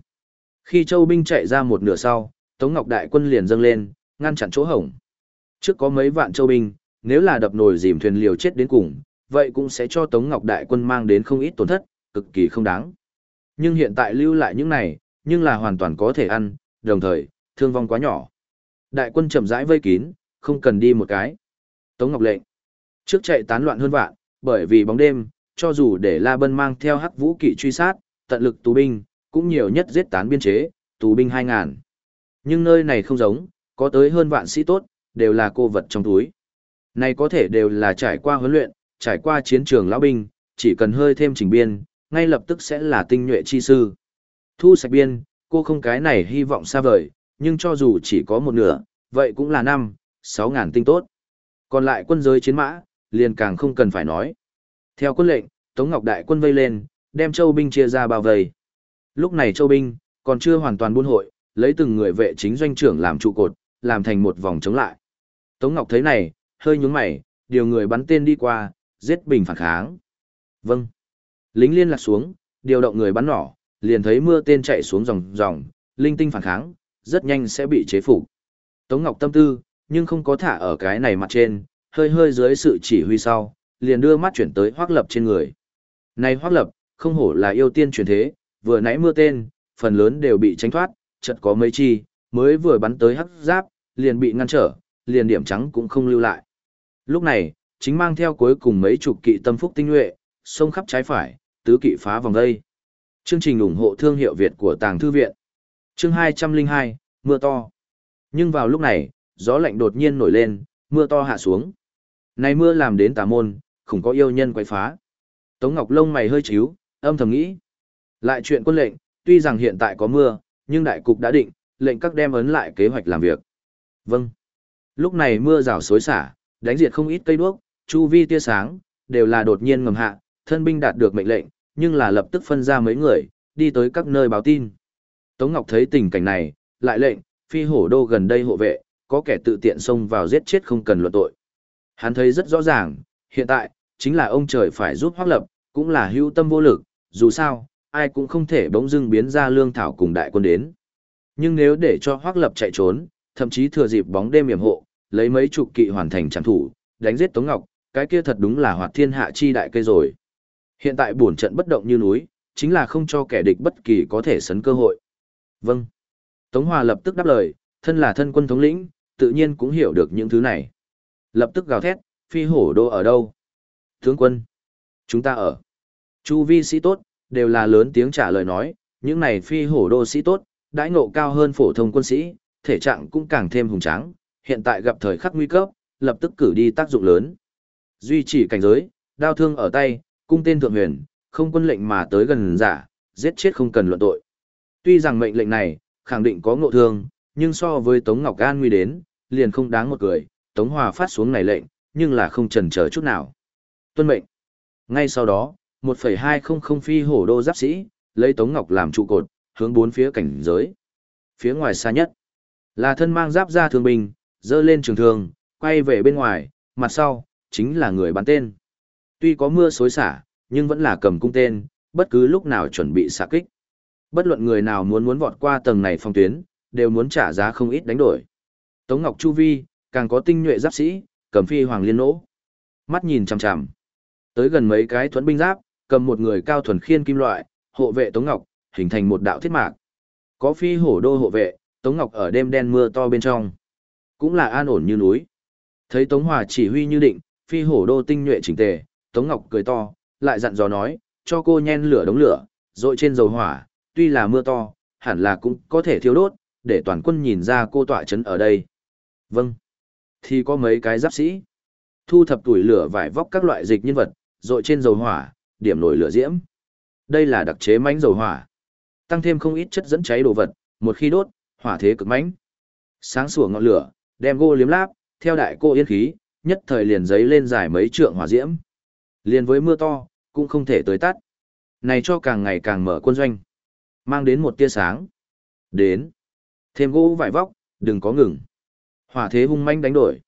Khi châu binh chạy ra một nửa sau, Tống Ngọc Đại quân liền dâng lên, ngăn chặn chỗ hổng. Trước có mấy vạn châu binh, nếu là đập nồi dìm thuyền liều chết đến cùng, vậy cũng sẽ cho Tống Ngọc Đại quân mang đến không ít tổn thất, cực kỳ không đáng. Nhưng hiện tại lưu lại những này, nhưng là hoàn toàn có thể ăn, đồng thời, thương vong quá nhỏ. Đại quân chậm rãi vây kín, không cần đi một cái. Tống Ngọc lệnh. Trước chạy tán loạn hơn vạn, bởi vì bóng đêm, cho dù để La Bân mang theo hắc vũ kỵ truy sát, tận lực tù binh, cũng nhiều nhất giết tán biên chế, tù binh 2.000. Nhưng nơi này không giống, có tới hơn vạn sĩ tốt, đều là cô vật trong túi. Này có thể đều là trải qua huấn luyện, trải qua chiến trường lão binh, chỉ cần hơi thêm chỉnh biên, ngay lập tức sẽ là tinh nhuệ chi sư. Thu sạch biên, cô không cái này hy vọng xa vời, nhưng cho dù chỉ có một nửa, vậy cũng là năm, sáu ngàn tinh tốt. Còn lại quân giới chiến mã, liền càng không cần phải nói. Theo quân lệnh, Tống Ngọc Đại quân vây lên, đem châu binh chia ra bao vây. Lúc này châu binh, còn chưa hoàn toàn buôn hội, lấy từng người vệ chính doanh trưởng làm trụ cột, làm thành một vòng chống lại. Tống Ngọc thấy này, hơi nhúng mày, điều người bắn tên đi qua, giết bình phản kháng. Vâng. Lính liên lạc xuống, điều động người bắn nỏ, liền thấy mưa tên chạy xuống dòng dòng, linh tinh phản kháng, rất nhanh sẽ bị chế phục. Tống Ngọc tâm tư, nhưng không có thả ở cái này mặt trên, hơi hơi dưới sự chỉ huy sau, liền đưa mắt chuyển tới hoắc lập trên người. Này hoắc lập, không hổ là yêu tiên truyền thế, vừa nãy mưa tên, phần lớn đều bị tránh thoát, chợt có mấy chi, mới vừa bắn tới hắc giáp, liền bị ngăn trở, liền điểm trắng cũng không lưu lại. Lúc này, chính mang theo cuối cùng mấy chục kỵ tâm phúc tinh nhuệ, xông khắp trái phải, tứ kỵ phá vòng đây. Chương trình ủng hộ thương hiệu Việt của Tàng Thư Viện. Chương 202, mưa to. Nhưng vào lúc này, gió lạnh đột nhiên nổi lên, mưa to hạ xuống. Này mưa làm đến tà môn, không có yêu nhân quay phá. Tống Ngọc lông mày hơi chíu, âm thầm nghĩ. Lại chuyện quân lệnh, tuy rằng hiện tại có mưa, nhưng đại cục đã định, lệnh các đem ấn lại kế hoạch làm việc. Vâng. Lúc này mưa rào xối xả, đánh diệt không ít cây đuốc, chu vi tia sáng, đều là đột nhiên ngầm hạ, thân binh đạt được mệnh lệnh, nhưng là lập tức phân ra mấy người, đi tới các nơi báo tin. Tống Ngọc thấy tình cảnh này, lại lệnh, phi hổ đô gần đây hộ vệ, có kẻ tự tiện xông vào giết chết không cần luận tội. Hắn thấy rất rõ ràng, hiện tại, chính là ông trời phải giúp Hoác Lập, cũng là hữu tâm vô lực, dù sao, ai cũng không thể bỗng dưng biến ra lương thảo cùng đại quân đến. Nhưng nếu để cho Hoác Lập chạy trốn, thậm chí thừa dịp bóng đêm yểm hộ, lấy mấy chục kỵ hoàn thành trảm thủ, đánh giết Tống Ngọc, cái kia thật đúng là hoạt thiên hạ chi đại cây rồi. Hiện tại bổn trận bất động như núi, chính là không cho kẻ địch bất kỳ có thể sấn cơ hội. Vâng. Tống Hòa lập tức đáp lời, thân là thân quân thống lĩnh, tự nhiên cũng hiểu được những thứ này. Lập tức gào thét, phi hổ đô ở đâu? Tướng quân. Chúng ta ở. Chu vi sĩ tốt, đều là lớn tiếng trả lời nói, những này phi hổ đô sĩ tốt, đãi ngộ cao hơn phổ thông quân sĩ, thể trạng cũng càng thêm hùng tráng, hiện tại gặp thời khắc nguy cấp, lập tức cử đi tác dụng lớn. Duy trì cảnh giới, đao thương ở tay, cung tên thượng huyền, không quân lệnh mà tới gần giả, giết chết không cần luận tội. Tuy rằng mệnh lệnh này, khẳng định có ngộ thương, nhưng so với Tống Ngọc Gan nguy đến, liền không đáng một cười, Tống Hòa phát xuống này lệnh, nhưng là không chần chờ chút nào. Tuân mệnh. Ngay sau đó, 1.200 phi hổ đô giáp sĩ, lấy Tống Ngọc làm trụ cột, hướng bốn phía cảnh giới. Phía ngoài xa nhất, là thân mang giáp ra thương binh, dơ lên trường thương, quay về bên ngoài, mặt sau, chính là người bắn tên. Tuy có mưa xối xả, nhưng vẫn là cầm cung tên, bất cứ lúc nào chuẩn bị xạ kích. Bất luận người nào muốn muốn vọt qua tầng này phong tuyến, đều muốn trả giá không ít đánh đổi. Tống Ngọc Chu Vi, càng có tinh nhuệ giáp sĩ, cầm phi hoàng liên nỗ. Mắt nhìn chằm chằm. Tới gần mấy cái thuẫn binh giáp, cầm một người cao thuần khiên kim loại, hộ vệ Tống Ngọc, hình thành một đạo thiết mạc. Có phi hổ đô hộ vệ, Tống Ngọc ở đêm đen mưa to bên trong. Cũng là an ổn như núi. Thấy Tống Hòa chỉ huy như định, phi hổ đô tinh nhuệ chỉnh tề, Tống Ngọc cười to, lại dặn dò nói, cho cô nhen lửa đống lửa, rồi trên dầu hỏa, tuy là mưa to, hẳn là cũng có thể thiêu đốt, để toàn quân nhìn ra cô tọa chấn ở đây. Vâng. Thì có mấy cái giáp sĩ. Thu thập tuổi lửa vải vóc các loại dịch nhân vật, rồi trên dầu hỏa, điểm nổi lửa diễm. Đây là đặc chế mánh dầu hỏa. Tăng thêm không ít chất dẫn cháy đồ vật, một khi đốt, hỏa thế cực mãnh. Sáng sủa ngọn lửa, đem gô liếm láp, theo đại cô yên khí, nhất thời liền giấy lên dài mấy trượng hỏa diễm. Liền với mưa to, cũng không thể tới tắt. Này cho càng ngày càng mở quân doanh. Mang đến một tia sáng. Đến. Thêm gỗ vải vóc, đừng có ngừng. Hỏa thế hung manh đánh đổi.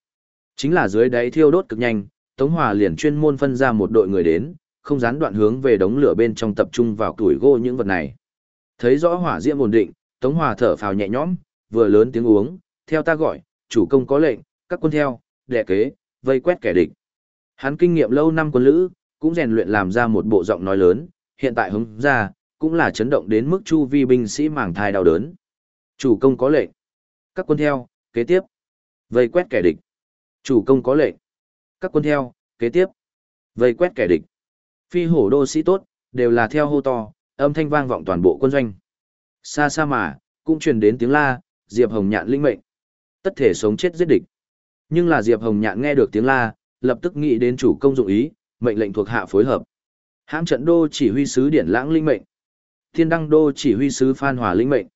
Chính là dưới đáy thiêu đốt cực nhanh, Tống Hòa liền chuyên môn phân ra một đội người đến, không gián đoạn hướng về đống lửa bên trong tập trung vào tuổi gỗ những vật này. Thấy rõ hỏa diễm ổn định, Tống Hòa thở phào nhẹ nhõm, vừa lớn tiếng uống, theo ta gọi, chủ công có lệnh, các quân theo, đệ kế, vây quét kẻ địch. Hắn kinh nghiệm lâu năm quân lữ, cũng rèn luyện làm ra một bộ giọng nói lớn, hiện tại hứng ra, cũng là chấn động đến mức chu vi binh sĩ màng thai đau đớn. Chủ công có lệnh. Các quân theo, kế tiếp. Vây quét kẻ địch. Chủ công có lệnh. Các quân theo, kế tiếp. Vây quét kẻ địch. Phi hổ đô sĩ tốt, đều là theo hô to, âm thanh vang vọng toàn bộ quân doanh. Xa xa mà, cũng truyền đến tiếng la, Diệp Hồng Nhạn linh mệnh. Tất thể sống chết giết địch. Nhưng là Diệp Hồng Nhạn nghe được tiếng la, lập tức nghĩ đến chủ công dụng ý, mệnh lệnh thuộc hạ phối hợp. Hãm trận đô chỉ huy sứ Điển Lãng linh mệnh. Thiên Đăng đô chỉ huy sứ Phan Hòa linh mệnh.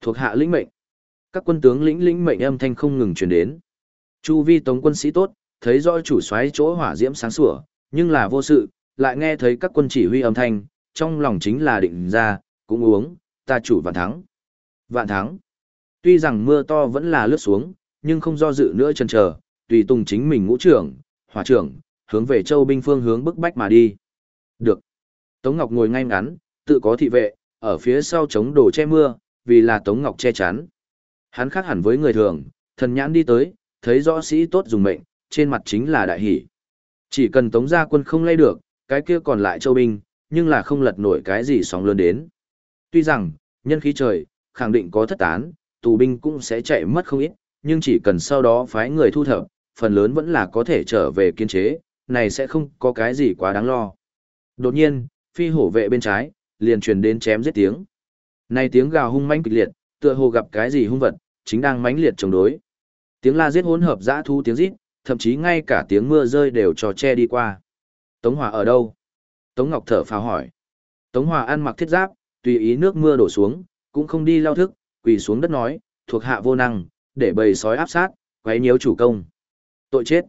Thuộc hạ linh mệnh. Các quân tướng lĩnh lĩnh mệnh âm thanh không ngừng truyền đến. Chu vi tống quân sĩ tốt, thấy rõ chủ soái chỗ hỏa diễm sáng sủa, nhưng là vô sự, lại nghe thấy các quân chỉ huy âm thanh, trong lòng chính là định ra, cũng uống, ta chủ vạn thắng. Vạn thắng. Tuy rằng mưa to vẫn là lướt xuống, nhưng không do dự nữa chần chờ, tùy tùng chính mình ngũ trưởng, hỏa trưởng, hướng về châu binh phương hướng bức bách mà đi. Được. Tống Ngọc ngồi ngay ngắn, tự có thị vệ, ở phía sau chống đồ che mưa, vì là Tống Ngọc che chắn. Hắn khác hẳn với người thường, thần nhãn đi tới, thấy rõ sĩ tốt dùng mệnh, trên mặt chính là đại hỷ. Chỉ cần Tống gia quân không lay được, cái kia còn lại châu binh, nhưng là không lật nổi cái gì sóng lớn đến. Tuy rằng, nhân khí trời, khẳng định có thất tán, tù binh cũng sẽ chạy mất không ít, nhưng chỉ cần sau đó phái người thu thập, phần lớn vẫn là có thể trở về kiên chế, này sẽ không có cái gì quá đáng lo. Đột nhiên, phi hổ vệ bên trái, liền truyền đến chém giết tiếng. Này tiếng gào hung mãnh kịch liệt, tựa hồ gặp cái gì hung vật, chính đang mãnh liệt chống đối. Tiếng la giết hỗn hợp dã thu tiếng rít, thậm chí ngay cả tiếng mưa rơi đều cho che đi qua. Tống Hòa ở đâu? Tống Ngọc thở phào hỏi. Tống Hòa ăn mặc thiết giáp, tùy ý nước mưa đổ xuống, cũng không đi lao thức, quỳ xuống đất nói, thuộc hạ vô năng, để bầy sói áp sát, quấy nhiễu chủ công. Tội chết.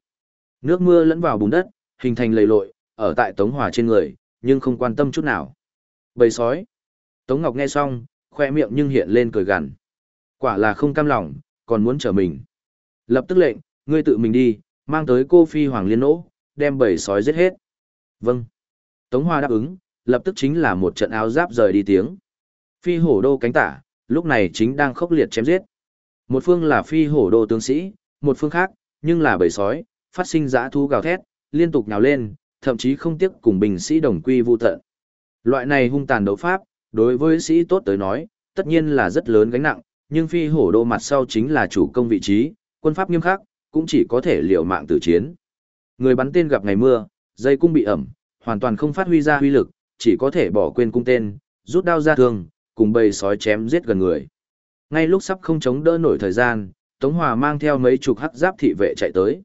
Nước mưa lẫn vào bùn đất, hình thành lầy lội, ở tại Tống Hòa trên người, nhưng không quan tâm chút nào. Bầy sói. Tống Ngọc nghe xong, khoe miệng nhưng hiện lên cười gằn. Quả là không cam lòng, còn muốn trở mình. Lập tức lệnh, ngươi tự mình đi, mang tới cô phi hoàng liên nỗ, đem bầy sói giết hết. Vâng. Tống Hoa đáp ứng, lập tức chính là một trận áo giáp rời đi tiếng. Phi hổ đô cánh tả, lúc này chính đang khốc liệt chém giết. Một phương là phi hổ đô tướng sĩ, một phương khác, nhưng là bầy sói, phát sinh dã thú gào thét, liên tục nhào lên, thậm chí không tiếc cùng binh sĩ đồng quy vu tận. Loại này hung tàn đấu pháp, đối với sĩ tốt tới nói, tất nhiên là rất lớn gánh nặng, nhưng phi hổ đô mặt sau chính là chủ công vị trí, quân pháp nghiêm khắc, cũng chỉ có thể liều mạng tử chiến. Người bắn tên gặp ngày mưa, dây cung bị ẩm, hoàn toàn không phát huy ra huy lực, chỉ có thể bỏ quên cung tên, rút đao ra thương, cùng bầy sói chém giết gần người. Ngay lúc sắp không chống đỡ nổi thời gian, Tống Hòa mang theo mấy chục hắc giáp thị vệ chạy tới.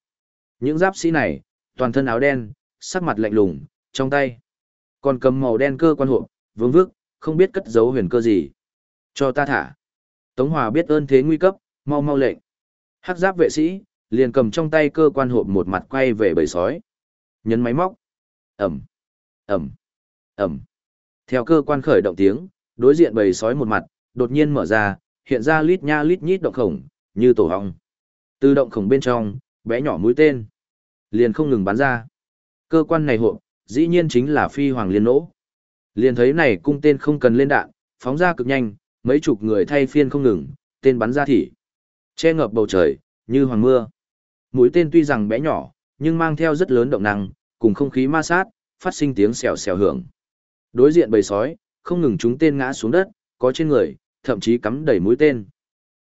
Những giáp sĩ này, toàn thân áo đen, sắc mặt lạnh lùng, trong tay còn cầm màu đen cơ quan hộ, vương vước, không biết cất giấu huyền cơ gì. Cho ta thả. Tống Hòa biết ơn thế nguy cấp, mau mau lệnh. Hắc giáp vệ sĩ, liền cầm trong tay cơ quan hộp một mặt quay về bầy sói. Nhấn máy móc. Ẩm, Ẩm, Ẩm. Theo cơ quan khởi động tiếng, đối diện bầy sói một mặt, đột nhiên mở ra, hiện ra lít nha lít nhít động khổng, như tổ hong. Từ động khổng bên trong, bé nhỏ mũi tên. Liền không ngừng bắn ra. Cơ quan này hộp, dĩ nhiên chính là phi hoàng liên nỗ. Liền thấy này cung tên không cần lên đạn, phóng ra cực nhanh, mấy chục người thay phiên không ngừng, tên bắn ra thì Che ngập bầu trời, như hoàng mưa. Mũi tên tuy rằng bé nhỏ, nhưng mang theo rất lớn động năng, cùng không khí ma sát, phát sinh tiếng xèo xèo hưởng. Đối diện bầy sói, không ngừng chúng tên ngã xuống đất, có trên người, thậm chí cắm đầy mũi tên.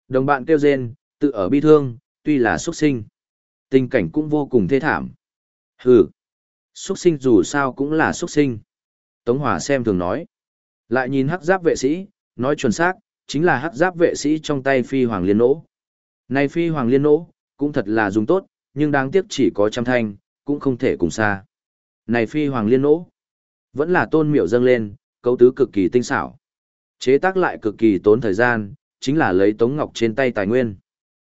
Đồng bạn kêu rên, tự ở bi thương, tuy là xuất sinh. Tình cảnh cũng vô cùng thê thảm. Hừ, xuất sinh dù sao cũng là xuất sinh. Tống Hòa xem thường nói. Lại nhìn hắc giáp vệ sĩ, nói chuẩn xác, chính là hắc giáp vệ sĩ trong tay phi hoàng liên nỗ. Này phi hoàng liên nỗ, cũng thật là dùng tốt, nhưng đáng tiếc chỉ có trăm thanh, cũng không thể cùng xa. Này phi hoàng liên nỗ, vẫn là tôn miệu dâng lên, cấu tứ cực kỳ tinh xảo. Chế tác lại cực kỳ tốn thời gian, chính là lấy Tống Ngọc trên tay tài nguyên.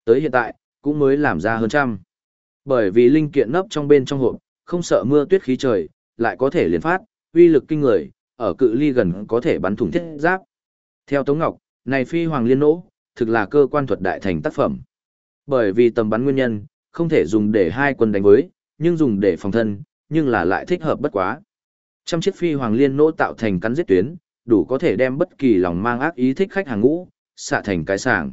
Tới hiện tại, cũng mới làm ra hơn trăm. Bởi vì linh kiện nấp trong bên trong hộp, không sợ mưa tuyết khí trời, lại có thể liền phát, uy lực kinh người, ở cự ly gần có thể bắn thủng thiết giáp. Theo Tống Ngọc, này phi hoàng liên nỗ, thực là cơ quan thuật đại thành tác phẩm. Bởi vì tầm bắn nguyên nhân, không thể dùng để hai quân đánh với, nhưng dùng để phòng thân, nhưng là lại thích hợp bất quá. Trăm chiếc phi hoàng liên nỗ tạo thành cắn giết tuyến, đủ có thể đem bất kỳ lòng mang ác ý thích khách hàng ngũ, xạ thành cái sàng.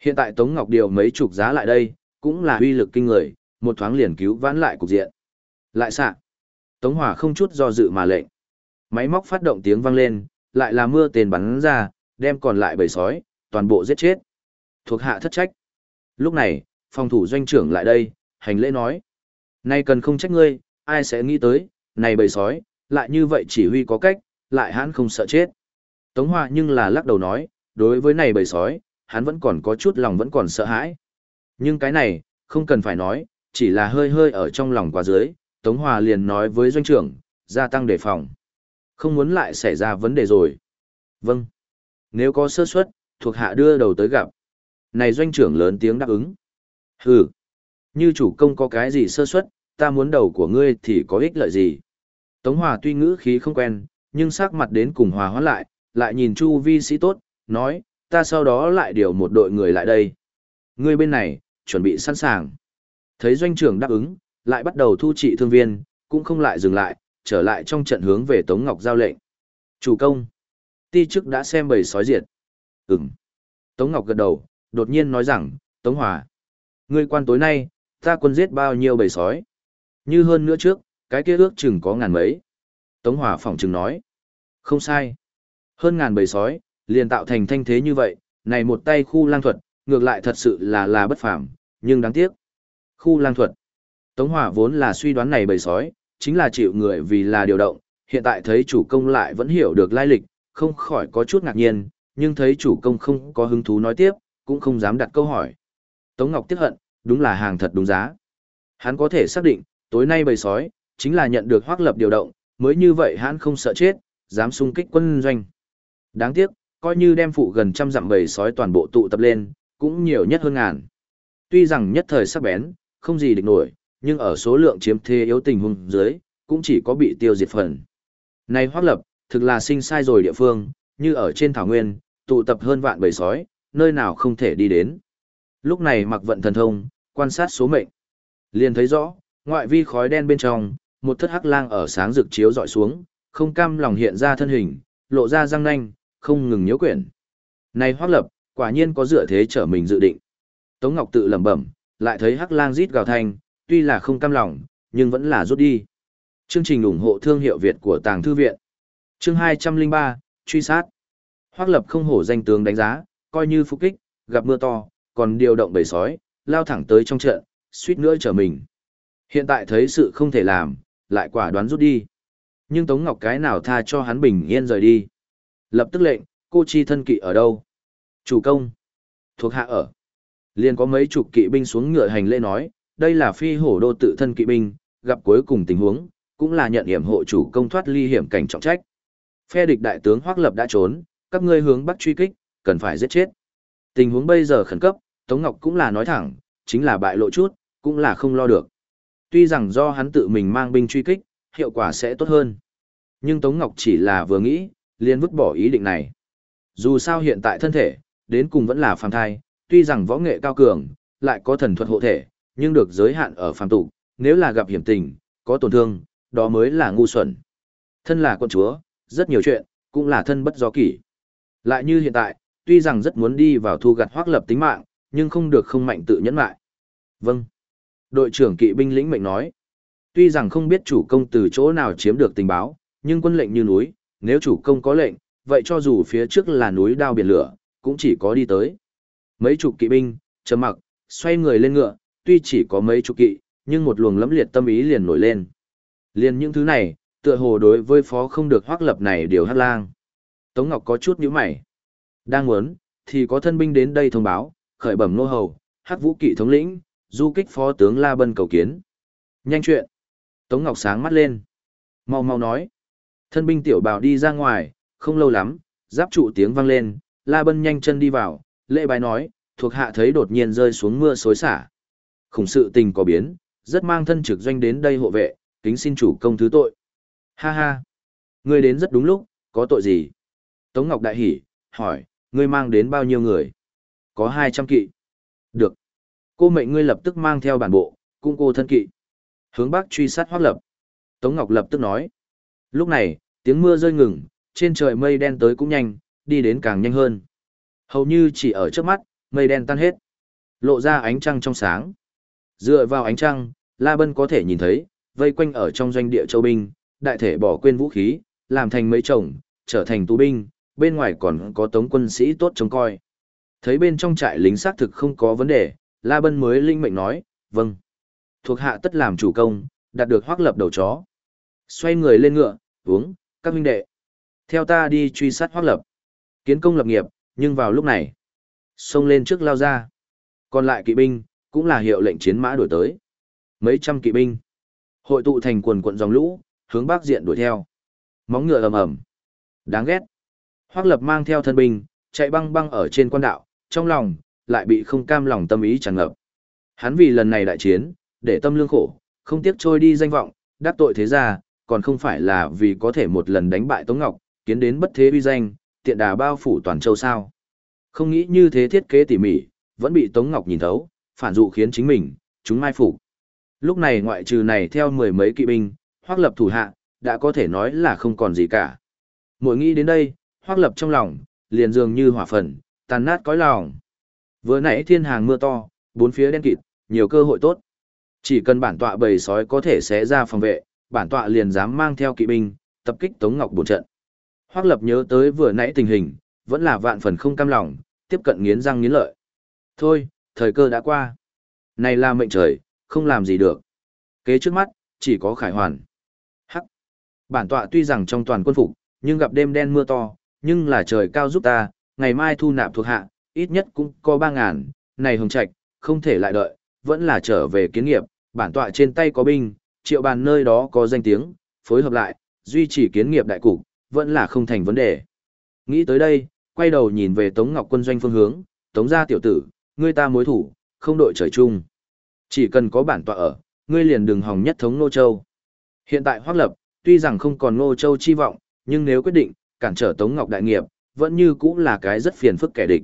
Hiện tại Tống Ngọc điều mấy chục giá lại đây, cũng là uy lực kinh người, một thoáng liền cứu vãn lại cục diện. Lại xạ. Tống Hỏa không chút do dự mà lệnh. Máy móc phát động tiếng vang lên, lại là mưa tên bắn ra, đem còn lại bầy sói, toàn bộ giết chết. Thuộc hạ thất trách. Lúc này, phòng thủ doanh trưởng lại đây, hành lễ nói. Nay cần không trách ngươi, ai sẽ nghĩ tới, này bầy sói, lại như vậy chỉ huy có cách, lại hắn không sợ chết. Tống Hoa nhưng là lắc đầu nói, đối với này bầy sói, hắn vẫn còn có chút lòng vẫn còn sợ hãi. Nhưng cái này, không cần phải nói, chỉ là hơi hơi ở trong lòng quá dưới, Tống Hòa liền nói với doanh trưởng, gia tăng đề phòng. Không muốn lại xảy ra vấn đề rồi. Vâng. Nếu có sơ suất, thuộc hạ đưa đầu tới gặp. Này doanh trưởng lớn tiếng đáp ứng. Hừ. Như chủ công có cái gì sơ suất, ta muốn đầu của ngươi thì có ích lợi gì. Tống Hòa tuy ngữ khí không quen, nhưng sắc mặt đến cùng hòa hoãn lại, lại nhìn Chu Vi sĩ tốt, nói, ta sau đó lại điều một đội người lại đây. Ngươi bên này, chuẩn bị sẵn sàng. Thấy doanh trưởng đáp ứng, lại bắt đầu thu trị thương viên, cũng không lại dừng lại, trở lại trong trận hướng về Tống Ngọc giao lệnh. Chủ công. Ti chức đã xem bầy sói diệt. Ừm. Tống Ngọc gật đầu, đột nhiên nói rằng, Tống Hòa. Ngươi quan tối nay, ta quân giết bao nhiêu bầy sói. Như hơn nữa trước, cái kia ước chừng có ngàn mấy. Tống Hòa phỏng chừng nói. Không sai. Hơn ngàn bầy sói, liền tạo thành thanh thế như vậy, này một tay khu lang thuật, ngược lại thật sự là là bất phàm, nhưng đáng tiếc. Khu lang thuật. Tống Hòa vốn là suy đoán này bầy sói, chính là chịu người vì là điều động, hiện tại thấy chủ công lại vẫn hiểu được lai lịch, không khỏi có chút ngạc nhiên, nhưng thấy chủ công không có hứng thú nói tiếp, cũng không dám đặt câu hỏi. Tống Ngọc tiếc hận, đúng là hàng thật đúng giá. Hắn có thể xác định, tối nay bầy sói, chính là nhận được hoác lập điều động, mới như vậy hắn không sợ chết, dám xung kích quân doanh. Đáng tiếc, coi như đem phụ gần trăm dặm bầy sói toàn bộ tụ tập lên, cũng nhiều nhất hơn ngàn. Tuy rằng nhất thời sắc bén, không gì địch nổi, nhưng ở số lượng chiếm thế yếu tình huống dưới, cũng chỉ có bị tiêu diệt phần. Này hoác lập, thực là sinh sai rồi địa phương, như ở trên thảo nguyên, tụ tập hơn vạn bầy sói, nơi nào không thể đi đến. Lúc này mặc vận thần thông, quan sát số mệnh. Liền thấy rõ, ngoại vi khói đen bên trong, một thất hắc lang ở sáng rực chiếu dọi xuống, không cam lòng hiện ra thân hình, lộ ra răng nanh, không ngừng nhiễu quyển. Này hoác lập, quả nhiên có dựa thế trở mình dự định. Tống Ngọc tự lẩm bẩm, lại thấy hắc lang rít gào thanh, tuy là không cam lòng, nhưng vẫn là rút đi. Chương trình ủng hộ thương hiệu Việt của Tàng Thư Viện. Chương 203, truy sát. Hoác lập không hổ danh tướng đánh giá, coi như phục kích, gặp mưa to, còn điều động bầy sói, lao thẳng tới trong trận, suýt nữa trở mình. Hiện tại thấy sự không thể làm, lại quả đoán rút đi. Nhưng Tống Ngọc cái nào tha cho hắn bình yên rời đi. Lập tức lệnh, cô chi thân kỵ ở đâu? Chủ công. Thuộc hạ ở. Liền có mấy chục kỵ binh xuống ngựa hành lễ nói, đây là phi hổ đô tự thân kỵ binh, gặp cuối cùng tình huống, cũng là nhận hiểm hộ chủ công thoát ly hiểm cảnh trọng trách. Phe địch đại tướng Hoắc Lập đã trốn, các ngươi hướng bắc truy kích, cần phải giết chết. Tình huống bây giờ khẩn cấp, Tống Ngọc cũng là nói thẳng, chính là bại lộ chút, cũng là không lo được. Tuy rằng do hắn tự mình mang binh truy kích, hiệu quả sẽ tốt hơn. Nhưng Tống Ngọc chỉ là vừa nghĩ, liền vứt bỏ ý định này. Dù sao hiện tại thân thể, đến cùng vẫn là phàm thai, tuy rằng võ nghệ cao cường, lại có thần thuật hộ thể, nhưng được giới hạn ở phàm tục, nếu là gặp hiểm tình, có tổn thương, đó mới là ngu xuẩn. Thân là con chúa, rất nhiều chuyện, cũng là thân bất do kỷ. Lại như hiện tại, tuy rằng rất muốn đi vào thu gặt hoác lập tính mạng, nhưng không được không mạnh tự nhẫn lại. Vâng. Đội trưởng kỵ binh lĩnh mệnh nói. Tuy rằng không biết chủ công từ chỗ nào chiếm được tình báo, nhưng quân lệnh như núi, nếu chủ công có lệnh, vậy cho dù phía trước là núi đao biển lửa, cũng chỉ có đi tới. Mấy chục kỵ binh, chấm mặc, xoay người lên ngựa, tuy chỉ có mấy chục kỵ, nhưng một luồng lẫm liệt tâm ý liền nổi lên. Liền những thứ này, tựa hồ đối với phó không được hoác lập này điều hát lang. Tống Ngọc có chút nhíu mày. Đang muốn, thì có thân binh đến đây thông báo, khởi bẩm nô hầu, hát vũ kỵ thống lĩnh, du kích phó tướng La Bân cầu kiến. Nhanh chuyện. Tống Ngọc sáng mắt lên. Mau mau nói. Thân binh tiểu bào đi ra ngoài, không lâu lắm, giáp trụ tiếng vang lên, La Bân nhanh chân đi vào, lễ bái nói, thuộc hạ thấy đột nhiên rơi xuống mưa xối xả. Khủng sự tình có biến, rất mang thân trực doanh đến đây hộ vệ, kính xin chủ công thứ tội. Ha ha, ngươi đến rất đúng lúc, có tội gì? Tống Ngọc đại hỉ, hỏi, ngươi mang đến bao nhiêu người? Có 200 kỵ. Được. Cô mệnh ngươi lập tức mang theo bản bộ, cung cô thân kỵ. Hướng bắc truy sát hoác lập. Tống Ngọc lập tức nói. Lúc này, tiếng mưa rơi ngừng, trên trời mây đen tới cũng nhanh, đi đến càng nhanh hơn. Hầu như chỉ ở trước mắt, mây đen tan hết. Lộ ra ánh trăng trong sáng. Dựa vào ánh trăng, La Bân có thể nhìn thấy, vây quanh ở trong doanh địa châu binh, đại thể bỏ quên vũ khí, làm thành mấy chồng, trở thành tù binh, bên ngoài còn có tống quân sĩ tốt trông coi. Thấy bên trong trại lính xác thực không có vấn đề, La Bân mới linh mệnh nói, vâng. Thuộc hạ tất làm chủ công, đạt được hoác lập đầu chó. Xoay người lên ngựa, uống, các huynh đệ. Theo ta đi truy sát hoác lập. Kiến công lập nghiệp, nhưng vào lúc này, xông lên trước lao ra. Còn lại kỵ binh, cũng là hiệu lệnh chiến mã đuổi tới. Mấy trăm kỵ binh, hội tụ thành quần quận dòng lũ, hướng bắc diện đuổi theo. Móng ngựa ầm ầm. Đáng ghét. Hoắc Lập mang theo thân binh, chạy băng băng ở trên quan đạo, trong lòng lại bị không cam lòng tâm ý tràn ngập. Hắn vì lần này đại chiến, để tâm lương khổ, không tiếc trôi đi danh vọng, đắc tội thế gia, còn không phải là vì có thể một lần đánh bại Tống Ngọc, kiến đến bất thế uy danh, tiện đà bao phủ toàn châu sao. Không nghĩ như thế thiết kế tỉ mỉ, vẫn bị Tống Ngọc nhìn thấu, phản dụ khiến chính mình, chúng mai phục. Lúc này ngoại trừ này theo mười mấy kỵ binh, hoác lập thủ hạ, đã có thể nói là không còn gì cả. Mỗi nghĩ đến đây, hoác lập trong lòng, liền dường như hỏa phần, tàn nát cõi lòng. Vừa nãy thiên hàng mưa to, bốn phía đen kịt, nhiều cơ hội tốt. Chỉ cần bản tọa bầy sói có thể xé ra phòng vệ, bản tọa liền dám mang theo kỵ binh, tập kích Tống Ngọc bổn trận. Hoắc Lập nhớ tới vừa nãy tình hình, vẫn là vạn phần không cam lòng, tiếp cận nghiến răng nghiến lợi. Thôi, thời cơ đã qua. Này là mệnh trời, không làm gì được. Kế trước mắt, chỉ có khải hoàn. Hắc. Bản tọa tuy rằng trong toàn quân phục, nhưng gặp đêm đen mưa to, nhưng là trời cao giúp ta, ngày mai thu nạp thuộc hạ, ít nhất cũng có ba ngàn, này hồng trạch, không thể lại đợi, vẫn là trở về kiến nghiệp, bản tọa trên tay có binh, triệu bàn nơi đó có danh tiếng, phối hợp lại, duy trì kiến nghiệp đại cục, vẫn là không thành vấn đề. Nghĩ tới đây, quay đầu nhìn về Tống Ngọc quân doanh phương hướng, Tống gia tiểu tử, ngươi ta mối thủ, không đội trời chung. Chỉ cần có bản tọa ở, ngươi liền đừng hòng nhất thống Nô Châu. Hiện tại hoác lập, tuy rằng không còn Nô Châu chi vọng, nhưng nếu quyết định, cản trở Tống Ngọc đại nghiệp, vẫn như cũng là cái rất phiền phức kẻ địch.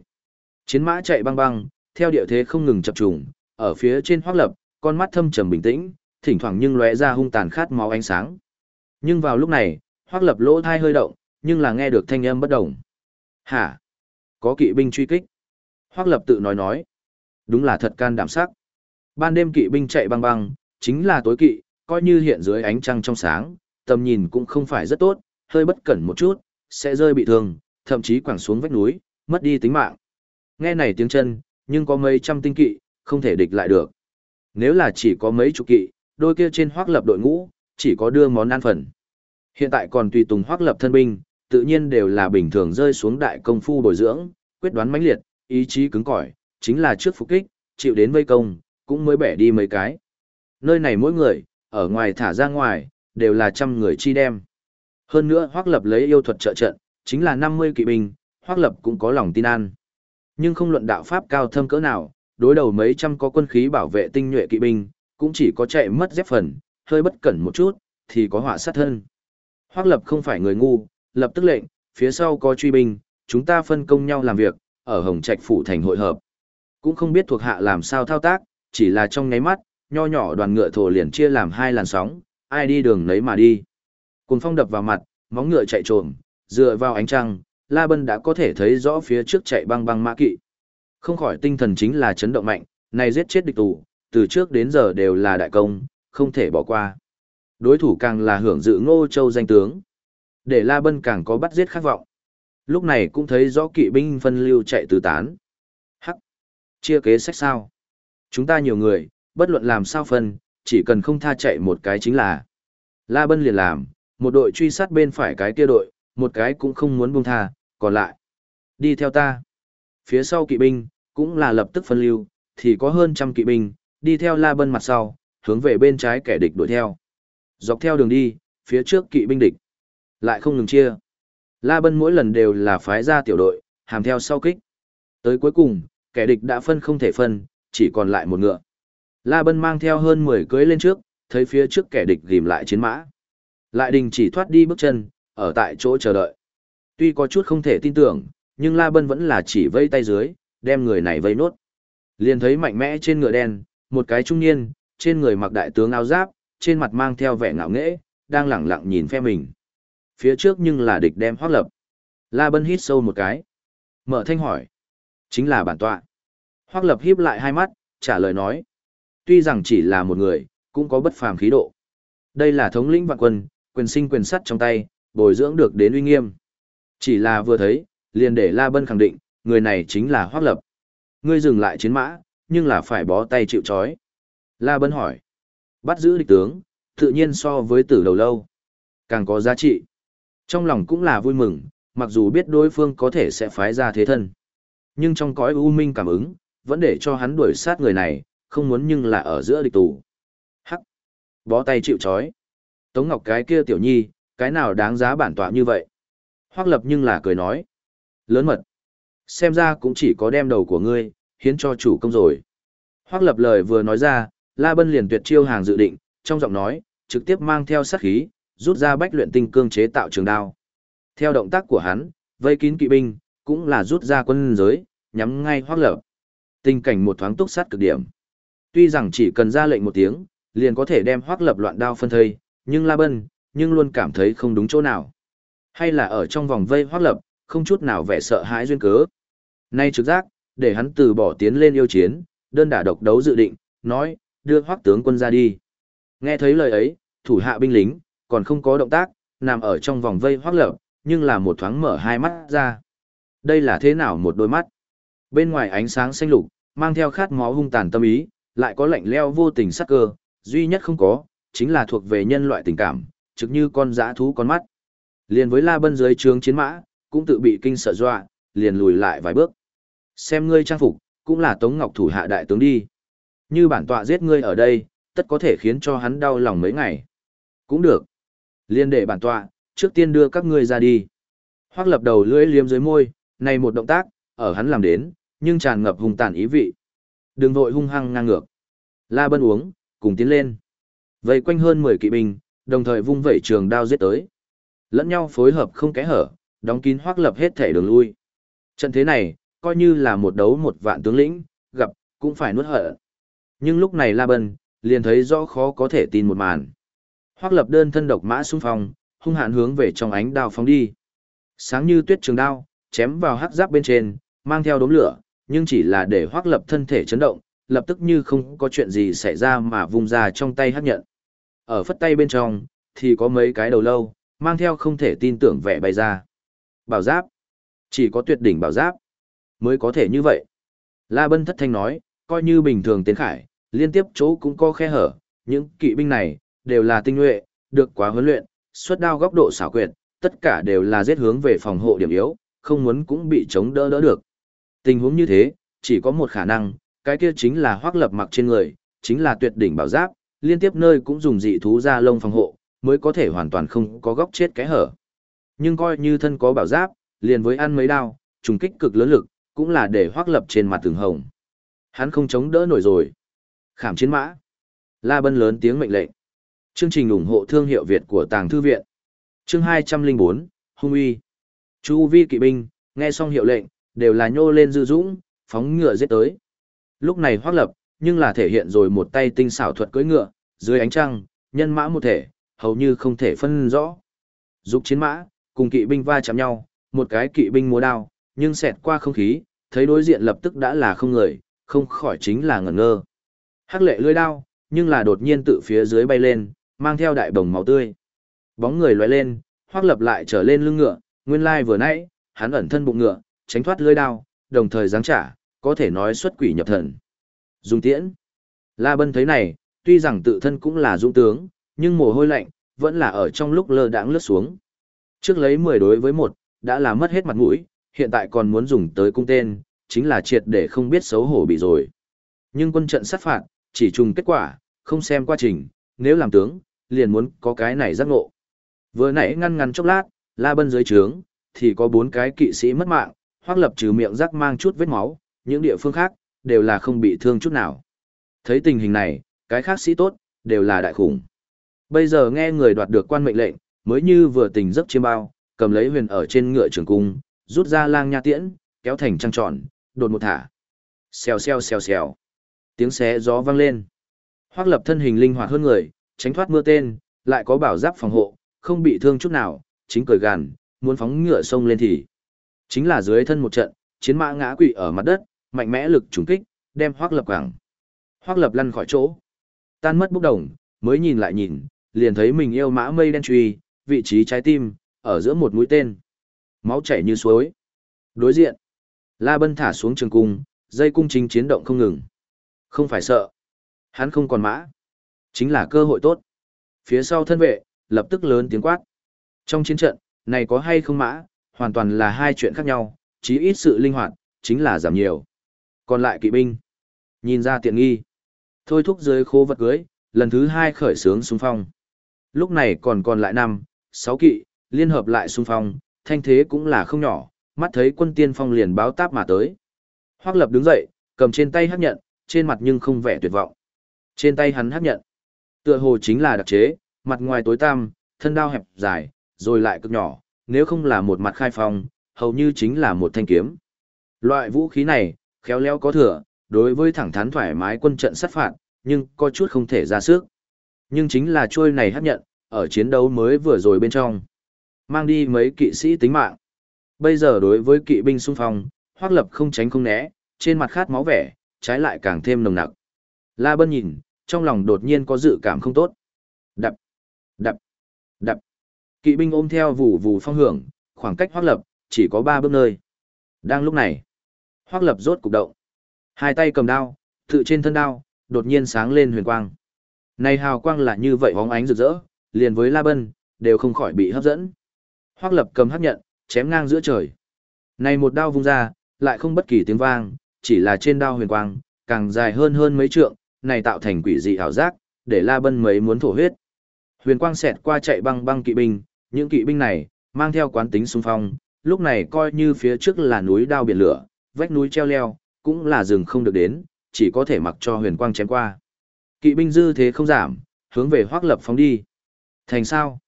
Chiến mã chạy băng băng, theo địa thế không ngừng chập trùng, ở phía trên hoác lập, con mắt thâm trầm bình tĩnh, thỉnh thoảng nhưng lóe ra hung tàn khát máu ánh sáng. Nhưng vào lúc này, hoác lập lỗ thai hơi động, nhưng là nghe được thanh âm bất động. Hả? Có kỵ binh truy kích. Hoác lập tự nói nói. Đúng là thật can đảm sắc. Ban đêm kỵ binh chạy băng băng, chính là tối kỵ, coi như hiện dưới ánh trăng trong sáng, tầm nhìn cũng không phải rất tốt, hơi bất cẩn một chút, sẽ rơi bị thương, thậm chí quẳng xuống vách núi, mất đi tính mạng. Nghe này tiếng chân, nhưng có mấy trăm tinh kỵ, không thể địch lại được. Nếu là chỉ có mấy chục kỵ, đôi kia trên hoác lập đội ngũ, chỉ có đưa món ăn phần. Hiện tại còn tùy tùng hoác lập thân binh, tự nhiên đều là bình thường rơi xuống đại công phu bồi dưỡng, quyết đoán mãnh liệt, ý chí cứng cỏi, chính là trước phục kích, chịu đến vây công, cũng mới bẻ đi mấy cái. Nơi này mỗi người, ở ngoài thả ra ngoài, đều là trăm người chi đem. Hơn nữa Hoắc Lập lấy yêu thuật trợ trận, chính là 50 kỵ binh, Hoắc Lập cũng có lòng tin an. Nhưng không luận đạo pháp cao thâm cỡ nào, đối đầu mấy trăm có quân khí bảo vệ tinh nhuệ kỵ binh, cũng chỉ có chạy mất dép phần, hơi bất cẩn một chút, thì có họa sát thân. Hoắc Lập không phải người ngu, lập tức lệnh, phía sau có truy binh, chúng ta phân công nhau làm việc, ở Hồng Trạch phủ thành hội hợp. Cũng không biết thuộc hạ làm sao thao tác, chỉ là trong nháy mắt, nho nhỏ đoàn ngựa thổ liền chia làm hai làn sóng, ai đi đường nấy mà đi. Cuồng phong đập vào mặt, móng ngựa chạy trồm, dựa vào ánh trăng, La Bân đã có thể thấy rõ phía trước chạy băng băng mã kỵ. Không khỏi tinh thần chính là chấn động mạnh, này giết chết địch tù, từ trước đến giờ đều là đại công, không thể bỏ qua. Đối thủ càng là hưởng dự ngô châu danh tướng. Để La Bân càng có bắt giết khát vọng. Lúc này cũng thấy rõ kỵ binh phân lưu chạy tứ tán. Hắc! Chia kế sách sao? Chúng ta nhiều người, bất luận làm sao phân, chỉ cần không tha chạy một cái chính là. La Bân liền làm, một đội truy sát bên phải cái kia đội, một cái cũng không muốn buông tha, còn lại. Đi theo ta. Phía sau kỵ binh, cũng là lập tức phân lưu, thì có hơn trăm kỵ binh, đi theo La Bân mặt sau, hướng về bên trái kẻ địch đuổi theo. Dọc theo đường đi, phía trước kỵ binh địch. Lại không ngừng chia. La Bân mỗi lần đều là phái ra tiểu đội, hàm theo sau kích. Tới cuối cùng, kẻ địch đã phân không thể phân, chỉ còn lại một ngựa. La Bân mang theo hơn 10 cưới lên trước, thấy phía trước kẻ địch ghim lại chiến mã. Lại đình chỉ thoát đi bước chân, ở tại chỗ chờ đợi. Tuy có chút không thể tin tưởng, nhưng La Bân vẫn là chỉ vây tay dưới, đem người này vây nốt. Liền thấy mạnh mẽ trên ngựa đen, một cái trung niên, trên người mặc đại tướng áo giáp, trên mặt mang theo vẻ ngạo nghễ, đang lẳng lặng nhìn phe mình. Phía trước nhưng là địch đem hoác lập. La Bân hít sâu một cái. Mở thanh hỏi. Chính là bản tọa. Hoác lập híp lại hai mắt, trả lời nói. Tuy rằng chỉ là một người, cũng có bất phàm khí độ. Đây là thống lĩnh vạn quân, quyền sinh quyền sắt trong tay, bồi dưỡng được đến uy nghiêm. Chỉ là vừa thấy, liền để La Bân khẳng định, người này chính là Hoác Lập. Ngươi dừng lại chiến mã, nhưng là phải bó tay chịu trói. La Bân hỏi. Bắt giữ địch tướng, tự nhiên so với tử đầu lâu. Càng có giá trị. Trong lòng cũng là vui mừng, mặc dù biết đối phương có thể sẽ phái ra thế thân. Nhưng trong cõi u minh cảm ứng, vẫn để cho hắn đuổi sát người này, không muốn nhưng là ở giữa địch tù. Hắc! Bó tay chịu chói. Tống Ngọc cái kia tiểu nhi, cái nào đáng giá bản tọa như vậy? Hoác lập nhưng là cười nói. Lớn mật. Xem ra cũng chỉ có đem đầu của ngươi, hiến cho chủ công rồi. Hoác lập lời vừa nói ra, La Bân liền tuyệt chiêu hàng dự định, trong giọng nói, trực tiếp mang theo sát khí, rút ra bách luyện tinh cương chế tạo trường đao. Theo động tác của hắn, vây kín kỵ binh, cũng là rút ra quân giới, nhắm ngay hoác lập. Tình cảnh một thoáng túc sát cực điểm. Tuy rằng chỉ cần ra lệnh một tiếng, liền có thể đem hoác lập loạn đao phân thây, nhưng La Bân, nhưng luôn cảm thấy không đúng chỗ nào. Hay là ở trong vòng vây hoác lập, không chút nào vẻ sợ hãi duyên cớ. Nay trực giác, để hắn từ bỏ tiến lên yêu chiến, đơn đả độc đấu dự định, nói, đưa hoác tướng quân ra đi. Nghe thấy lời ấy, thủ hạ binh lính, còn không có động tác, nằm ở trong vòng vây hoác lập, nhưng là một thoáng mở hai mắt ra. Đây là thế nào một đôi mắt? Bên ngoài ánh sáng xanh lục, mang theo khát máu hung tàn tâm ý, lại có lạnh leo vô tình sắc cơ, duy nhất không có, chính là thuộc về nhân loại tình cảm, trực như con dã thú con mắt. Liền với La Bân dưới trướng chiến mã, cũng tự bị kinh sợ dọa, liền lùi lại vài bước. Xem ngươi trang phục, cũng là Tống Ngọc thủ hạ đại tướng đi. Như bản tọa giết ngươi ở đây, tất có thể khiến cho hắn đau lòng mấy ngày. Cũng được. Liên để bản tọa, trước tiên đưa các ngươi ra đi. Hoác lập đầu lưỡi liếm dưới môi, này một động tác, ở hắn làm đến, nhưng tràn ngập hung tàn ý vị. Đừng vội hung hăng ngang ngược. La Bân uống, cùng tiến lên. Vây quanh hơn 10 kỵ binh, đồng thời vung vẩy trường đao giết tới. Lẫn nhau phối hợp không kẽ hở, đóng kín hoác lập hết thể đường lui. Trận thế này, coi như là một đấu một vạn tướng lĩnh, gặp, cũng phải nuốt hở. Nhưng lúc này La Bân, liền thấy rõ khó có thể tin một màn. Hoắc lập đơn thân độc mã xung phong, hung hãn hướng về trong ánh đao phóng đi. Sáng như tuyết trường đao, chém vào hắc giáp bên trên, mang theo đốm lửa, nhưng chỉ là để Hoắc lập thân thể chấn động, lập tức như không có chuyện gì xảy ra mà vung ra trong tay hắc nhận. Ở phất tay bên trong, thì có mấy cái đầu lâu, mang theo không thể tin tưởng vẻ bay ra. Bảo giáp. Chỉ có tuyệt đỉnh bảo giáp. Mới có thể như vậy. La Bân thất thanh nói, coi như bình thường tiến khải, liên tiếp chỗ cũng có khe hở, những kỵ binh này, đều là tinh nhuệ, được quá huấn luyện, xuất đao góc độ xảo quyệt, tất cả đều là giết hướng về phòng hộ điểm yếu, không muốn cũng bị chống đỡ đỡ được. Tình huống như thế, chỉ có một khả năng, cái kia chính là hoác lập mặc trên người, chính là tuyệt đỉnh bảo giáp, liên tiếp nơi cũng dùng dị thú ra lông phòng hộ, mới có thể hoàn toàn không có góc chết cái hở. Nhưng coi như thân có bảo giáp, liền với ăn mấy đao, trùng kích cực lớn lực, cũng là để hoác lập trên mặt tường hồng. Hắn không chống đỡ nổi rồi. Khảm chiến mã. La Bân lớn tiếng mệnh lệnh. Chương trình ủng hộ thương hiệu Việt của Tàng Thư Viện. Chương 204, Hung uy. Chu vi kỵ binh, nghe xong hiệu lệnh, đều là nhô lên dư dũng, phóng ngựa giết tới. Lúc này hoác lập, nhưng là thể hiện rồi một tay tinh xảo thuật cưỡi ngựa, dưới ánh trăng, nhân mã một thể, hầu như không thể phân rõ. Dục chiến mã, cùng kỵ binh va chạm nhau, một cái kỵ binh múa đao, nhưng xẹt qua không khí, thấy đối diện lập tức đã là không người, không khỏi chính là ngẩn ngơ. Hắc lệ lưỡi đao, nhưng là đột nhiên tự phía dưới bay lên, mang theo đại bồng máu tươi. Bóng người lóe lên, hoác lập lại trở lên lưng ngựa, nguyên lai vừa nãy, hắn ẩn thân bụng ngựa, tránh thoát lưỡi đao, đồng thời giáng trả, có thể nói xuất quỷ nhập thần. Dùng tiễn. La Bân thấy này, tuy rằng tự thân cũng là dũng tướng, nhưng mồ hôi lạnh, vẫn là ở trong lúc lơ đãng lướt xuống. Trước lấy 10 đối với một, đã là mất hết mặt mũi, hiện tại còn muốn dùng tới cung tên, chính là triệt để không biết xấu hổ bị rồi. Nhưng quân trận sát phạt, chỉ trùng kết quả, không xem quá trình, nếu làm tướng, liền muốn có cái này giác ngộ. Vừa nãy ngăn ngăn chốc lát, La Bân dưới trướng, thì có bốn cái kỵ sĩ mất mạng, hoặc lập trừ miệng rắc mang chút vết máu, những địa phương khác, đều là không bị thương chút nào. Thấy tình hình này, cái khác sĩ tốt, đều là đại khủng. Bây giờ nghe người đoạt được quan mệnh lệnh, mới như vừa tỉnh giấc chiêm bao, cầm lấy huyền ở trên ngựa trường cung, rút ra lang nha tiễn, kéo thành trăng tròn, đột một thả. Xèo xèo xèo xèo. Tiếng xé gió vang lên. Hoắc lập thân hình linh hoạt hơn người, tránh thoát mưa tên, lại có bảo giáp phòng hộ, không bị thương chút nào, chính cười gằn, muốn phóng ngựa sông lên thì. Chính là dưới thân một trận, chiến mã ngã quỵ ở mặt đất, mạnh mẽ lực trùng kích, đem Hoắc lập quẳng. Hoắc lập lăn khỏi chỗ. Tan mất bốc đồng, mới nhìn lại nhìn, liền thấy mình yêu mã mây đen truy, vị trí trái tim, ở giữa một mũi tên. Máu chảy như suối. Đối diện, La Bân thả xuống trường cung, dây cung chính chiến động không ngừng. Không phải sợ. Hắn không còn mã. Chính là cơ hội tốt. Phía sau thân vệ, lập tức lớn tiếng quát. Trong chiến trận, này có hay không mã, hoàn toàn là hai chuyện khác nhau, chí ít sự linh hoạt, chính là giảm nhiều. Còn lại kỵ binh, nhìn ra tiện nghi. Thôi thúc dưới khô vật cưới, lần thứ hai khởi sướng xung phong. Lúc này còn còn lại năm, sáu kỵ, liên hợp lại xung phong, thanh thế cũng là không nhỏ, mắt thấy quân tiên phong liền báo táp mà tới. Hoắc lập đứng dậy, cầm trên tay hấp nhận, trên mặt nhưng không vẻ tuyệt vọng. Trên tay hắn hấp nhận, tựa hồ chính là đặc chế, mặt ngoài tối tăm, thân đao hẹp dài, rồi lại cực nhỏ, nếu không là một mặt khai phong, hầu như chính là một thanh kiếm. Loại vũ khí này, khéo léo có thừa, đối với thẳng thắn thoải mái quân trận sát phạt, nhưng có chút không thể ra sức. Nhưng chính là trôi này hấp nhận, ở chiến đấu mới vừa rồi bên trong. Mang đi mấy kỵ sĩ tính mạng. Bây giờ đối với kỵ binh xung phong, hoác lập không tránh không né, trên mặt khát máu vẻ, trái lại càng thêm nồng nặc. La Bân nhìn, trong lòng đột nhiên có dự cảm không tốt. Đập, đập, đập. Kỵ binh ôm theo vù vù phong hưởng, khoảng cách hoác lập, chỉ có ba bước nơi. Đang lúc này, hoác lập rốt cục động. Hai tay cầm đao, tự trên thân đao, đột nhiên sáng lên huyền quang. Này hào quang là như vậy hóng ánh rực rỡ, liền với La Bân, đều không khỏi bị hấp dẫn. Hoắc Lập cầm hấp nhận, chém ngang giữa trời. Này một đao vung ra, lại không bất kỳ tiếng vang, chỉ là trên đao huyền quang, càng dài hơn hơn mấy trượng, này tạo thành quỷ dị ảo giác, để La Bân mấy muốn thổ huyết. Huyền quang xẹt qua chạy băng băng kỵ binh, những kỵ binh này, mang theo quán tính xung phong, lúc này coi như phía trước là núi đao biển lửa, vách núi treo leo, cũng là rừng không được đến, chỉ có thể mặc cho huyền quang chém qua. Kỵ binh dư thế không giảm, hướng về Hoắc Lập phóng đi. Thành sao?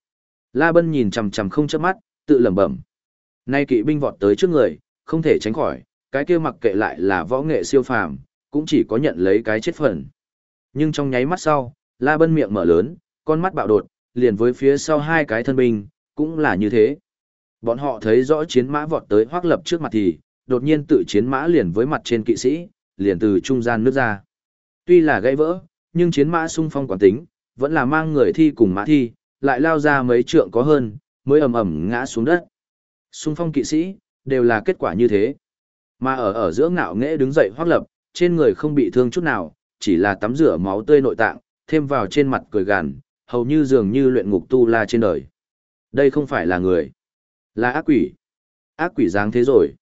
La Bân nhìn chằm chằm không chớp mắt, tự lẩm bẩm. Nay kỵ binh vọt tới trước người, không thể tránh khỏi, cái kia mặc kệ lại là võ nghệ siêu phàm, cũng chỉ có nhận lấy cái chết phần. Nhưng trong nháy mắt sau, La Bân miệng mở lớn, con mắt bạo đột, liền với phía sau hai cái thân binh, cũng là như thế. Bọn họ thấy rõ chiến mã vọt tới hoác lập trước mặt thì, đột nhiên tự chiến mã liền với mặt trên kỵ sĩ, liền từ trung gian nước ra. Tuy là gãy vỡ, nhưng chiến mã sung phong quản tính, vẫn là mang người thi cùng mã thi, lại lao ra mấy trượng có hơn, mới ầm ầm ngã xuống đất. Xung phong kỵ sĩ, đều là kết quả như thế. Mà ở ở giữa ngạo nghễ đứng dậy hoác lập, trên người không bị thương chút nào, chỉ là tắm rửa máu tươi nội tạng, thêm vào trên mặt cười gằn, hầu như dường như luyện ngục tu la trên đời. Đây không phải là người, là ác quỷ. Ác quỷ dáng thế rồi.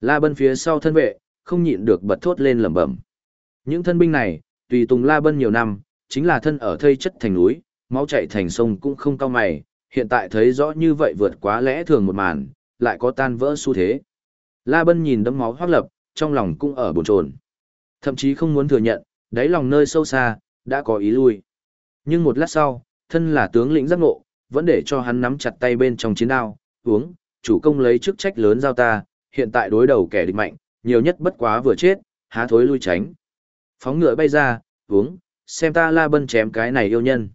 La Bân phía sau thân vệ, không nhịn được bật thốt lên lẩm bẩm. Những thân binh này, tùy tùng La Bân nhiều năm, chính là thân ở thây chất thành núi, máu chảy thành sông cũng không cao mày, hiện tại thấy rõ như vậy vượt quá lẽ thường một màn, lại có tan vỡ xu thế. La Bân nhìn đấm máu hoác lập, trong lòng cũng ở bồn chồn. Thậm chí không muốn thừa nhận, đáy lòng nơi sâu xa, đã có ý lui. Nhưng một lát sau, thân là tướng lĩnh giác ngộ, vẫn để cho hắn nắm chặt tay bên trong chiến đao, uống, chủ công lấy chức trách lớn giao ta, hiện tại đối đầu kẻ địch mạnh, nhiều nhất bất quá vừa chết, há thối lui tránh. Phóng ngựa bay ra, uống, xem ta la bân chém cái này yêu nhân.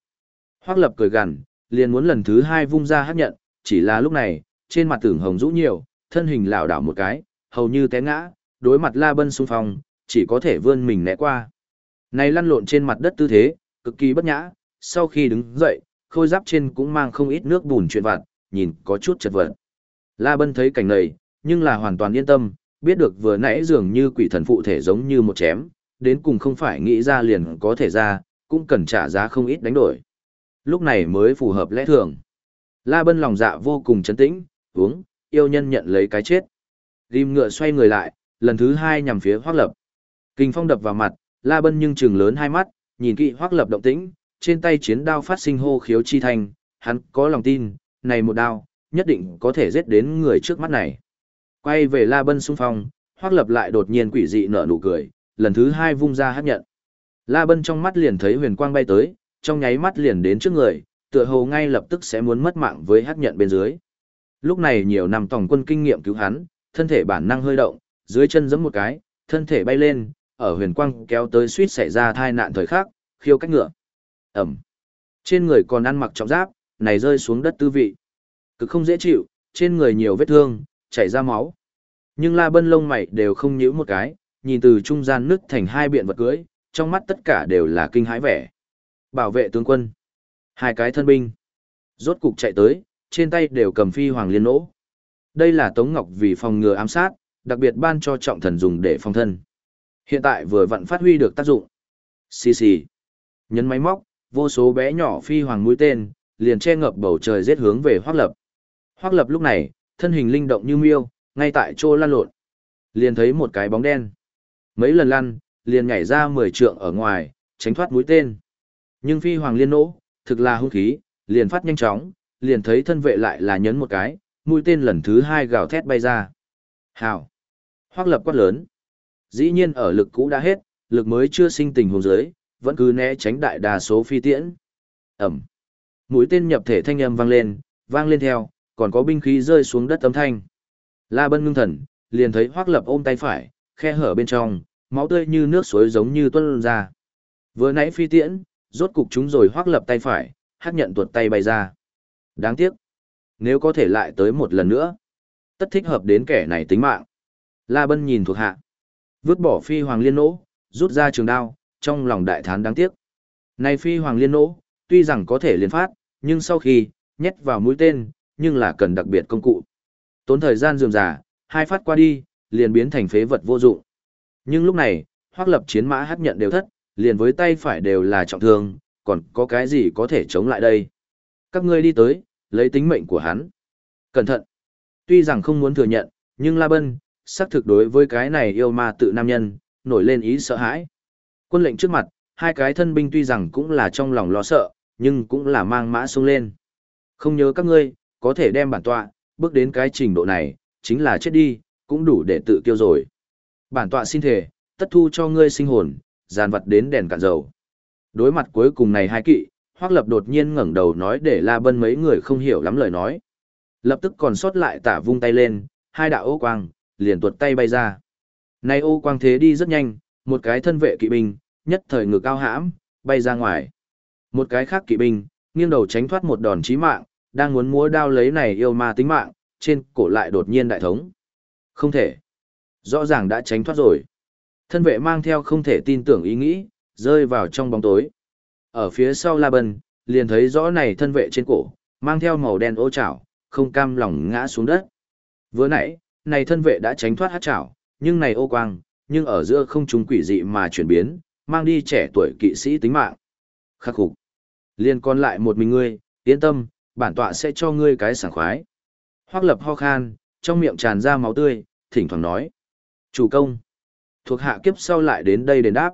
Hoác lập cười gằn, liền muốn lần thứ hai vung ra hát nhận, chỉ là lúc này, trên mặt tưởng hồng rũ nhiều, thân hình lảo đảo một cái, hầu như té ngã, đối mặt la bân xung phong, chỉ có thể vươn mình né qua. Này lăn lộn trên mặt đất tư thế, cực kỳ bất nhã, sau khi đứng dậy, khôi giáp trên cũng mang không ít nước bùn chuyện vặt, nhìn có chút chật vật. La Bân thấy cảnh này, nhưng là hoàn toàn yên tâm, biết được vừa nãy dường như quỷ thần phụ thể giống như một chém, đến cùng không phải nghĩ ra liền có thể ra, cũng cần trả giá không ít đánh đổi. Lúc này mới phù hợp lẽ thường. La Bân lòng dạ vô cùng chấn tĩnh, uống, yêu nhân nhận lấy cái chết. Rim ngựa xoay người lại, lần thứ hai nhằm phía Hoác Lập. Kinh phong đập vào mặt, La Bân nhưng trừng lớn hai mắt, nhìn kỹ Hoác Lập động tĩnh, trên tay chiến đao phát sinh hô khiếu chi thành, hắn có lòng tin, này một đao, nhất định có thể giết đến người trước mắt này. Quay về La Bân xung phong, Hoắc Lập lại đột nhiên quỷ dị nở nụ cười, lần thứ hai vung ra hát nhận. La Bân trong mắt liền thấy huyền quang bay tới, trong nháy mắt liền đến trước người, tựa hồ ngay lập tức sẽ muốn mất mạng với hắc nhận bên dưới. Lúc này nhiều năm tổng quân kinh nghiệm cứu hắn, thân thể bản năng hơi động, dưới chân giẫm một cái, thân thể bay lên, ở huyền quang kéo tới suýt xảy ra tai nạn thời khắc, khiêu cách ngựa. Ẩm. Trên người còn ăn mặc trọng giáp, này rơi xuống đất tư vị. Cực không dễ chịu, trên người nhiều vết thương, chảy ra máu. Nhưng la bân lông mày đều không nhíu một cái, nhìn từ trung gian nứt thành hai biện vật cưới, trong mắt tất cả đều là kinh hãi vẻ. Bảo vệ tướng quân. Hai cái thân binh. Rốt cục chạy tới, trên tay đều cầm phi hoàng liên nỗ. Đây là Tống Ngọc vì phòng ngừa ám sát, đặc biệt ban cho trọng thần dùng để phòng thân. Hiện tại vừa vặn phát huy được tác dụng. Xì xì. Nhấn máy móc, vô số bé nhỏ phi hoàng mũi tên, liền che ngập bầu trời giết hướng về Hoắc Lập. Hoắc Lập lúc này, thân hình linh động như miêu, ngay tại chỗ lăn lộn. Liền thấy một cái bóng đen. Mấy lần lăn, liền nhảy ra 10 trượng ở ngoài, tránh thoát mũi tên. Nhưng phi hoàng liên nỗ, thực là hung khí, liền phát nhanh chóng, liền thấy thân vệ lại là nhấn một cái, mũi tên lần thứ hai gào thét bay ra. Hào! Hoắc Lập quát lớn. Dĩ nhiên ở lực cũ đã hết, lực mới chưa sinh tình hồn dưới, vẫn cứ né tránh đại đa số phi tiễn. Ẩm. Mũi tên nhập thể thanh âm vang lên, vang lên theo, còn có binh khí rơi xuống đất âm thanh. La Bân ngưng thần, liền thấy Hoắc Lập ôm tay phải, khe hở bên trong, máu tươi như nước suối giống như tuôn ra. Vừa nãy phi tiễn, rốt cục chúng rồi Hoắc Lập tay phải, hắc nhận tuột tay bay ra. Đáng tiếc, nếu có thể lại tới một lần nữa, tất thích hợp đến kẻ này tính mạng. La Bân nhìn thuộc hạ, vứt bỏ phi hoàng liên nỗ, rút ra trường đao, trong lòng đại thán đáng tiếc. Này phi hoàng liên nỗ, tuy rằng có thể liên phát, nhưng sau khi nhét vào mũi tên, nhưng là cần đặc biệt công cụ. Tốn thời gian dườm giả, hai phát qua đi, liền biến thành phế vật vô dụng. Nhưng lúc này, hoác lập chiến mã hát nhận đều thất, liền với tay phải đều là trọng thương, còn có cái gì có thể chống lại đây. Các ngươi đi tới, lấy tính mệnh của hắn. Cẩn thận. Tuy rằng không muốn thừa nhận, nhưng La Bân, xác thực đối với cái này yêu ma tự nam nhân, nổi lên ý sợ hãi. Quân lệnh trước mặt, hai cái thân binh tuy rằng cũng là trong lòng lo sợ, nhưng cũng là mang mã xuống lên. Không nhớ các ngươi, có thể đem bản tọa, bước đến cái trình độ này, chính là chết đi, cũng đủ để tự kiêu rồi. Bản tọa xin thể, tất thu cho ngươi sinh hồn, dàn vật đến đèn cạn dầu. Đối mặt cuối cùng này hai kỵ, Hoắc Lập đột nhiên ngẩng đầu nói để La Bân mấy người không hiểu lắm lời nói. Lập tức còn sót lại tả vung tay lên, hai đạo ô quang, liền tuột tay bay ra. Nay ô quang thế đi rất nhanh, một cái thân vệ kỵ binh, nhất thời ngực cao hãm, bay ra ngoài. Một cái khác kỵ binh, nghiêng đầu tránh thoát một đòn chí mạng, đang muốn múa đao lấy này yêu ma tính mạng, trên cổ lại đột nhiên đại thống. Không thể. Rõ ràng đã tránh thoát rồi. Thân vệ mang theo không thể tin tưởng ý nghĩ, rơi vào trong bóng tối. Ở phía sau La Bân, liền thấy rõ này thân vệ trên cổ, mang theo màu đen ô chảo, không cam lòng ngã xuống đất. Vừa nãy, này thân vệ đã tránh thoát hát chảo, nhưng này ô quang, nhưng ở giữa không trung quỷ dị mà chuyển biến, mang đi trẻ tuổi kỵ sĩ tính mạng. Khắc phục. Liên còn lại một mình ngươi, yên tâm, bản tọa sẽ cho ngươi cái sảng khoái. Hoắc lập ho khan, trong miệng tràn ra máu tươi, thỉnh thoảng nói. Chủ công. Thuộc hạ kiếp sau lại đến đây đền đáp.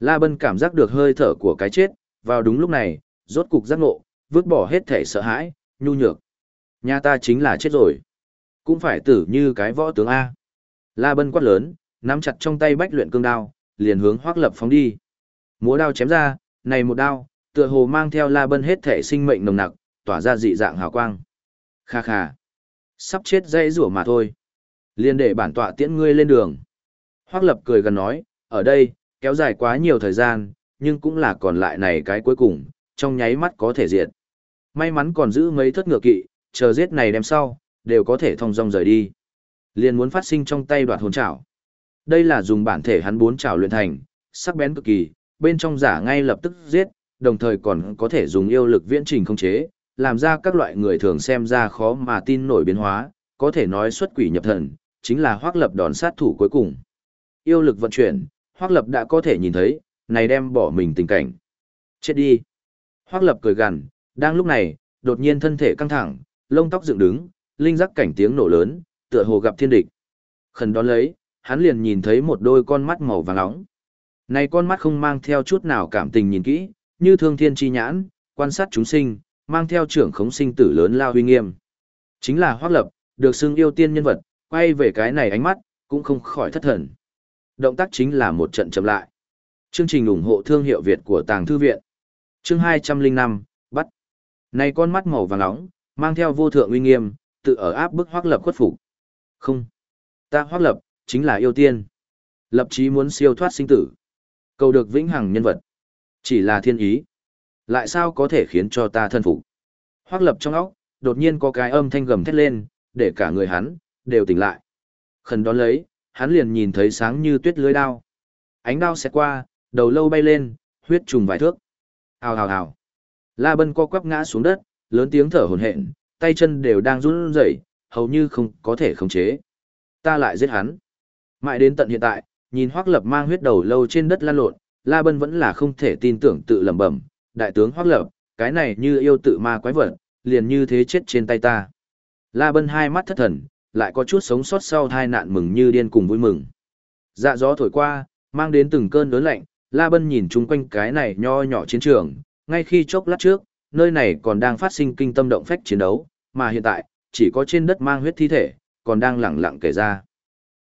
La Bân cảm giác được hơi thở của cái chết, vào đúng lúc này, rốt cục giác ngộ, vứt bỏ hết thể sợ hãi, nhu nhược. Nhà ta chính là chết rồi. Cũng phải tử như cái võ tướng A. La Bân quát lớn, nắm chặt trong tay bách luyện cương đao, liền hướng Hoắc Lập phóng đi. Múa đao chém ra, này một đao, tựa hồ mang theo La Bân hết thể sinh mệnh nồng nặc, tỏa ra dị dạng hào quang. Kha kha. Sắp chết dây rủa mà thôi. liền để bản tọa tiễn ngươi lên đường. Hoắc Lập cười gần nói, ở đây, kéo dài quá nhiều thời gian, nhưng cũng là còn lại này cái cuối cùng, trong nháy mắt có thể diệt. May mắn còn giữ mấy thất ngựa kỵ, chờ giết này đem sau, đều có thể thông dong rời đi. Liền muốn phát sinh trong tay đoạt hồn chảo. Đây là dùng bản thể hắn bốn chảo luyện thành, sắc bén cực kỳ, bên trong giả ngay lập tức giết, đồng thời còn có thể dùng yêu lực viễn trình không chế, làm ra các loại người thường xem ra khó mà tin nổi biến hóa, có thể nói xuất quỷ nhập thần, chính là hoác lập đòn sát thủ cuối cùng. Yêu lực vận chuyển, Hoắc lập đã có thể nhìn thấy, này đem bỏ mình tình cảnh. Chết đi. Hoắc lập cười gằn, đang lúc này, đột nhiên thân thể căng thẳng, lông tóc dựng đứng, linh giác cảnh tiếng nổ lớn, tựa hồ gặp thiên địch. Khẩn đón lấy, hắn liền nhìn thấy một đôi con mắt màu vàng nóng. Này con mắt không mang theo chút nào cảm tình nhìn kỹ, như thương thiên chi nhãn, quan sát chúng sinh, mang theo trưởng khống sinh tử lớn lao huy nghiêm. Chính là Hoắc Lập, được xưng yêu tiên nhân vật, quay về cái này ánh mắt, cũng không khỏi thất thần. Động tác chính là một trận chậm lại. Chương trình ủng hộ thương hiệu Việt của Tàng Thư Viện. Chương 205, bắt. Này con mắt màu vàng nóng, mang theo vô thượng uy nghiêm, tự ở áp bức Hoắc Lập khuất phục. Không, ta Hoắc Lập chính là yêu tiên. Lập chí muốn siêu thoát sinh tử, cầu được vĩnh hằng nhân vật. Chỉ là thiên ý. Lại sao có thể khiến cho ta thân phục? Hoắc Lập trong óc, đột nhiên có cái âm thanh gầm thét lên, để cả người hắn đều tỉnh lại. Khẩn đón lấy, hắn liền nhìn thấy sáng như tuyết lưới đao. Ánh đao xẹt qua, đầu lâu bay lên, huyết trùng vài thước. Hào hào hào. La Bân co quắp ngã xuống đất, lớn tiếng thở hổn hển, tay chân đều đang run rẩy, hầu như không có thể khống chế. Ta lại giết hắn. Mãi đến tận hiện tại, nhìn Hoắc Lập mang huyết đầu lâu trên đất lăn lộn, La Bân vẫn là không thể tin tưởng tự lẩm bẩm, đại tướng Hoắc Lập, cái này như yêu tự ma quái vật, liền như thế chết trên tay ta. La Bân hai mắt thất thần, lại có chút sống sót sau tai nạn mừng như điên cùng vui mừng. Dạ gió thổi qua, mang đến từng cơn đớn lạnh, La Bân nhìn chung quanh cái này nho nhỏ chiến trường, ngay khi chốc lát trước, nơi này còn đang phát sinh kinh tâm động phách chiến đấu, mà hiện tại, chỉ có trên đất mang huyết thi thể, còn đang lẳng lặng kể ra.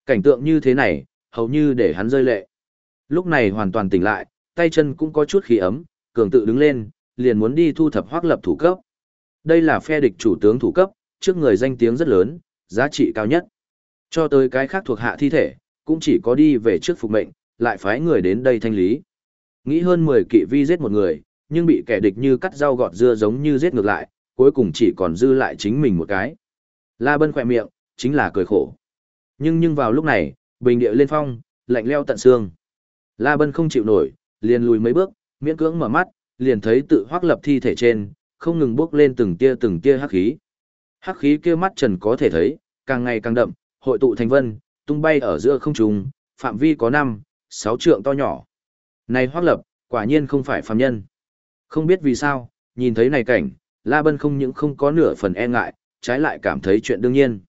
Cảnh tượng như thế này, hầu như để hắn rơi lệ. Lúc này hoàn toàn tỉnh lại, tay chân cũng có chút khí ấm, cường tự đứng lên, liền muốn đi thu thập hoác lập thủ cấp. Đây là phe địch chủ tướng thủ cấp, trước người danh tiếng rất lớn, giá trị cao nhất. Cho tới cái khác thuộc hạ thi thể, cũng chỉ có đi về trước phục mệnh, lại phái người đến đây thanh lý. Nghĩ hơn 10 kỵ vi giết một người, nhưng bị kẻ địch như cắt rau gọt dưa giống như giết ngược lại, cuối cùng chỉ còn dư lại chính mình một cái. La Bân khỏe miệng, chính là cười khổ. Nhưng nhưng vào lúc này, bình địa lên phong, lạnh leo tận xương. La Bân không chịu nổi, liền lùi mấy bước, miễn cưỡng mở mắt, liền thấy tự hoác lập thi thể trên, không ngừng bước lên từng tia từng tia hắc khí. Hắc khí kia mắt trần có thể thấy, càng ngày càng đậm, hội tụ thành vân, tung bay ở giữa không trung, phạm vi có 5, 6 trượng to nhỏ. Này hoác lập, quả nhiên không phải phàm nhân. Không biết vì sao, nhìn thấy này cảnh, La Bân không những không có nửa phần e ngại, trái lại cảm thấy chuyện đương nhiên.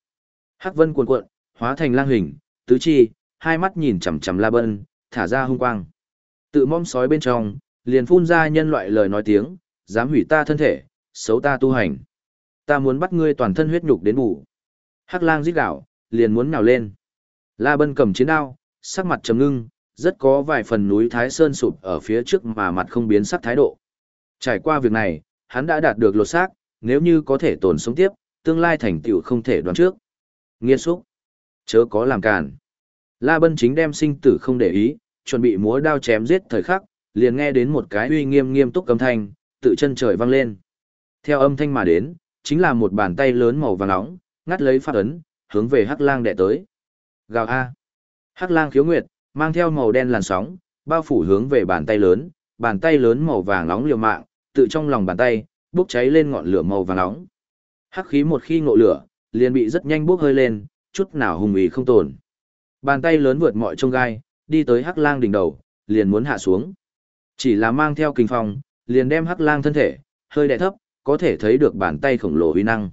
Hắc vân cuồn cuộn, hóa thành lang hình, tứ chi, hai mắt nhìn chằm chằm La Bân, thả ra hung quang. Tự mong sói bên trong, liền phun ra nhân loại lời nói tiếng, dám hủy ta thân thể, xấu ta tu hành. Ta muốn bắt ngươi toàn thân huyết nhục đến ngủ. Hắc lang giết gạo, liền muốn nhào lên. La Bân cầm chiến đao, sắc mặt trầm ngưng, rất có vài phần núi Thái Sơn sụp ở phía trước mà mặt không biến sắc thái độ. Trải qua việc này, hắn đã đạt được lột xác, nếu như có thể tồn sống tiếp, tương lai thành tựu không thể đoán trước. Nghiên xúc. Chớ có làm càn. La Bân chính đem sinh tử không để ý, chuẩn bị múa đao chém giết thời khắc, liền nghe đến một cái uy nghiêm nghiêm túc âm thanh, tự chân trời vang lên. Theo âm thanh mà đến, chính là một bàn tay lớn màu vàng nóng, ngắt lấy phát ấn, hướng về Hắc Lang đè tới. Gào a. Hắc Lang khiếu nguyệt, mang theo màu đen làn sóng, bao phủ hướng về bàn tay lớn, bàn tay lớn màu vàng nóng liều mạng, tự trong lòng bàn tay, bốc cháy lên ngọn lửa màu vàng nóng. Hắc khí một khi ngộ lửa, liền bị rất nhanh bốc hơi lên, chút nào hùng ý không tồn. Bàn tay lớn vượt mọi trông gai, đi tới Hắc Lang đỉnh đầu, liền muốn hạ xuống. Chỉ là mang theo kinh phong, liền đem Hắc Lang thân thể hơi đè thấp, có thể thấy được bàn tay khổng lồ uy năng.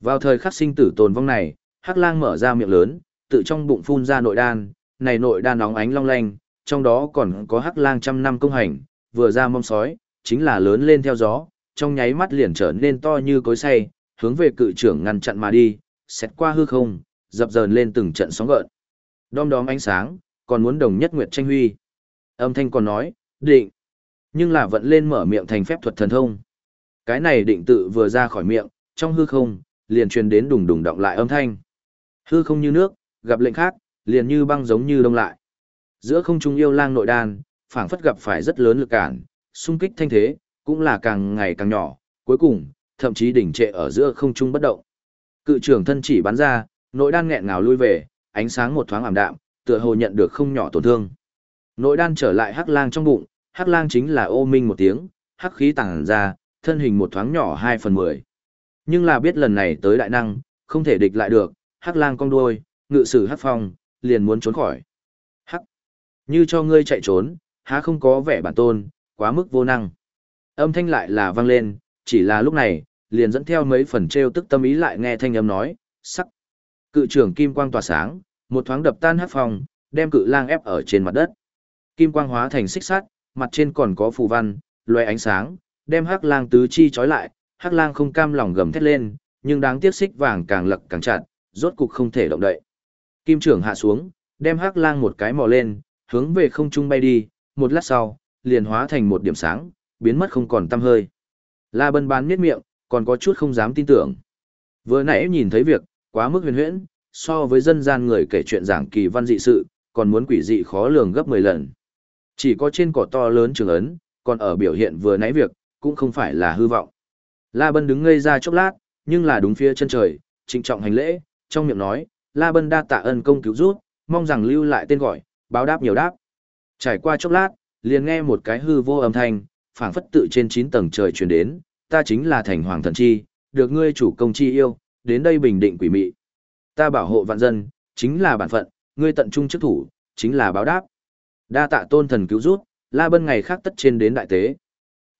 Vào thời khắc sinh tử tồn vong này, Hắc Lang mở ra miệng lớn, tự trong bụng phun ra nội đan, này nội đan nóng ánh long lanh, trong đó còn có Hắc Lang trăm năm công hành, vừa ra mông sói, chính là lớn lên theo gió, trong nháy mắt liền trở nên to như cối xay, hướng về cự trưởng ngăn chặn mà đi, xét qua hư không, dập dờn lên từng trận sóng gợn. Đom đóm ánh sáng, còn muốn đồng nhất nguyệt tranh huy. Âm thanh còn nói, định. Nhưng là vận lên mở miệng thành phép thuật thần thông. Cái này định tự vừa ra khỏi miệng, trong hư không, liền truyền đến đùng đùng động lại âm thanh. Hư không như nước, gặp lệnh khác, liền như băng giống như đông lại. Giữa không trung yêu lang nội đan, phảng phất gặp phải rất lớn lực cản, xung kích thanh thế, cũng là càng ngày càng nhỏ, cuối cùng, thậm chí đỉnh trệ ở giữa không trung bất động. Cự trưởng thân chỉ bắn ra, nội đan nghẹn ngào lui về, ánh sáng một thoáng ảm đạm, tựa hồ nhận được không nhỏ tổn thương. Nội đan trở lại hắc lang trong bụng, hắc lang chính là ô minh một tiếng, hắc khí tàng ra, thân hình một thoáng nhỏ 2 phần 10. Nhưng là biết lần này tới đại năng, không thể địch lại được, hắc lang cong đuôi, ngự sử hắc phong, liền muốn trốn khỏi. Hắc! Như cho ngươi chạy trốn, há không có vẻ bản tôn, quá mức vô năng. Âm thanh lại là vang lên, chỉ là lúc này, liền dẫn theo mấy phần treo tức tâm ý lại nghe thanh âm nói, sắc. Cự trưởng kim quang tỏa sáng, một thoáng đập tan hắc phong, đem cự lang ép ở trên mặt đất. Kim quang hóa thành xích sắt, mặt trên còn có phù văn, loé ánh sáng, đem hắc lang tứ chi trói lại, hắc lang không cam lòng gầm thét lên, nhưng đáng tiếc xích vàng càng lật càng chặt, rốt cục không thể động đậy. Kim trưởng hạ xuống, đem hắc lang một cái mò lên, hướng về không trung bay đi, một lát sau, liền hóa thành một điểm sáng, biến mất không còn tăm hơi. La Bân bán miết miệng, còn có chút không dám tin tưởng. Vừa nãy nhìn thấy việc, quá mức huyền huyễn, so với dân gian người kể chuyện giảng kỳ văn dị sự, còn muốn quỷ dị khó lường gấp 10 lần. Chỉ có trên cỏ to lớn trường ấn, còn ở biểu hiện vừa nãy việc, cũng không phải là hư vọng. La Bân đứng ngây ra chốc lát, nhưng là đúng phía chân trời, trịnh trọng hành lễ, trong miệng nói, La Bân đa tạ ân công cứu rút, mong rằng lưu lại tên gọi, báo đáp nhiều đáp. Trải qua chốc lát, liền nghe một cái hư vô âm thanh, phảng phất tự trên 9 tầng trời truyền đến, ta chính là thành hoàng thần chi, được ngươi chủ công chi yêu, đến đây bình định quỷ mị. Ta bảo hộ vạn dân, chính là bản phận, ngươi tận trung chức thủ, chính là báo đáp. Đa tạ tôn thần cứu rút, La Bân ngày khác tất trên đến đại tế.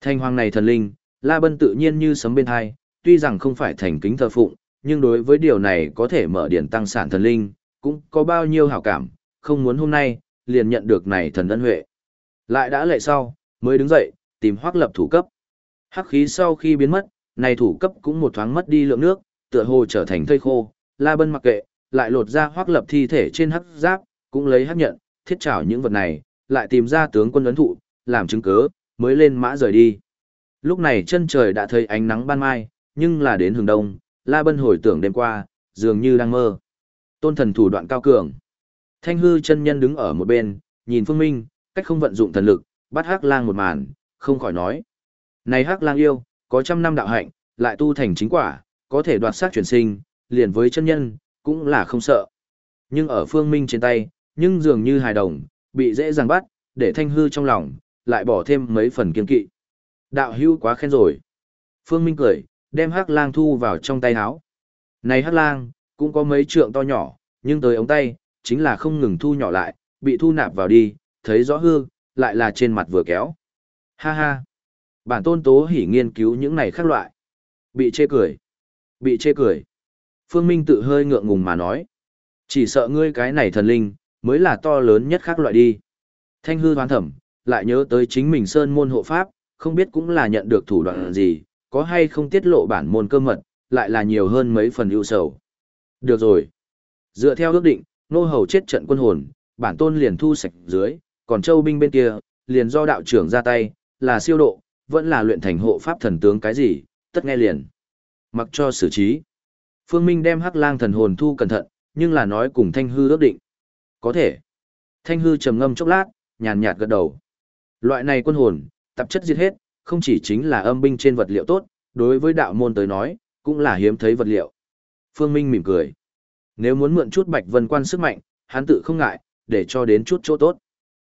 Thành hoàng này thần linh, La Bân tự nhiên như sấm bên hai, tuy rằng không phải thành kính thờ phụng, nhưng đối với điều này có thể mở điển tăng sản thần linh, cũng có bao nhiêu hảo cảm, không muốn hôm nay, liền nhận được này thần ân huệ. Lại đã lệ sau, mới đứng dậy, tìm hoác lập thủ cấp. Hắc khí sau khi biến mất, này thủ cấp cũng một thoáng mất đi lượng nước, tựa hồ trở thành thây khô, La Bân mặc kệ, lại lột ra hoác lập thi thể trên hắc giáp, cũng lấy hắc nhận, thiết trảo những vật này, lại tìm ra tướng quân ấn thụ, làm chứng cớ, mới lên mã rời đi. Lúc này chân trời đã thấy ánh nắng ban mai, nhưng là đến hướng đông, La Bân hồi tưởng đêm qua, dường như đang mơ. Tôn thần thủ đoạn cao cường. Thanh hư chân nhân đứng ở một bên, nhìn Phương Minh, cách không vận dụng thần lực, bắt Hắc Lang một màn, không khỏi nói: "Này Hắc Lang yêu, có trăm năm đạo hạnh, lại tu thành chính quả, có thể đoạt sát chuyển sinh, liền với chân nhân, cũng là không sợ. Nhưng ở Phương Minh trên tay, nhưng dường như hài đồng, bị dễ dàng bắt, để thanh hư trong lòng, lại bỏ thêm mấy phần kiên kỵ. Đạo hưu quá khen rồi. Phương Minh cười, đem hắc lang thu vào trong tay áo. Này hắc lang, cũng có mấy trượng to nhỏ, nhưng tới ống tay, chính là không ngừng thu nhỏ lại, bị thu nạp vào đi, thấy rõ hư, lại là trên mặt vừa kéo. Ha ha. Bản tôn tố hỉ nghiên cứu những này khác loại. Bị chê cười. Bị chê cười. Phương Minh tự hơi ngượng ngùng mà nói. Chỉ sợ ngươi cái này thần linh, mới là to lớn nhất khác loại đi. Thanh hư hoán thẩm, lại nhớ tới chính mình sơn môn hộ pháp, không biết cũng là nhận được thủ đoạn gì, có hay không tiết lộ bản môn cơ mật, lại là nhiều hơn mấy phần ưu sầu. Được rồi. Dựa theo ước định, nô hầu chết trận quân hồn, bản tôn liền thu sạch dưới, còn châu binh bên kia, liền do đạo trưởng ra tay, là siêu độ, vẫn là luyện thành hộ pháp thần tướng cái gì, tất nghe liền. Mặc cho xử trí. Phương Minh đem hắc lang thần hồn thu cẩn thận, nhưng là nói cùng Thanh Hư ước định. Có thể. Thanh Hư trầm ngâm chốc lát, nhàn nhạt gật đầu. Loại này quân hồn, tạp chất diệt hết, không chỉ chính là âm binh trên vật liệu tốt, đối với đạo môn tới nói, cũng là hiếm thấy vật liệu. Phương Minh mỉm cười. Nếu muốn mượn chút Bạch Vân Quan sức mạnh, hắn tự không ngại, để cho đến chút chỗ tốt.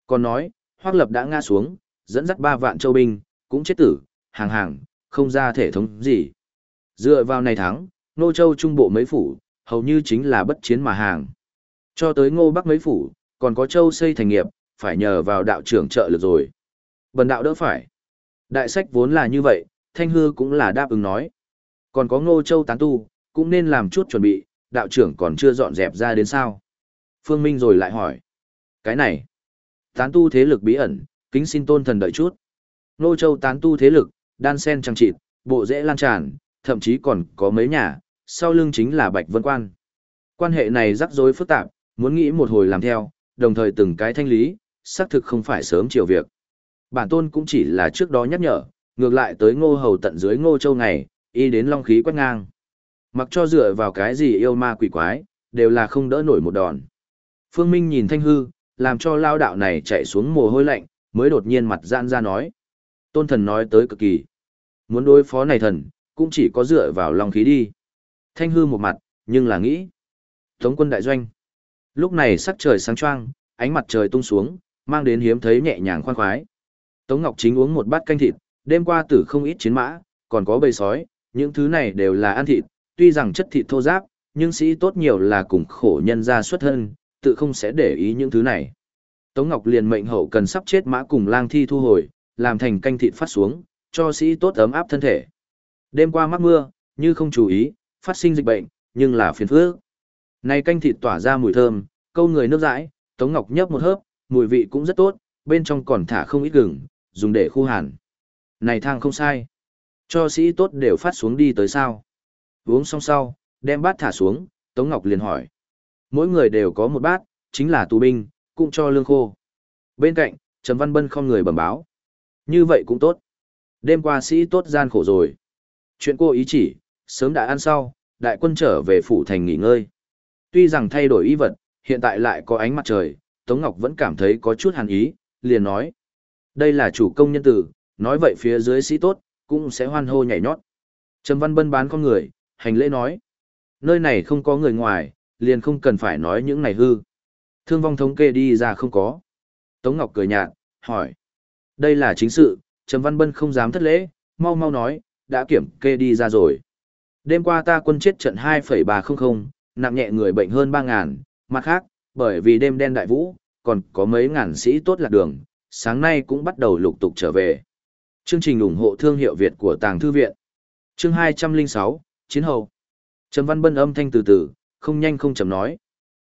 Còn nói, Hoắc Lập đã ngã xuống, dẫn dắt ba vạn châu binh, cũng chết tử, hàng hàng, không ra thể thống gì. Dựa vào này thắng, Nô Châu trung bộ mấy phủ, hầu như chính là bất chiến mà hàng. Cho tới Ngô Bắc mấy phủ, còn có Châu xây thành nghiệp, phải nhờ vào đạo trưởng trợ lực rồi. Bần đạo đỡ phải. Đại sách vốn là như vậy, Thanh Hư cũng là đáp ứng nói. Còn có Ngô Châu tán tu, cũng nên làm chút chuẩn bị, đạo trưởng còn chưa dọn dẹp ra đến sao. Phương Minh rồi lại hỏi. Cái này, tán tu thế lực bí ẩn, kính xin tôn thần đợi chút. Ngô Châu tán tu thế lực, đan sen trăng trịt, bộ dễ lan tràn, thậm chí còn có mấy nhà, sau lưng chính là Bạch Vân Quan. Quan hệ này rắc rối phức tạp, muốn nghĩ một hồi làm theo, đồng thời từng cái thanh lý, xác thực không phải sớm chiều việc. Bản tôn cũng chỉ là trước đó nhắc nhở, ngược lại tới ngô hầu tận dưới ngô châu này y đến long khí quét ngang. Mặc cho dựa vào cái gì yêu ma quỷ quái, đều là không đỡ nổi một đòn. Phương Minh nhìn thanh hư, làm cho lao đạo này chạy xuống mồ hôi lạnh, mới đột nhiên mặt giãn ra nói. Tôn thần nói tới cực kỳ. Muốn đối phó này thần, cũng chỉ có dựa vào long khí đi. Thanh hư một mặt, nhưng là nghĩ. Tống quân đại doanh. Lúc này sắc trời sáng choang, ánh mặt trời tung xuống, mang đến hiếm thấy nhẹ nhàng khoan khoái. Tống Ngọc Chính uống một bát canh thịt, đêm qua tử không ít chiến mã, còn có bầy sói, những thứ này đều là ăn thịt, tuy rằng chất thịt thô giáp, nhưng sĩ tốt nhiều là cùng khổ nhân ra xuất thân, tự không sẽ để ý những thứ này. Tống Ngọc liền mệnh hậu cần sắp chết mã cùng lang thi thu hồi, làm thành canh thịt phát xuống, cho sĩ tốt ấm áp thân thể. Đêm qua mắc mưa, như không chú ý, phát sinh dịch bệnh, nhưng là phiền phức. Nay canh thịt tỏa ra mùi thơm, câu người nước dãi, Tống Ngọc nhấp một hớp, mùi vị cũng rất tốt, bên trong còn thả không ít gừng, dùng để khu hàn. Này thang không sai. Cho sĩ tốt đều phát xuống đi tới sao. Uống xong sau, đem bát thả xuống, Tống Ngọc liền hỏi. Mỗi người đều có một bát, chính là tù binh, cũng cho lương khô. Bên cạnh, Trần Văn Bân không người bẩm báo. Như vậy cũng tốt. Đêm qua sĩ tốt gian khổ rồi. Chuyện cô ý chỉ, sớm đã ăn sau, đại quân trở về phủ thành nghỉ ngơi. Tuy rằng thay đổi y vật, hiện tại lại có ánh mặt trời, Tống Ngọc vẫn cảm thấy có chút hàn ý, liền nói. Đây là chủ công nhân tử, nói vậy phía dưới sĩ tốt, cũng sẽ hoan hô nhảy nhót. Trầm Văn Bân bán con người, hành lễ nói. Nơi này không có người ngoài, liền không cần phải nói những này hư. Thương vong thống kê đi ra không có. Tống Ngọc cười nhạt, hỏi. Đây là chính sự, Trầm Văn Bân không dám thất lễ, mau mau nói, đã kiểm kê đi ra rồi. Đêm qua ta quân chết trận 2,300, nặng nhẹ người bệnh hơn 3.000, mặt khác, bởi vì đêm đen đại vũ, còn có mấy ngàn sĩ tốt lạc đường, sáng nay cũng bắt đầu lục tục trở về. Chương trình ủng hộ thương hiệu Việt của Tàng Thư Viện. Chương 206, Chiến hậu. Trầm Văn Bân âm thanh từ từ, không nhanh không chậm nói.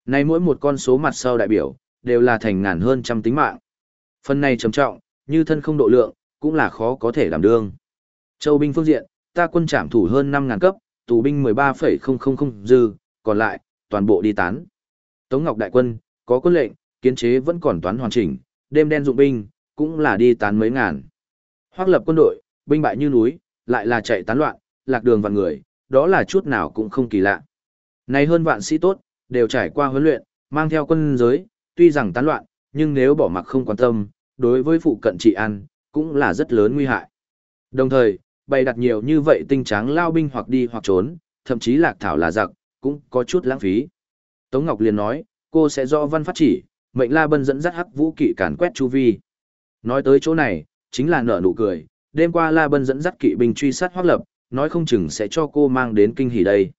Nay mỗi một con số mặt sau đại biểu, đều là thành ngàn hơn trăm tính mạng. Phần này trầm trọng, như thân không độ lượng, cũng là khó có thể đảm đương. Châu binh phương diện, ta quân trảm thủ hơn 5.000 cấp, tù binh 13,000 dư, còn lại, toàn bộ đi tán. Tống Ngọc Đại quân, có quân lệnh, kiến chế vẫn còn toán hoàn chỉnh, đêm đen dụng binh, cũng là đi tán mấy ngàn. Hoác lập quân đội, binh bại như núi, lại là chạy tán loạn, lạc đường vạn người, đó là chút nào cũng không kỳ lạ. Này hơn vạn sĩ tốt, đều trải qua huấn luyện, mang theo quân giới, tuy rằng tán loạn, nhưng nếu bỏ mặc không quan tâm, đối với phụ cận trị an, cũng là rất lớn nguy hại. Đồng thời, bày đặt nhiều như vậy tinh tráng lao binh hoặc đi hoặc trốn, thậm chí lạc thảo là giặc, cũng có chút lãng phí. Tống Ngọc liền nói, cô sẽ do văn phát chỉ, mệnh La Bân dẫn dắt hắc vũ kỵ càn quét chu vi. Nói tới chỗ này, chính là nở nụ cười, đêm qua La Bân dẫn dắt kỵ binh truy sát hoác lập, nói không chừng sẽ cho cô mang đến kinh hỉ đây.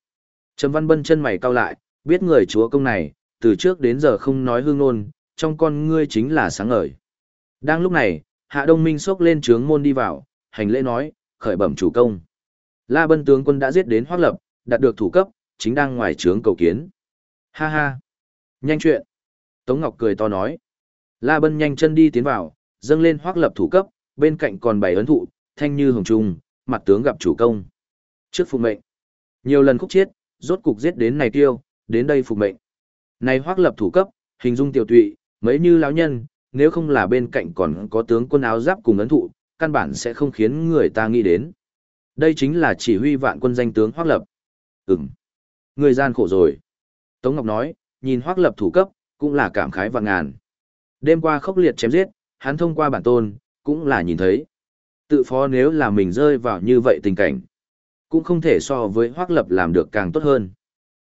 Trầm Văn Bân chân mày cau lại, biết người chúa công này, từ trước đến giờ không nói hương nôn, trong con ngươi chính là sáng ngời. Đang lúc này, Hạ Đông Minh xốc lên trướng môn đi vào, hành lễ nói, khởi bẩm chủ công. La Bân tướng quân đã giết đến hoác lập, đạt được thủ cấp, chính đang ngoài trướng cầu kiến. Ha ha! Nhanh chuyện! Tống Ngọc cười to nói. La Bân nhanh chân đi tiến vào, dâng lên hoác lập thủ cấp, bên cạnh còn bảy ấn thụ, thanh như hồng trung, mặt tướng gặp chủ công. Trước phục mệnh. Nhiều lần khúc chiết, rốt cục giết đến này tiêu, đến đây phục mệnh. Này hoác lập thủ cấp, hình dung tiểu tụy, mấy như lão nhân, nếu không là bên cạnh còn có tướng quân áo giáp cùng ấn thụ, căn bản sẽ không khiến người ta nghĩ đến. Đây chính là chỉ huy vạn quân danh tướng hoác lập. Ừm. Người gian khổ rồi. Tống Ngọc nói, nhìn hoác lập thủ cấp, cũng là cảm khái và ngàn. Đêm qua khốc liệt chém giết, hắn thông qua bản tôn, cũng là nhìn thấy. Tự phó nếu là mình rơi vào như vậy tình cảnh, cũng không thể so với Hoác Lập làm được càng tốt hơn.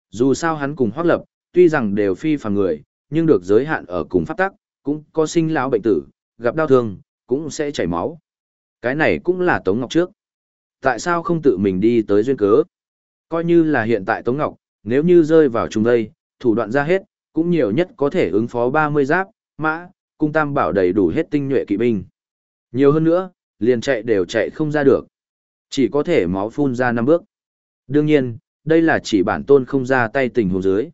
Dù sao hắn cùng Hoác Lập, tuy rằng đều phi phàm người, nhưng được giới hạn ở cùng pháp tắc, cũng có sinh lão bệnh tử, gặp đau thương, cũng sẽ chảy máu. Cái này cũng là Tống Ngọc trước. Tại sao không tự mình đi tới duyên cớ? Coi như là hiện tại Tống Ngọc, nếu như rơi vào trung đây, thủ đoạn ra hết, cũng nhiều nhất có thể ứng phó 30 giáp, mã, cung tam bảo đầy đủ hết tinh nhuệ kỵ binh. Nhiều hơn nữa, liền chạy đều chạy không ra được. Chỉ có thể máu phun ra năm bước. Đương nhiên, đây là chỉ bản tôn không ra tay tình huống dưới.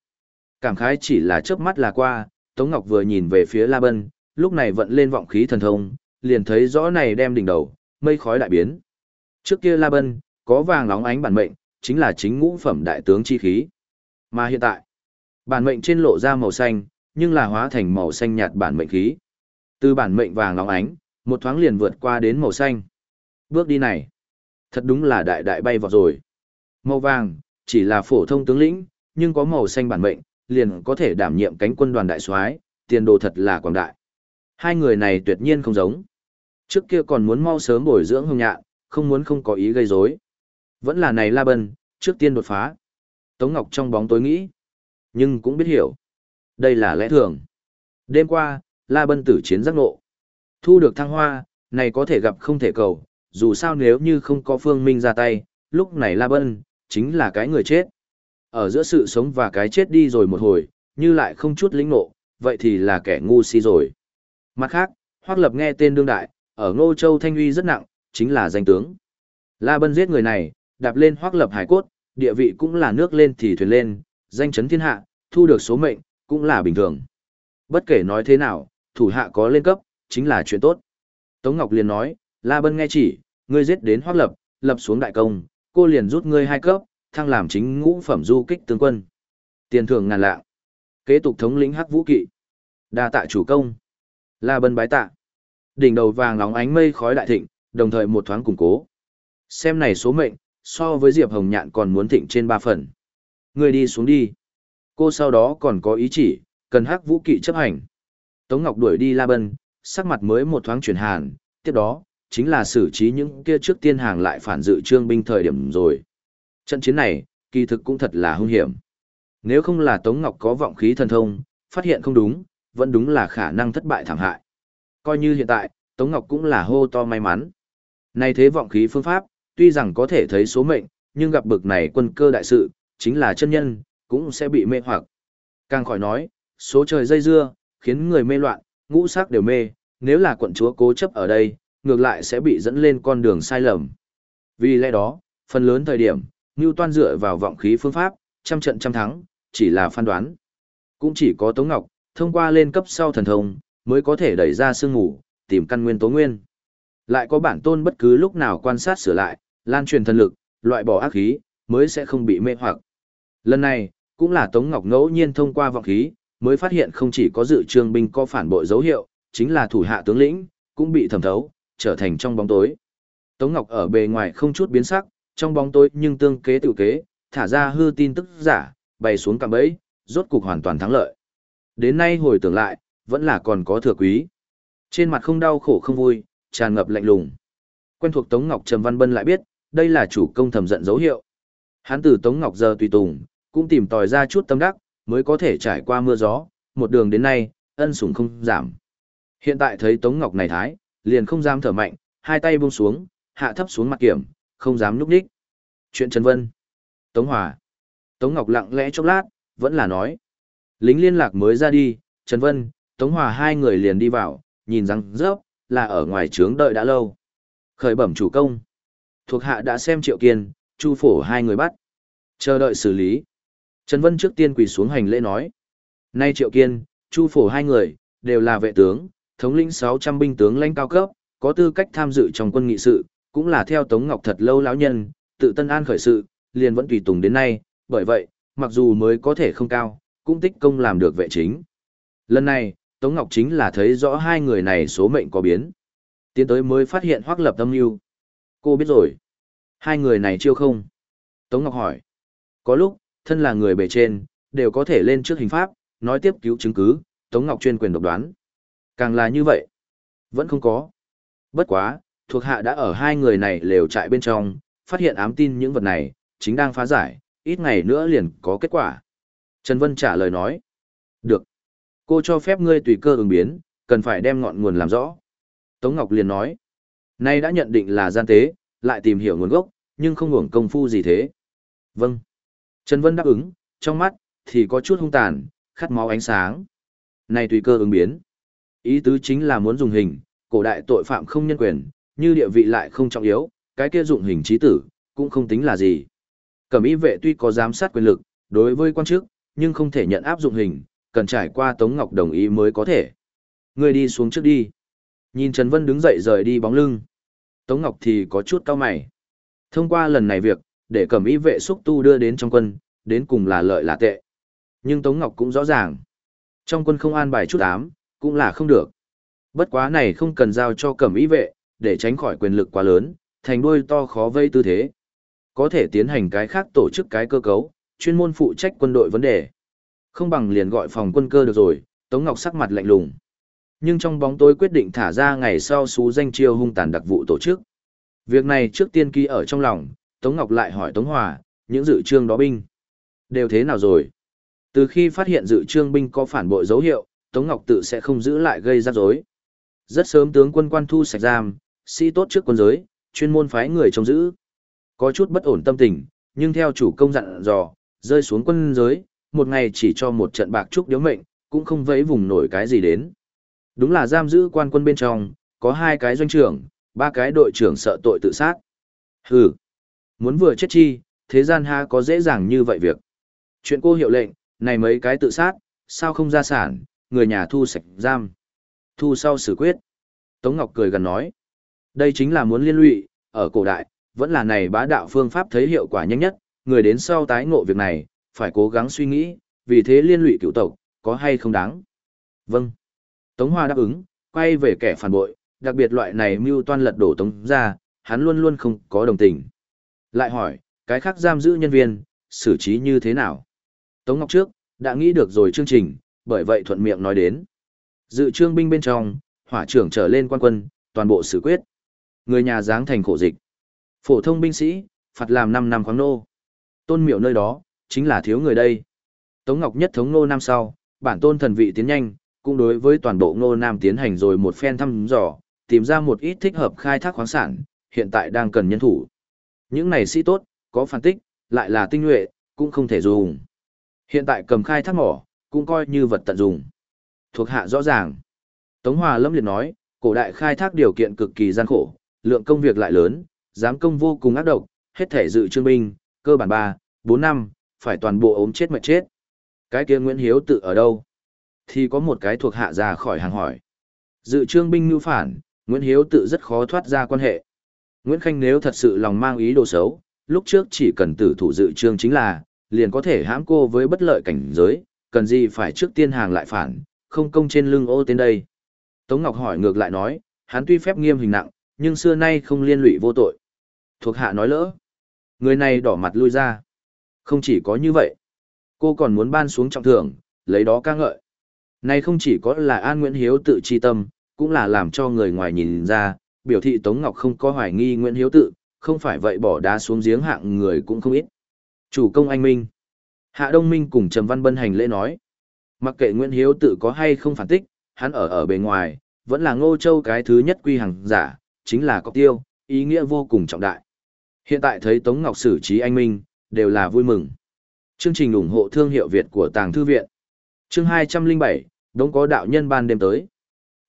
Cảm khái chỉ là chớp mắt là qua, Tống Ngọc vừa nhìn về phía La Bân, lúc này vận lên vọng khí thần thông, liền thấy rõ này đem đỉnh đầu, mây khói đại biến. Trước kia La Bân, có vàng nóng ánh bản mệnh, chính là chính ngũ phẩm đại tướng chi khí. Mà hiện tại, bản mệnh trên lộ ra màu xanh, nhưng là hóa thành màu xanh nhạt bản mệnh khí. Từ bản mệnh vàng óng ánh, một thoáng liền vượt qua đến màu xanh. Bước đi này, thật đúng là đại đại bay vào rồi. Màu vàng, chỉ là phổ thông tướng lĩnh, nhưng có màu xanh bản mệnh, liền có thể đảm nhiệm cánh quân đoàn đại soái, tiền đồ thật là quảng đại. Hai người này tuyệt nhiên không giống. Trước kia còn muốn mau sớm bồi dưỡng hồng nhạn, không muốn không có ý gây rối. Vẫn là này La Bân, trước tiên đột phá. Tống Ngọc trong bóng tối nghĩ, nhưng cũng biết hiểu. Đây là lẽ thường. Đêm qua, La Bân tử chiến giác ngộ. Thu được thăng hoa, này có thể gặp không thể cầu, dù sao nếu như không có Phương Minh ra tay, lúc này La Bân, chính là cái người chết. Ở giữa sự sống và cái chết đi rồi một hồi, như lại không chút lĩnh ngộ, vậy thì là kẻ ngu si rồi. Mặt khác, Hoắc Lập nghe tên đương đại, ở Ngô Châu Thanh Uy rất nặng, chính là danh tướng. La Bân giết người này, đạp lên Hoắc Lập hải cốt, địa vị cũng là nước lên thì thuyền lên, danh chấn thiên hạ, thu được số mệnh, cũng là bình thường. Bất kể nói thế nào, thủ hạ có lên cấp, chính là chuyện tốt. Tống Ngọc liền nói, La Bân nghe chỉ, ngươi giết đến hoác Lập, lập xuống đại công, cô liền rút ngươi hai cấp, thăng làm chính ngũ phẩm du kích tướng quân. Tiền thưởng ngàn lạng. Kế tục thống lĩnh Hắc Vũ Kỵ. Đa tạ chủ công. La Bân bái tạ. Đỉnh đầu vàng nóng ánh mây khói đại thịnh, đồng thời một thoáng củng cố. Xem này số mệnh, so với Diệp Hồng Nhạn còn muốn thịnh trên ba phần. Ngươi đi xuống đi. Cô sau đó còn có ý chỉ, cần Hắc Vũ Kỵ chấp hành. Tống Ngọc đuổi đi La Bân, sắc mặt mới một thoáng chuyển hàn, tiếp đó, chính là xử trí những kia trước tiên hàng lại phản dự trương binh thời điểm rồi. Trận chiến này, kỳ thực cũng thật là hung hiểm. Nếu không là Tống Ngọc có vọng khí thần thông, phát hiện không đúng, vẫn đúng là khả năng thất bại thảm hại. Coi như hiện tại, Tống Ngọc cũng là hô to may mắn. Nay thế vọng khí phương pháp, tuy rằng có thể thấy số mệnh, nhưng gặp bực này quân cơ đại sự, chính là chân nhân, cũng sẽ bị mê hoặc. Càng khỏi nói, số trời dây dưa, khiến người mê loạn, ngũ sắc đều mê, nếu là quận chúa cố chấp ở đây, ngược lại sẽ bị dẫn lên con đường sai lầm. Vì lẽ đó, phần lớn thời điểm, Ngưu Toan dựa vào vọng khí phương pháp, trăm trận trăm thắng, chỉ là phán đoán. Cũng chỉ có Tống Ngọc, thông qua lên cấp sau thần thông, mới có thể đẩy ra sương ngủ, tìm căn nguyên tố nguyên. Lại có bản tôn bất cứ lúc nào quan sát sửa lại, lan truyền thần lực, loại bỏ ác khí, mới sẽ không bị mê hoặc. Lần này, cũng là Tống Ngọc ngẫu nhiên thông qua vọng khí, mới phát hiện không chỉ có dự trương binh có phản bội dấu hiệu, chính là thủ hạ tướng lĩnh, cũng bị thẩm thấu, trở thành trong bóng tối. Tống Ngọc ở bề ngoài không chút biến sắc, trong bóng tối nhưng tương kế tự kế, thả ra hư tin tức giả, bày xuống cạm bẫy, rốt cục hoàn toàn thắng lợi. Đến nay hồi tưởng lại, vẫn là còn có thừa quý. Trên mặt không đau khổ không vui, tràn ngập lạnh lùng. Quen thuộc Tống Ngọc Trầm Văn Bân lại biết, đây là chủ công thầm giận dấu hiệu. Hắn từ Tống Ngọc giờ tùy tùng, cũng tìm tòi ra chút tâm đắc, mới có thể trải qua mưa gió, một đường đến nay, ân sủng không giảm. Hiện tại thấy Tống Ngọc này thái, liền không dám thở mạnh, hai tay buông xuống, hạ thấp xuống mặt kiểm, không dám núp đích. Chuyện Trần Vân. Tống Hòa. Tống Ngọc lặng lẽ chốc lát, vẫn là nói. Lính liên lạc mới ra đi, Trần Vân, Tống Hòa hai người liền đi vào, nhìn răng rớp, là ở ngoài trướng đợi đã lâu. Khởi bẩm chủ công. Thuộc hạ đã xem triệu kiên, chu phổ hai người bắt. Chờ đợi xử lý. Trần Vân trước tiên quỳ xuống hành lễ nói. Nay triệu kiên, chu phổ hai người, đều là vệ tướng, thống lĩnh 600 binh tướng lãnh cao cấp, có tư cách tham dự trong quân nghị sự, cũng là theo Tống Ngọc thật lâu lão nhân, tự tân an khởi sự, liền vẫn tùy tùng đến nay, bởi vậy, mặc dù mới có thể không cao, cũng tích công làm được vệ chính. Lần này, Tống Ngọc chính là thấy rõ hai người này số mệnh có biến. Tiến tới mới phát hiện hoác lập tâm yêu. Cô biết rồi. Hai người này chiêu không? Tống Ngọc hỏi. Có lúc, thân là người bề trên, đều có thể lên trước hình pháp, nói tiếp cứu chứng cứ, Tống Ngọc chuyên quyền độc đoán. Càng là như vậy, vẫn không có. Bất quá, thuộc hạ đã ở hai người này lều trại bên trong, phát hiện ám tin những vật này, chính đang phá giải, ít ngày nữa liền có kết quả. Trần Vân trả lời nói. Được. Cô cho phép ngươi tùy cơ ứng biến, cần phải đem ngọn nguồn làm rõ. Tống Ngọc liền nói. Nay đã nhận định là gian tế, lại tìm hiểu nguồn gốc, nhưng không hưởng công phu gì thế. Vâng. Trần Vân đáp ứng, trong mắt, thì có chút hung tàn, khát máu ánh sáng. Này tùy cơ ứng biến. Ý tứ chính là muốn dùng hình, cổ đại tội phạm không nhân quyền, như địa vị lại không trọng yếu, cái kia dụng hình trí tử, cũng không tính là gì. Cẩm y vệ tuy có giám sát quyền lực, đối với quan chức, nhưng không thể nhận áp dụng hình, cần trải qua Tống Ngọc đồng ý mới có thể. Người đi xuống trước đi. Nhìn Trần Vân đứng dậy rời đi bóng lưng. Tống Ngọc thì có chút cao mày. Thông qua lần này việc, để cẩm ý vệ xúc tu đưa đến trong quân, đến cùng là lợi là tệ. Nhưng Tống Ngọc cũng rõ ràng. Trong quân không an bài chút ám, cũng là không được. Bất quá này không cần giao cho cẩm ý vệ, để tránh khỏi quyền lực quá lớn, thành đuôi to khó vây tư thế. Có thể tiến hành cái khác tổ chức cái cơ cấu, chuyên môn phụ trách quân đội vấn đề. Không bằng liền gọi phòng quân cơ được rồi, Tống Ngọc sắc mặt lạnh lùng. Nhưng trong bóng tối quyết định thả ra ngày sau xú danh chiêu hung tàn đặc vụ tổ chức. Việc này trước tiên ký ở trong lòng, Tống Ngọc lại hỏi Tống Hòa, những dự trương đó binh. Đều thế nào rồi? Từ khi phát hiện dự trương binh có phản bội dấu hiệu, Tống Ngọc tự sẽ không giữ lại gây rắc rối. Rất sớm tướng quân quan thu sạch giam, sĩ tốt trước quân giới, chuyên môn phái người trông giữ. Có chút bất ổn tâm tình, nhưng theo chủ công dặn dò, rơi xuống quân giới, một ngày chỉ cho một trận bạc trúc điếu mệnh, cũng không vẫy vùng nổi cái gì đến. Đúng là giam giữ quan quân bên trong, có hai cái doanh trưởng, ba cái đội trưởng sợ tội tự sát. Hừ, muốn vừa chết chi, thế gian ha có dễ dàng như vậy việc. Chuyện cô hiệu lệnh, này mấy cái tự sát, sao không ra sản, người nhà thu sạch giam. Thu sau xử quyết. Tống Ngọc cười gần nói. Đây chính là muốn liên lụy, ở cổ đại, vẫn là này bá đạo phương pháp thấy hiệu quả nhanh nhất, người đến sau tái ngộ việc này, phải cố gắng suy nghĩ, vì thế liên lụy cựu tộc, có hay không đáng. Vâng. Tống Hoa đáp ứng, quay về kẻ phản bội, đặc biệt loại này mưu toan lật đổ Tống ra, hắn luôn luôn không có đồng tình. Lại hỏi, cái khác giam giữ nhân viên, xử trí như thế nào? Tống Ngọc trước, đã nghĩ được rồi chương trình, bởi vậy thuận miệng nói đến. Dự trương binh bên trong, hỏa trưởng trở lên quan quân, toàn bộ xử quyết. Người nhà giáng thành khổ dịch. Phổ thông binh sĩ, phạt làm 5 năm khoáng nô. Tôn miệu nơi đó, chính là thiếu người đây. Tống Ngọc nhất thống nô năm sau, bản tôn thần vị tiến nhanh, cũng đối với toàn bộ nô nam tiến hành rồi một phen thăm dò, tìm ra một ít thích hợp khai thác khoáng sản, hiện tại đang cần nhân thủ. Những này sĩ tốt, có phản tích, lại là tinh nhuệ, cũng không thể dùng. Hiện tại cầm khai thác mỏ, cũng coi như vật tận dụng. Thuộc hạ rõ ràng. Tống Hòa Lâm liệt nói, cổ đại khai thác điều kiện cực kỳ gian khổ, lượng công việc lại lớn, giám công vô cùng ác độc, hết thể dự trương binh, cơ bản 3, 4 năm, phải toàn bộ ốm chết mệt chết. Cái kia Nguyễn Hiếu tự ở đâu? Thì có một cái thuộc hạ ra khỏi hàng hỏi. Dự trương binh nhu phản, Nguyễn Hiếu tự rất khó thoát ra quan hệ. Nguyễn Khanh nếu thật sự lòng mang ý đồ xấu, lúc trước chỉ cần tử thủ dự trương chính là, liền có thể hãm cô với bất lợi cảnh giới, cần gì phải trước tiên hàng lại phản, không công trên lưng ô tên đây. Tống Ngọc hỏi ngược lại nói, hắn tuy phép nghiêm hình nặng, nhưng xưa nay không liên lụy vô tội. Thuộc hạ nói lỡ. Người này đỏ mặt lui ra. Không chỉ có như vậy. Cô còn muốn ban xuống trọng thưởng, lấy đó ca ngợi. Này không chỉ có là An Nguyễn Hiếu tự chi tâm, cũng là làm cho người ngoài nhìn ra, biểu thị Tống Ngọc không có hoài nghi Nguyễn Hiếu tự, không phải vậy bỏ đá xuống giếng hạng người cũng không ít. Chủ công anh Minh. Hạ Đông Minh cùng Trầm Văn Bân hành lễ nói. Mặc kệ Nguyễn Hiếu tự có hay không phản tích, hắn ở ở bề ngoài, vẫn là ngô châu cái thứ nhất quy hàng giả, chính là cọc tiêu, ý nghĩa vô cùng trọng đại. Hiện tại thấy Tống Ngọc xử trí anh Minh, đều là vui mừng. Chương trình ủng hộ thương hiệu Việt của Tàng Thư Viện. Chương 207, đống có đạo nhân ban đêm tới.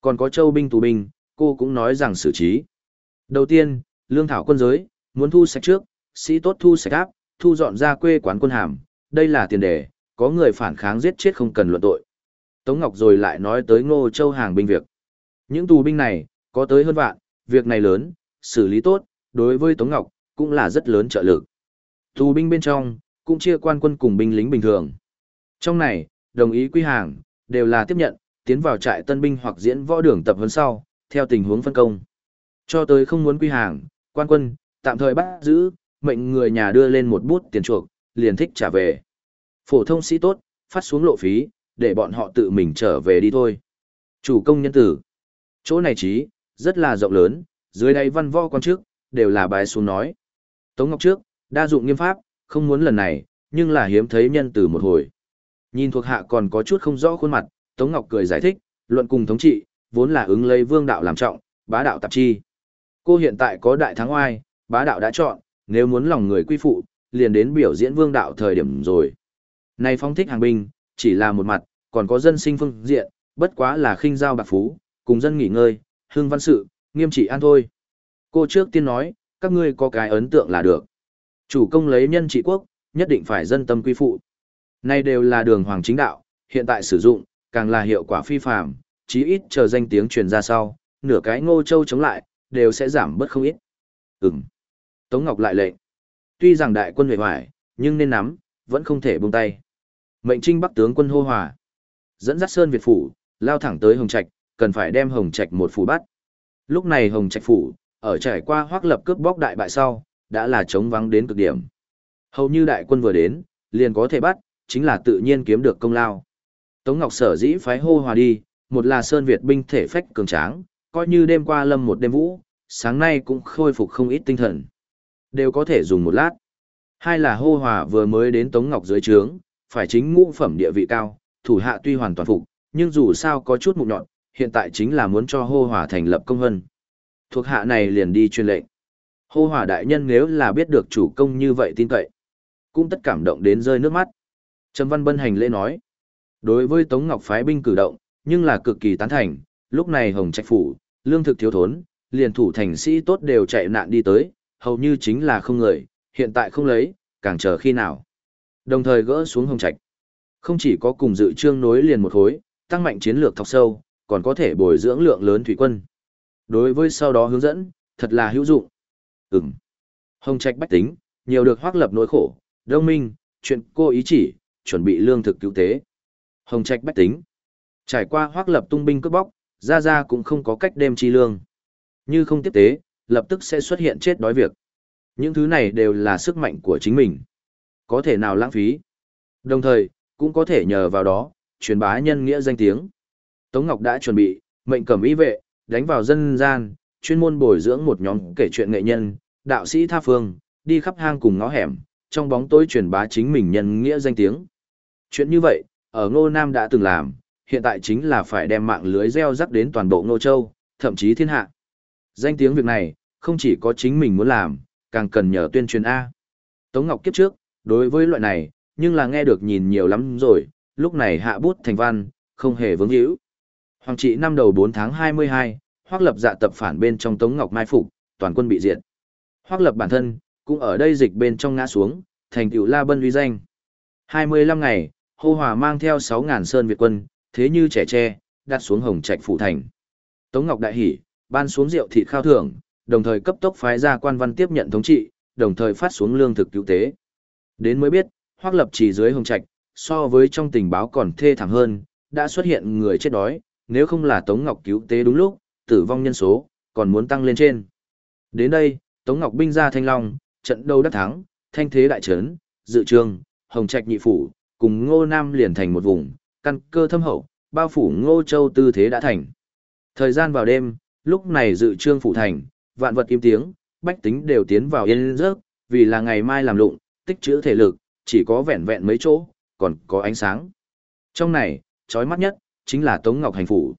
Còn có châu binh tù binh, cô cũng nói rằng xử trí. Đầu tiên, lương thảo quân giới, muốn thu sạch trước, sĩ tốt thu sạch áp, thu dọn ra quê quán quân hàm, đây là tiền đề, có người phản kháng giết chết không cần luận tội. Tống Ngọc rồi lại nói tới Ngô Châu hàng binh việc. Những tù binh này, có tới hơn vạn, việc này lớn, xử lý tốt, đối với Tống Ngọc, cũng là rất lớn trợ lực. Tù binh bên trong, cũng chia quan quân cùng binh lính bình thường. Trong này, đồng ý quy hàng, đều là tiếp nhận, tiến vào trại tân binh hoặc diễn võ đường tập huấn sau, theo tình huống phân công. Cho tới không muốn quy hàng, quan quân, tạm thời bắt giữ, mệnh người nhà đưa lên một bút tiền chuộc, liền thích trả về. Phổ thông sĩ tốt, phát xuống lộ phí, để bọn họ tự mình trở về đi thôi. Chủ công nhân tử. Chỗ này trí, rất là rộng lớn, Dưới đây văn võ quan trước, đều là bài xuống nói. Tống Ngọc trước, đa dụng nghiêm pháp, không muốn lần này, nhưng là hiếm thấy nhân tử một hồi. Nhìn thuộc hạ còn có chút không rõ khuôn mặt, Tống Ngọc cười giải thích, luận cùng thống trị, vốn là ứng lấy vương đạo làm trọng, bá đạo tạp chi. Cô hiện tại có đại thắng oai, bá đạo đã chọn, nếu muốn lòng người quy phụ, liền đến biểu diễn vương đạo thời điểm rồi. Này phong thích hàng binh, chỉ là một mặt, còn có dân sinh phương diện, bất quá là khinh giao bạc phú, cùng dân nghỉ ngơi, hương văn sự, nghiêm trị an thôi. Cô trước tiên nói, các ngươi có cái ấn tượng là được. Chủ công lấy nhân trị quốc, nhất định phải dân tâm quy phụ. Này đều là đường hoàng chính đạo, hiện tại sử dụng, càng là hiệu quả phi phàm, chí ít chờ danh tiếng truyền ra sau, nửa cái ngô châu chống lại, đều sẽ giảm bớt không ít. Ừm. Tống Ngọc lại lệnh. Tuy rằng đại quân hề hoài, nhưng nên nắm, vẫn không thể buông tay. Mệnh trinh bắc tướng quân hô hòa. Dẫn dắt Sơn Việt Phủ, lao thẳng tới Hồng Trạch, cần phải đem Hồng Trạch một phủ bắt. Lúc này Hồng Trạch Phủ, ở trải qua hoác lập cướp bóc đại bại sau, đã là trống vắng đến cực điểm. Hầu như đại quân vừa đến, liền có thể bắt, chính là tự nhiên kiếm được công lao. Tống Ngọc sở dĩ phái hô hòa đi, một là Sơn Việt binh thể phách cường tráng, coi như đêm qua lâm một đêm vũ, sáng nay cũng khôi phục không ít tinh thần. Đều có thể dùng một lát. Hai là hô hòa vừa mới đến Tống Ngọc dưới trướng, phải chính ngũ phẩm địa vị cao, thủ hạ tuy hoàn toàn phục, nhưng dù sao có chút mục nhọn, hiện tại chính là muốn cho hô hòa thành lập công hân. Thuộc hạ này liền đi truyền lệnh. Hô hòa đại nhân nếu là biết được chủ công như vậy tin cậy, cũng tất cảm động đến rơi nước mắt. Trầm Văn Bân hành lễ nói, đối với Tống Ngọc phái binh cử động, nhưng là cực kỳ tán thành, lúc này Hồng Trạch Phủ, lương thực thiếu thốn, liền thủ thành sĩ tốt đều chạy nạn đi tới, hầu như chính là không người, hiện tại không lấy, càng chờ khi nào. Đồng thời gỡ xuống Hồng Trạch. Không chỉ có cùng dự trương nối liền một khối, tăng mạnh chiến lược thọc sâu, còn có thể bồi dưỡng lượng lớn thủy quân. Đối với sau đó hướng dẫn, thật là hữu dụng. Ừm. Hồng Trạch bách tính, nhiều được hoác lập nỗi khổ, đông minh, chuyện cô ý chỉ, chuẩn bị lương thực cứu tế. Hồng Trạch bách tính. Trải qua hoác lập tung binh cướp bóc, ra ra cũng không có cách đem chi lương. Như không tiếp tế, lập tức sẽ xuất hiện chết đói việc. Những thứ này đều là sức mạnh của chính mình. Có thể nào lãng phí. Đồng thời, cũng có thể nhờ vào đó, truyền bá nhân nghĩa danh tiếng. Tống Ngọc đã chuẩn bị, mệnh cầm y vệ, đánh vào dân gian, chuyên môn bồi dưỡng một nhóm kể chuyện nghệ nhân, đạo sĩ tha phương, đi khắp hang cùng ngõ hẻm, trong bóng tối truyền bá chính mình nhân nghĩa danh tiếng. Chuyện như vậy, ở Ngô Nam đã từng làm, hiện tại chính là phải đem mạng lưới gieo rắc đến toàn bộ Ngô Châu, thậm chí thiên hạ. Danh tiếng việc này, không chỉ có chính mình muốn làm, càng cần nhờ tuyên truyền A. Tống Ngọc kiếp trước, đối với loại này, nhưng là nghe được nhìn nhiều lắm rồi, lúc này hạ bút thành văn, không hề vướng hữu. Hoàng trị năm đầu 4 tháng 22, hoác lập dạ tập phản bên trong Tống Ngọc Mai Phục, toàn quân bị diệt. Hoác lập bản thân, cũng ở đây dịch bên trong ngã xuống, thành tựu La Bân uy danh. 25 ngày, hô hòa mang theo 6.000 sơn Việt quân, thế như trẻ tre, đặt xuống hồng trạch phủ thành. Tống Ngọc đại hỉ, ban xuống rượu thịt khao thưởng, đồng thời cấp tốc phái ra quan văn tiếp nhận thống trị, đồng thời phát xuống lương thực cứu tế. Đến mới biết, hoác lập chỉ dưới hồng trạch, so với trong tình báo còn thê thảm hơn, đã xuất hiện người chết đói, nếu không là Tống Ngọc cứu tế đúng lúc, tử vong nhân số, còn muốn tăng lên trên. Đến đây, Tống Ngọc binh ra Thanh Long, trận đấu đắc thắng, thanh thế đại trấn, dự trương, hồng trạch nhị phủ, cùng ngô nam liền thành một vùng, căn cơ thâm hậu, bao phủ ngô châu tư thế đã thành. Thời gian vào đêm, lúc này dự trương phủ thành, vạn vật im tiếng, bách tính đều tiến vào yên giấc, vì là ngày mai làm lụng, tích trữ thể lực, chỉ có vẹn vẹn mấy chỗ, còn có ánh sáng. Trong này, chói mắt nhất, chính là Tống Ngọc hành phủ.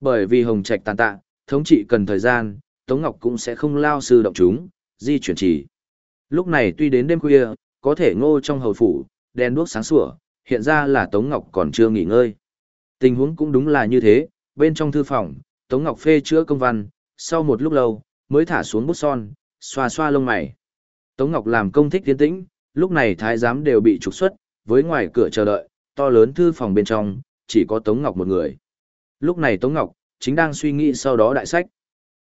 Bởi vì hồng trạch tàn tạ, thống trị cần thời gian, Tống Ngọc cũng sẽ không lao sư động chúng, di chuyển chỉ. Lúc này tuy đến đêm khuya, có thể ngô trong hầu phủ, đèn đuốc sáng sủa, hiện ra là Tống Ngọc còn chưa nghỉ ngơi. Tình huống cũng đúng là như thế, bên trong thư phòng, Tống Ngọc phê chữa công văn, sau một lúc lâu, mới thả xuống bút son, xoa xoa lông mày. Tống Ngọc làm công thích tiến tĩnh, lúc này thái giám đều bị trục xuất, với ngoài cửa chờ đợi, to lớn thư phòng bên trong, chỉ có Tống Ngọc một người. Lúc này Tống Ngọc, chính đang suy nghĩ sau đó đại sách.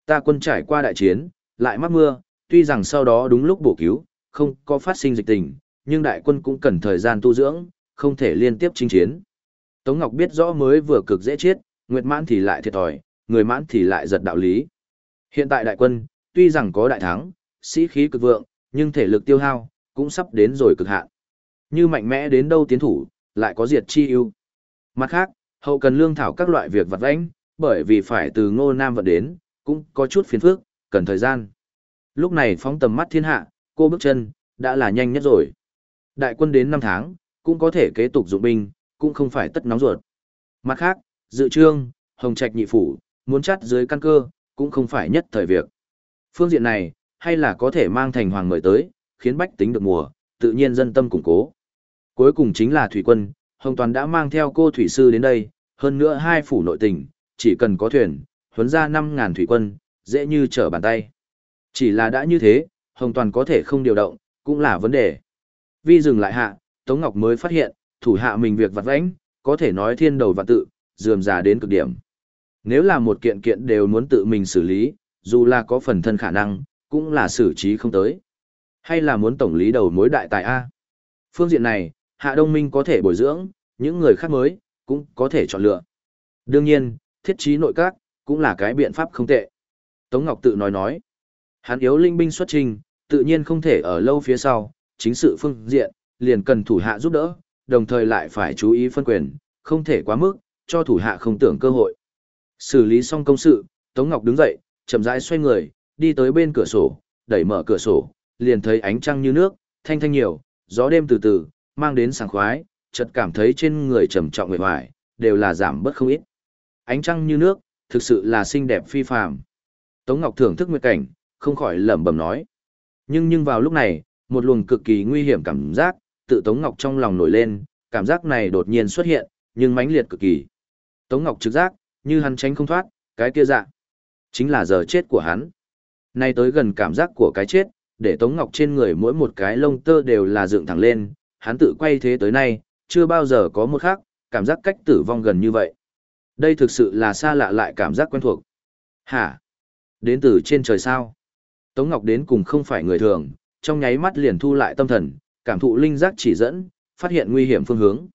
Ta quân trải qua đại chiến, lại mắc mưa, tuy rằng sau đó đúng lúc bổ cứu, không có phát sinh dịch tình, nhưng đại quân cũng cần thời gian tu dưỡng, không thể liên tiếp chinh chiến. Tống Ngọc biết rõ mới vừa cực dễ chết, Nguyệt Mãn thì lại thiệt thòi, người mãn thì lại giật đạo lý. Hiện tại đại quân, tuy rằng có đại thắng, sĩ khí cực vượng, nhưng thể lực tiêu hao, cũng sắp đến rồi cực hạn. Như mạnh mẽ đến đâu tiến thủ, lại có diệt chi ưu. Mặt khác, hậu cần lương thảo các loại việc vặt vãnh, bởi vì phải từ ngô nam vận đến, cũng có chút phiền phức, cần thời gian. Lúc này phóng tầm mắt thiên hạ, cô bước chân, đã là nhanh nhất rồi. Đại quân đến 5 tháng, cũng có thể kế tục dụng binh, cũng không phải tất nóng ruột. Mặt khác, dự trương, hồng trạch nhị phủ, muốn chắt dưới căn cơ, cũng không phải nhất thời việc. Phương diện này, hay là có thể mang thành hoàng mời tới, khiến bách tính được mùa, tự nhiên dân tâm củng cố. Cuối cùng chính là thủy quân, Hồng Toàn đã mang theo cô thủy sư đến đây, hơn nữa hai phủ nội tình, chỉ cần có thuyền, huấn ra 5.000 thủy quân, dễ như trở bàn tay. Chỉ là đã như thế, Hồng Toàn có thể không điều động, cũng là vấn đề. Vi dừng lại hạ, Tống Ngọc mới phát hiện, thủ hạ mình việc vặt vãnh, có thể nói thiên đầu vạn tự, dườm già đến cực điểm. Nếu là một kiện kiện đều muốn tự mình xử lý, dù là có phần thân khả năng, cũng là xử trí không tới. Hay là muốn tổng lý đầu mối đại tài A. Phương diện này, Hạ Đông Minh có thể bồi dưỡng, những người khác mới, cũng có thể chọn lựa. Đương nhiên, thiết trí nội các, cũng là cái biện pháp không tệ. Tống Ngọc tự nói nói, hắn yếu linh binh xuất trình, tự nhiên không thể ở lâu phía sau, chính sự phương diện, liền cần thủ hạ giúp đỡ, đồng thời lại phải chú ý phân quyền, không thể quá mức, cho thủ hạ không tưởng cơ hội. Xử lý xong công sự, Tống Ngọc đứng dậy, chậm rãi xoay người, đi tới bên cửa sổ, đẩy mở cửa sổ, liền thấy ánh trăng như nước, thanh thanh nhiều, gió đêm từ từ, mang đến sảng khoái, chợt cảm thấy trên người trầm trọng người hoài, đều là giảm bớt không ít. Ánh trăng như nước, thực sự là xinh đẹp phi phàm. Tống Ngọc thưởng thức nguyệt cảnh, không khỏi lẩm bẩm nói. Nhưng nhưng vào lúc này, một luồng cực kỳ nguy hiểm cảm giác, tự Tống Ngọc trong lòng nổi lên, cảm giác này đột nhiên xuất hiện, nhưng mãnh liệt cực kỳ. Tống Ngọc trực giác, như hắn tránh không thoát, cái kia dạ. Chính là giờ chết của hắn. Nay tới gần cảm giác của cái chết, để Tống Ngọc trên người mỗi một cái lông tơ đều là dựng thẳng lên, hắn tự quay thế tới nay, chưa bao giờ có một khác, cảm giác cách tử vong gần như vậy. Đây thực sự là xa lạ lại cảm giác quen thuộc. Hả? Đến từ trên trời sao? Tống Ngọc đến cùng không phải người thường, trong nháy mắt liền thu lại tâm thần, cảm thụ linh giác chỉ dẫn, phát hiện nguy hiểm phương hướng.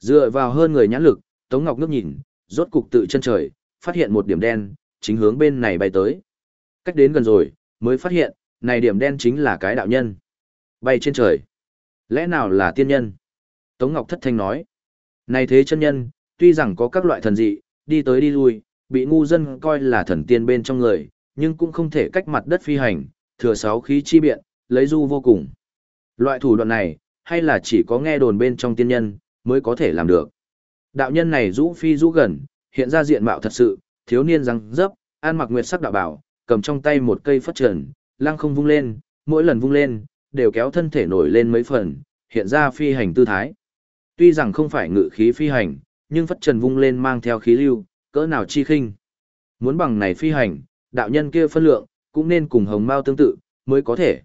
Dựa vào hơn người nhãn lực, Tống Ngọc ngước nhìn, rốt cục tự chân trời, phát hiện một điểm đen, chính hướng bên này bay tới. Cách đến gần rồi, mới phát hiện, này điểm đen chính là cái đạo nhân. Bay trên trời. Lẽ nào là tiên nhân? Tống Ngọc thất thanh nói. Này thế chân nhân, tuy rằng có các loại thần dị, đi tới đi lui, bị ngu dân coi là thần tiên bên trong người, nhưng cũng không thể cách mặt đất phi hành, thừa sáu khí chi biện, lấy du vô cùng. Loại thủ đoạn này, hay là chỉ có nghe đồn bên trong tiên nhân, mới có thể làm được. Đạo nhân này rũ phi rũ gần, hiện ra diện mạo thật sự, thiếu niên răng dấp, an mặc nguyệt sắc đạo bảo, cầm trong tay một cây phất trần, lăng không vung lên, mỗi lần vung lên, đều kéo thân thể nổi lên mấy phần, hiện ra phi hành tư thái. Tuy rằng không phải ngự khí phi hành, nhưng phất trần vung lên mang theo khí lưu, cỡ nào chi khinh. Muốn bằng này phi hành, đạo nhân kia phân lượng, cũng nên cùng hồng mao tương tự, mới có thể.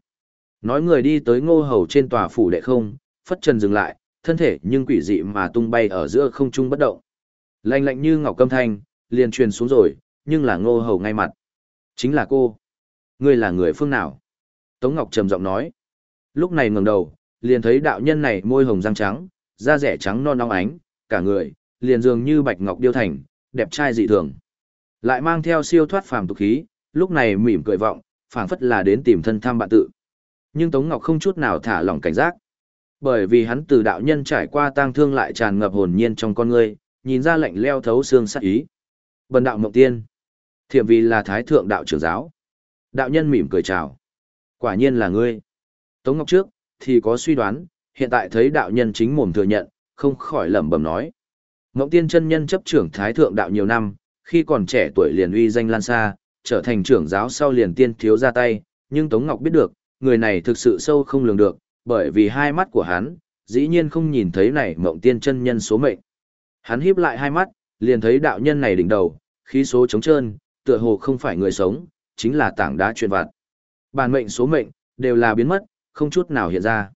Nói người đi tới ngô hầu trên tòa phủ đệ không, phất trần dừng lại, thân thể nhưng quỷ dị mà tung bay ở giữa không trung bất động. Lạnh lạnh như ngọc câm thanh, liền truyền xuống rồi, nhưng là ngô hầu ngay mặt. Chính là cô. Ngươi là người phương nào? Tống Ngọc trầm giọng nói. Lúc này ngẩng đầu, liền thấy đạo nhân này môi hồng răng trắng, da rẻ trắng non nóng ánh, cả người, liền dường như bạch ngọc điêu thành, đẹp trai dị thường. Lại mang theo siêu thoát phàm tục khí, lúc này mỉm cười vọng, phảng phất là đến tìm thân thăm bạn tự. Nhưng Tống Ngọc không chút nào thả lỏng cảnh giác. Bởi vì hắn từ đạo nhân trải qua tang thương lại tràn ngập hồn nhiên trong con người, nhìn ra lạnh leo thấu xương sát ý. Bần đạo mộng tiên. Thiểm vì là thái thượng đạo trưởng giáo. Đạo nhân mỉm cười chào. Quả nhiên là ngươi. Tống Ngọc trước, thì có suy đoán, hiện tại thấy đạo nhân chính mồm thừa nhận, không khỏi lẩm bẩm nói. Ngộng tiên chân nhân chấp trưởng thái thượng đạo nhiều năm, khi còn trẻ tuổi liền uy danh lan xa, trở thành trưởng giáo sau liền tiên thiếu ra tay, nhưng Tống Ngọc biết được, người này thực sự sâu không lường được, bởi vì hai mắt của hắn, dĩ nhiên không nhìn thấy này mộng tiên chân nhân số mệnh. Hắn híp lại hai mắt, liền thấy đạo nhân này đỉnh đầu, khí số trống trơn, tựa hồ không phải người sống, chính là tảng đá truyền vặt. Bản mệnh số mệnh, đều là biến mất, không chút nào hiện ra.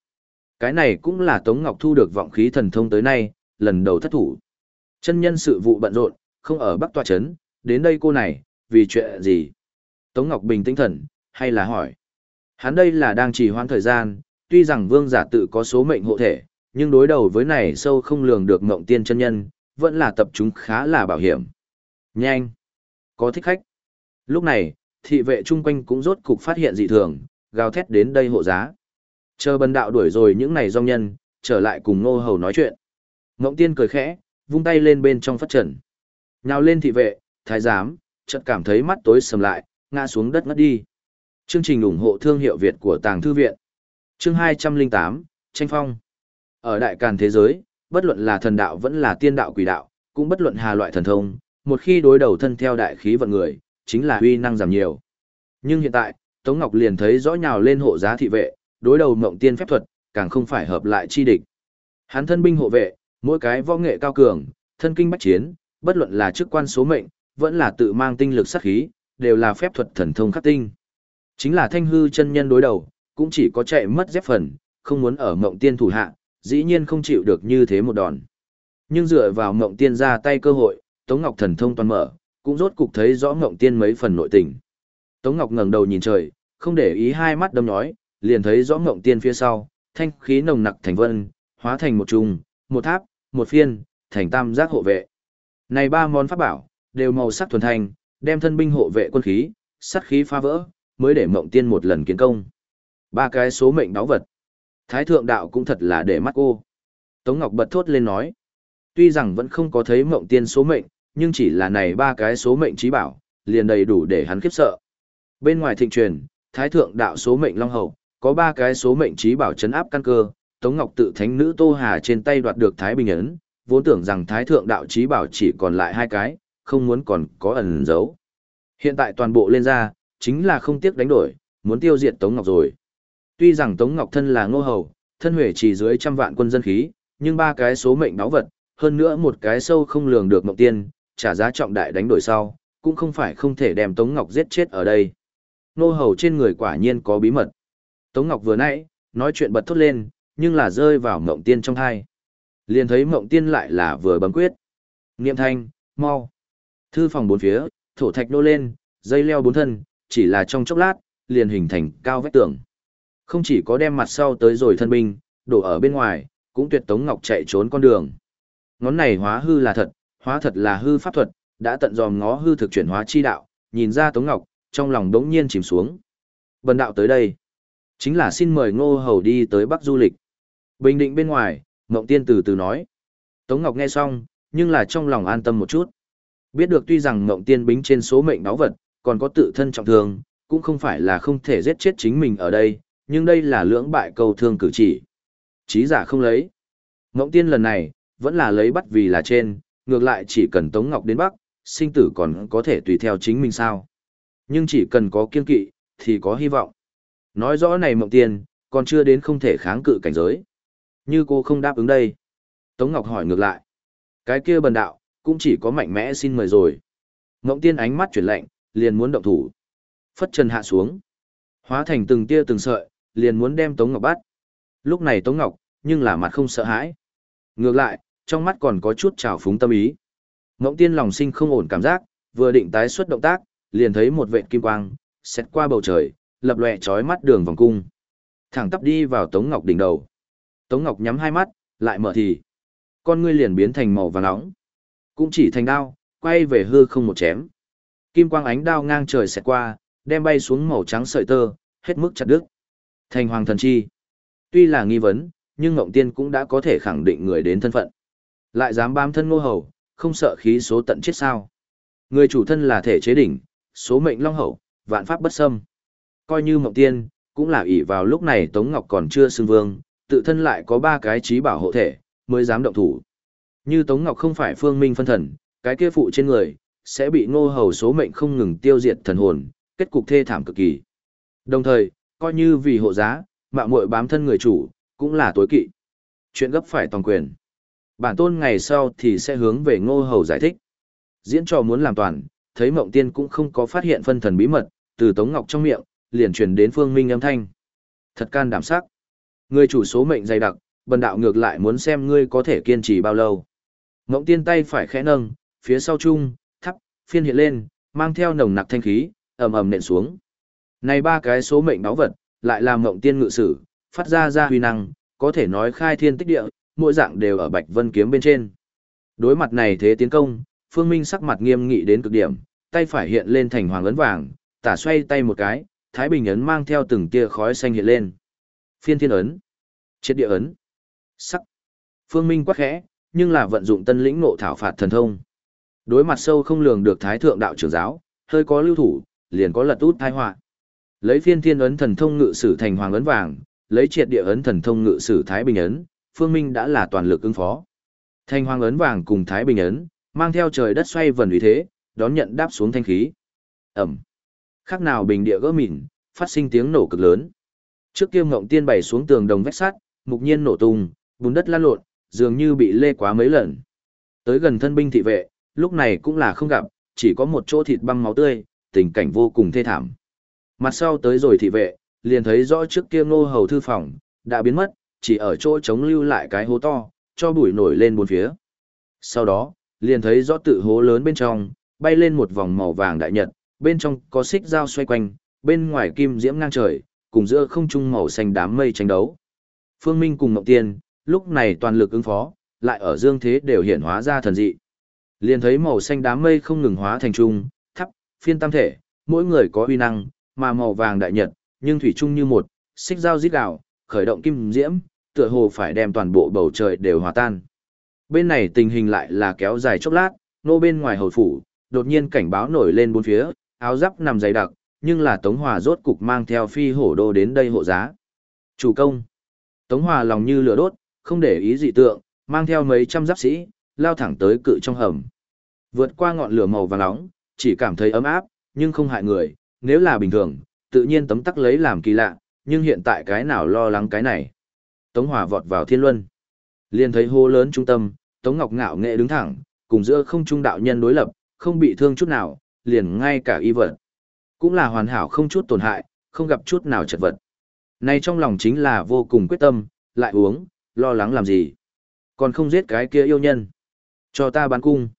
Cái này cũng là Tống Ngọc thu được vọng khí thần thông tới nay, lần đầu thất thủ. Chân nhân sự vụ bận rộn, không ở Bắc Tòa Trấn, đến đây cô này, vì chuyện gì? Tống Ngọc bình tĩnh thần, hay là hỏi? Hắn đây là đang trì hoãn thời gian, tuy rằng vương giả tự có số mệnh hộ thể, nhưng đối đầu với này sâu không lường được ngộng tiên chân nhân, vẫn là tập trung khá là bảo hiểm. Nhanh! Có thích khách. Lúc này, thị vệ chung quanh cũng rốt cục phát hiện dị thường, gào thét đến đây hộ giá. Chờ bần đạo đuổi rồi những này dòng nhân, trở lại cùng nô hầu nói chuyện. Ngộng tiên cười khẽ, vung tay lên bên trong phát trần. Nhào lên thị vệ, thái giám, chợt cảm thấy mắt tối sầm lại, ngã xuống đất ngất đi. Chương trình ủng hộ thương hiệu Việt của Tàng Thư Viện. Chương 208, Tranh Phong. Ở đại càn thế giới, bất luận là thần đạo vẫn là tiên đạo quỷ đạo, cũng bất luận hà loại thần thông, một khi đối đầu thân theo đại khí vận người, chính là uy năng giảm nhiều. Nhưng hiện tại, Tống Ngọc liền thấy rõ nhào lên hộ giá thị vệ, đối đầu mộng tiên phép thuật, càng không phải hợp lại chi địch. Hắn thân binh hộ vệ, mỗi cái võ nghệ cao cường, thân kinh bách chiến, bất luận là chức quan số mệnh, vẫn là tự mang tinh lực sát khí, đều là phép thuật thần thông khắc tinh. Chính là thanh hư chân nhân đối đầu, cũng chỉ có chạy mất dép phần, không muốn ở mộng tiên thủ hạ, dĩ nhiên không chịu được như thế một đòn. Nhưng dựa vào mộng tiên ra tay cơ hội, Tống Ngọc thần thông toàn mở, cũng rốt cục thấy rõ mộng tiên mấy phần nội tình. Tống Ngọc ngẩng đầu nhìn trời, không để ý hai mắt đâm nhói, liền thấy rõ mộng tiên phía sau, thanh khí nồng nặc thành vân, hóa thành một trùng, một tháp, một phiên, thành tam giác hộ vệ. Này ba món pháp bảo, đều màu sắc thuần thanh, đem thân binh hộ vệ quân khí, sát khí phá vỡ, mới để mộng tiên một lần kiến công. Ba cái số mệnh đáo vật. Thái thượng đạo cũng thật là để mắt cô. Tống Ngọc bật thốt lên nói. Tuy rằng vẫn không có thấy mộng tiên số mệnh, nhưng chỉ là này ba cái số mệnh trí bảo, liền đầy đủ để hắn khiếp sợ. Bên ngoài thịnh truyền, Thái thượng đạo số mệnh Long Hậu, có ba cái số mệnh trí bảo chấn áp căn cơ, Tống Ngọc tự thánh nữ Tô Hà trên tay đoạt được Thái Bình Ấn, vốn tưởng rằng Thái thượng đạo trí bảo chỉ còn lại hai cái, không muốn còn có ẩn giấu. Hiện tại toàn bộ lên ra, chính là không tiếc đánh đổi, muốn tiêu diệt Tống Ngọc rồi. Tuy rằng Tống Ngọc thân là ngô hầu, thân huệ chỉ dưới trăm vạn quân dân khí, nhưng ba cái số mệnh báo vật, hơn nữa một cái sâu không lường được mộng tiên, trả giá trọng đại đánh đổi sau, cũng không phải không thể đem Tống Ngọc giết chết ở đây. Ngô hầu trên người quả nhiên có bí mật. Tống Ngọc vừa nãy, nói chuyện bật thốt lên, nhưng là rơi vào mộng tiên trong hai. Liền thấy mộng tiên lại là vừa bấm quyết. Niệm thanh, mau. Thư phòng bốn phía, thổ thạch nô lên, dây leo bốn thân, chỉ là trong chốc lát, liền hình thành cao vách tường. Không chỉ có đem mặt sau tới rồi thân binh, đổ ở bên ngoài, cũng tuyệt Tống Ngọc chạy trốn con đường. Ngón này hóa hư là thật, hóa thật là hư pháp thuật, đã tận dòm ngó hư thực chuyển hóa chi đạo, nhìn ra Tống Ngọc, trong lòng đống nhiên chìm xuống. Bần đạo tới đây, chính là xin mời Ngô Hầu đi tới Bắc du lịch. Bình định bên ngoài, Ngộng Tiên từ từ nói. Tống Ngọc nghe xong, nhưng là trong lòng an tâm một chút. Biết được tuy rằng Ngộng Tiên bính trên số mệnh báo vật, còn có tự thân trọng thương, cũng không phải là không thể giết chết chính mình ở đây, nhưng đây là lưỡng bại câu thương cử chỉ. Chí giả không lấy. Ngộng tiên lần này, vẫn là lấy bắt vì là trên, ngược lại chỉ cần Tống Ngọc đến Bắc, sinh tử còn có thể tùy theo chính mình sao. Nhưng chỉ cần có kiên kỵ, thì có hy vọng. Nói rõ này Mộng tiên, còn chưa đến không thể kháng cự cảnh giới. Như cô không đáp ứng đây. Tống Ngọc hỏi ngược lại. Cái kia bần đạo, cũng chỉ có mạnh mẽ xin mời rồi. Mộng tiên ánh mắt chuyển lạnh, liền muốn động thủ. Phất chân hạ xuống. Hóa thành từng tia từng sợi, liền muốn đem Tống Ngọc bắt. Lúc này Tống Ngọc, nhưng là mặt không sợ hãi. Ngược lại, trong mắt còn có chút trào phúng tâm ý. Ngỗng tiên lòng sinh không ổn cảm giác, vừa định tái xuất động tác, liền thấy một vệt kim quang, xét qua bầu trời, lập lòe trói mắt đường vòng cung. Thẳng tắp đi vào Tống Ngọc đỉnh đầu. Tống Ngọc nhắm hai mắt, lại mở thì. Con ngươi liền biến thành màu vàng nóng. Cũng chỉ thành đao, quay về hư không một chém. Kim quang ánh đao ngang trời xẹt qua, đem bay xuống màu trắng sợi tơ, hết mức chặt đứt. Thành hoàng thần chi. Tuy là nghi vấn, nhưng Ngộng Tiên cũng đã có thể khẳng định người đến thân phận. Lại dám bám thân ngô hầu, không sợ khí số tận chết sao. Người chủ thân là thể chế đỉnh, số mệnh long hậu, vạn pháp bất xâm. Coi như Ngộng Tiên, cũng là ỷ vào lúc này Tống Ngọc còn chưa xưng vương, tự thân lại có ba cái trí bảo hộ thể, mới dám động thủ. Như Tống Ngọc không phải phương minh phân thần, cái kia phụ trên người, sẽ bị ngô hầu số mệnh không ngừng tiêu diệt thần hồn, kết cục thê thảm cực kỳ. Đồng thời, coi như vì hộ giá, mạng muội bám thân người chủ, cũng là tối kỵ. Chuyện gấp phải toàn quyền. Bản tôn ngày sau thì sẽ hướng về ngô hầu giải thích. Diễn trò muốn làm toàn, thấy mộng tiên cũng không có phát hiện phân thần bí mật, từ Tống Ngọc trong miệng, liền truyền đến phương minh âm thanh. Thật can đảm sắc. Người chủ số mệnh dày đặc, bần đạo ngược lại muốn xem ngươi có thể kiên trì bao lâu. Mộng tiên tay phải khẽ nâng, phía sau chung, phiên hiện lên, mang theo nồng nặc thanh khí, ầm ầm nện xuống. Này ba cái số mệnh báo vật, lại làm ngộng tiên ngự sử, phát ra ra huy năng, có thể nói khai thiên tích địa, mỗi dạng đều ở Bạch Vân kiếm bên trên. Đối mặt này thế tiến công, Phương Minh sắc mặt nghiêm nghị đến cực điểm, tay phải hiện lên thành hoàng ấn vàng, tả xoay tay một cái, Thái Bình ấn mang theo từng tia khói xanh hiện lên. Phiên thiên ấn, triệt địa ấn, sắc. Phương Minh quắc khẽ, nhưng là vận dụng tân lĩnh ngộ thảo phạt thần thông. Đối mặt sâu không lường được Thái thượng đạo trưởng giáo, hơi có lưu thủ, liền có lật út tai họa. Lấy phiên thiên ấn thần thông ngự sử thành hoàng ấn vàng, lấy triệt địa ấn thần thông ngự sử thái bình ấn, Phương Minh đã là toàn lực ứng phó. Thành hoàng ấn vàng cùng thái bình ấn, mang theo trời đất xoay vần uy thế, đón nhận đáp xuống thanh khí. Ẩm. Khác nào bình địa gỡ mịn, phát sinh tiếng nổ cực lớn. Trước kia ngộng tiên bày xuống tường đồng vách sắt, mục nhiên nổ tung, bùn đất lan lộn, dường như bị lê quá mấy lần. Tới gần thân binh thị vệ, lúc này cũng là không gặp, chỉ có một chỗ thịt băng máu tươi, tình cảnh vô cùng thê thảm. Mặt sau tới rồi thị vệ, liền thấy rõ trước kia ngô hầu thư phòng, đã biến mất, chỉ ở chỗ chống lưu lại cái hố to, cho bụi nổi lên bốn phía. Sau đó, liền thấy rõ tự hố lớn bên trong, bay lên một vòng màu vàng đại nhật, bên trong có xích dao xoay quanh, bên ngoài kim diễm ngang trời, cùng giữa không trung màu xanh đám mây tranh đấu. Phương Minh cùng Ngọc Tiên, lúc này toàn lực ứng phó, lại ở dương thế đều hiển hóa ra thần dị. Liền thấy màu xanh đám mây không ngừng hóa thành trung, thắp, phiên tam thể, mỗi người có uy năng, mà màu vàng đại nhật, nhưng thủy chung như một, xích dao rít gạo, khởi động kim diễm, tựa hồ phải đem toàn bộ bầu trời đều hòa tan. Bên này tình hình lại là kéo dài chốc lát, nô bên ngoài hồi phủ, đột nhiên cảnh báo nổi lên bốn phía, áo giáp nằm dày đặc, nhưng là Tống Hòa rốt cục mang theo phi hổ đô đến đây hộ giá. Chủ công. Tống Hòa lòng như lửa đốt, không để ý dị tượng, mang theo mấy trăm giáp sĩ, lao thẳng tới cự trong hầm. Vượt qua ngọn lửa màu vàng nóng, chỉ cảm thấy ấm áp, nhưng không hại người, nếu là bình thường, tự nhiên tấm tắc lấy làm kỳ lạ, nhưng hiện tại cái nào lo lắng cái này. Tống Hòa vọt vào thiên luân. Liền thấy hô lớn trung tâm, Tống Ngọc ngạo nghệ đứng thẳng, cùng giữa không trung đạo nhân đối lập, không bị thương chút nào, liền ngay cả y vật. Cũng là hoàn hảo không chút tổn hại, không gặp chút nào chật vật. Này trong lòng chính là vô cùng quyết tâm, lại uống, lo lắng làm gì. Còn không giết cái kia yêu nhân. Cho ta bắn cung.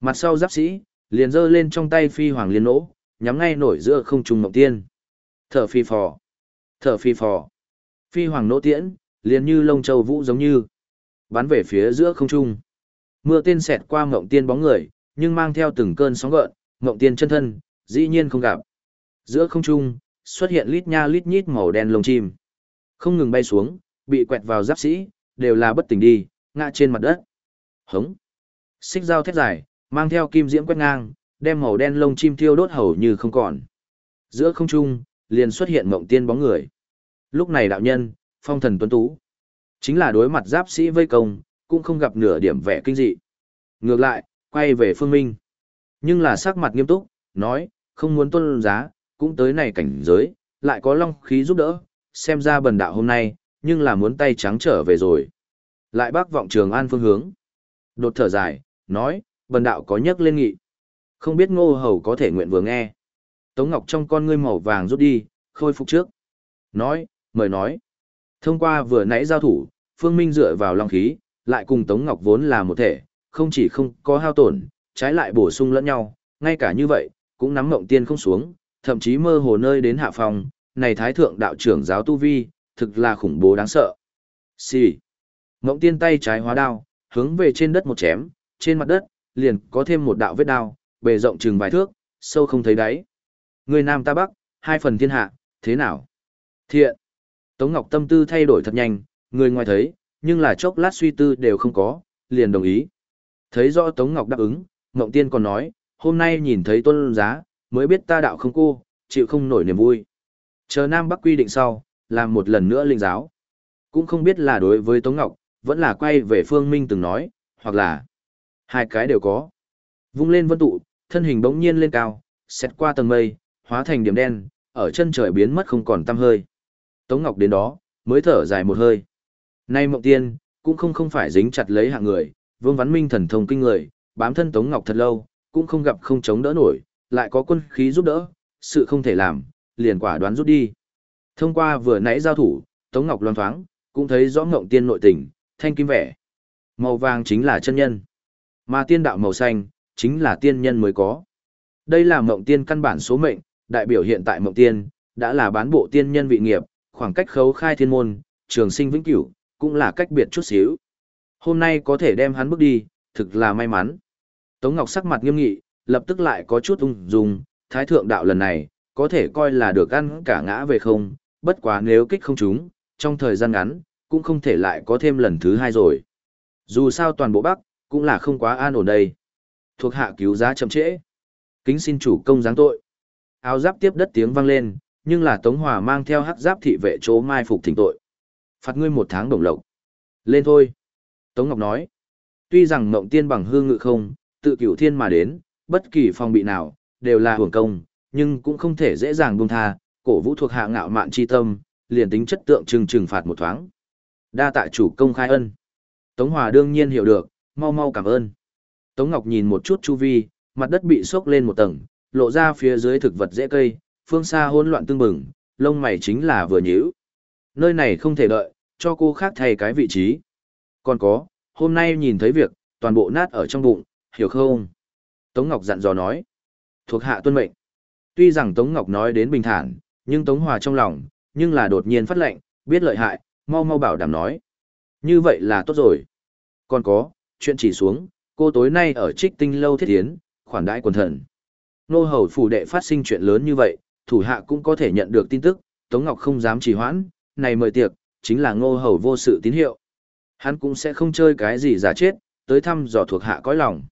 Mặt sau giáp sĩ, liền giơ lên trong tay phi hoàng liên nỗ, nhắm ngay nổi giữa không trung mộng tiên. Thở phi phò. Thở phi phò. Phi hoàng nỗ tiễn, liền như lông châu vũ giống như. Bắn về phía giữa không trung. Mưa tên xẹt qua mộng tiên bóng người, nhưng mang theo từng cơn sóng gợn, mộng tiên chân thân, dĩ nhiên không gặp. Giữa không trung, xuất hiện lít nha lít nhít màu đen lông chim. Không ngừng bay xuống, bị quẹt vào giáp sĩ, đều là bất tỉnh đi, ngã trên mặt đất. Hống. Xích dao thét dài, mang theo kim diễm quét ngang, đem màu đen lông chim thiêu đốt hầu như không còn. Giữa không trung, liền xuất hiện mộng tiên bóng người. Lúc này đạo nhân, phong thần tuấn tú, chính là đối mặt giáp sĩ vây công, cũng không gặp nửa điểm vẻ kinh dị. Ngược lại, quay về phương minh. Nhưng là sắc mặt nghiêm túc, nói, không muốn tuân giá, cũng tới này cảnh giới, lại có long khí giúp đỡ, xem ra bần đạo hôm nay, nhưng là muốn tay trắng trở về rồi. Lại bác vọng trường an phương hướng. Đột thở dài, nói, bần đạo có nhắc lên nghị. Không biết ngô hầu có thể nguyện vừa nghe. Tống Ngọc trong con ngươi màu vàng rút đi, khôi phục trước. Nói, mời nói. Thông qua vừa nãy giao thủ, Phương Minh dựa vào long khí, lại cùng Tống Ngọc vốn là một thể, không chỉ không có hao tổn, trái lại bổ sung lẫn nhau, ngay cả như vậy, cũng nắm mộng tiên không xuống, thậm chí mơ hồ nơi đến hạ phòng, này thái thượng đạo trưởng giáo tu vi, thực là khủng bố đáng sợ. Xì. Mộng tiên tay trái hóa đao, hướng về trên đất một chém, trên mặt đất, liền có thêm một đạo vết đao, bề rộng chừng vài thước, sâu không thấy đáy. Người Nam ta Bắc, hai phần thiên hạ, thế nào? Thiện. Tống Ngọc tâm tư thay đổi thật nhanh, người ngoài thấy, nhưng là chốc lát suy tư đều không có, liền đồng ý. Thấy rõ Tống Ngọc đáp ứng, Ngộng Tiên còn nói, hôm nay nhìn thấy tôn giá, mới biết ta đạo không cô, chịu không nổi niềm vui. Chờ Nam Bắc quy định sau, làm một lần nữa linh giáo. Cũng không biết là đối với Tống Ngọc, vẫn là quay về Phương Minh từng nói, hoặc là hai cái đều có. Vung lên vân tụ, thân hình bỗng nhiên lên cao, xét qua tầng mây, hóa thành điểm đen, ở chân trời biến mất không còn tăm hơi. Tống Ngọc đến đó, mới thở dài một hơi. Nay Mộng Tiên, cũng không không phải dính chặt lấy hạng người, Vương Văn Minh thần thông kinh người, bám thân Tống Ngọc thật lâu, cũng không gặp không chống đỡ nổi, lại có quân khí giúp đỡ, sự không thể làm, liền quả đoán rút đi. Thông qua vừa nãy giao thủ, Tống Ngọc loan thoáng, cũng thấy rõ Ngộng Tiên nội tình, thanh kim vẻ. Màu vàng chính là chân nhân, mà tiên đạo màu xanh, chính là tiên nhân mới có. Đây là Mộng Tiên căn bản số mệnh, đại biểu hiện tại Mộng Tiên, đã là bán bộ tiên nhân vị nghiệp, khoảng cách khấu khai thiên môn, trường sinh vĩnh cửu, cũng là cách biệt chút xíu. Hôm nay có thể đem hắn bước đi, thực là may mắn. Tống Ngọc sắc mặt nghiêm nghị, lập tức lại có chút ung dung, thái thượng đạo lần này, có thể coi là được ăn cả ngã về không, bất quá nếu kích không chúng, trong thời gian ngắn, cũng không thể lại có thêm lần thứ hai rồi. Dù sao toàn bộ Bắc, cũng là không quá an ổn đây. Thuộc hạ cứu giá chậm trễ. Kính xin chủ công giáng tội. áo giáp tiếp đất tiếng vang lên, nhưng là Tống Hòa mang theo hắc giáp thị vệ chỗ mai phục thỉnh tội. Phạt ngươi một tháng đồng lộc. Lên thôi. Tống Ngọc nói. Tuy rằng mộng tiên bằng hương ngự không, tự cửu thiên mà đến, bất kỳ phòng bị nào, đều là hưởng công, nhưng cũng không thể dễ dàng buông tha, cổ vũ thuộc hạ ngạo mạn chi tâm, liền tính chất tượng trừng trừng phạt một thoáng. Đa tại chủ công khai ân. Tống Hòa đương nhiên hiểu được, mau mau cảm ơn. Tống Ngọc nhìn một chút chu vi, mặt đất bị sốc lên một tầng, lộ ra phía dưới thực vật dễ cây, phương xa hỗn loạn tương bừng, lông mày chính là vừa nhíu. Nơi này không thể đợi, cho cô khác thay cái vị trí. Còn có, hôm nay nhìn thấy việc, toàn bộ nát ở trong bụng, hiểu không? Tống Ngọc dặn dò nói. Thuộc hạ tuân mệnh. Tuy rằng Tống Ngọc nói đến bình thản, nhưng Tống Hòa trong lòng, nhưng là đột nhiên phát lệnh, biết lợi hại, mau mau bảo đảm nói. Như vậy là tốt rồi. Còn có, chuyện chỉ xuống, cô tối nay ở trích tinh lâu thiết tiến, khoản đãi quần thần. Nô hầu phủ đệ phát sinh chuyện lớn như vậy, thủ hạ cũng có thể nhận được tin tức, Tống Ngọc không dám trì hoãn, này mời tiệc, chính là ngô hầu vô sự tín hiệu. Hắn cũng sẽ không chơi cái gì giả chết, tới thăm dò thuộc hạ cõi lòng.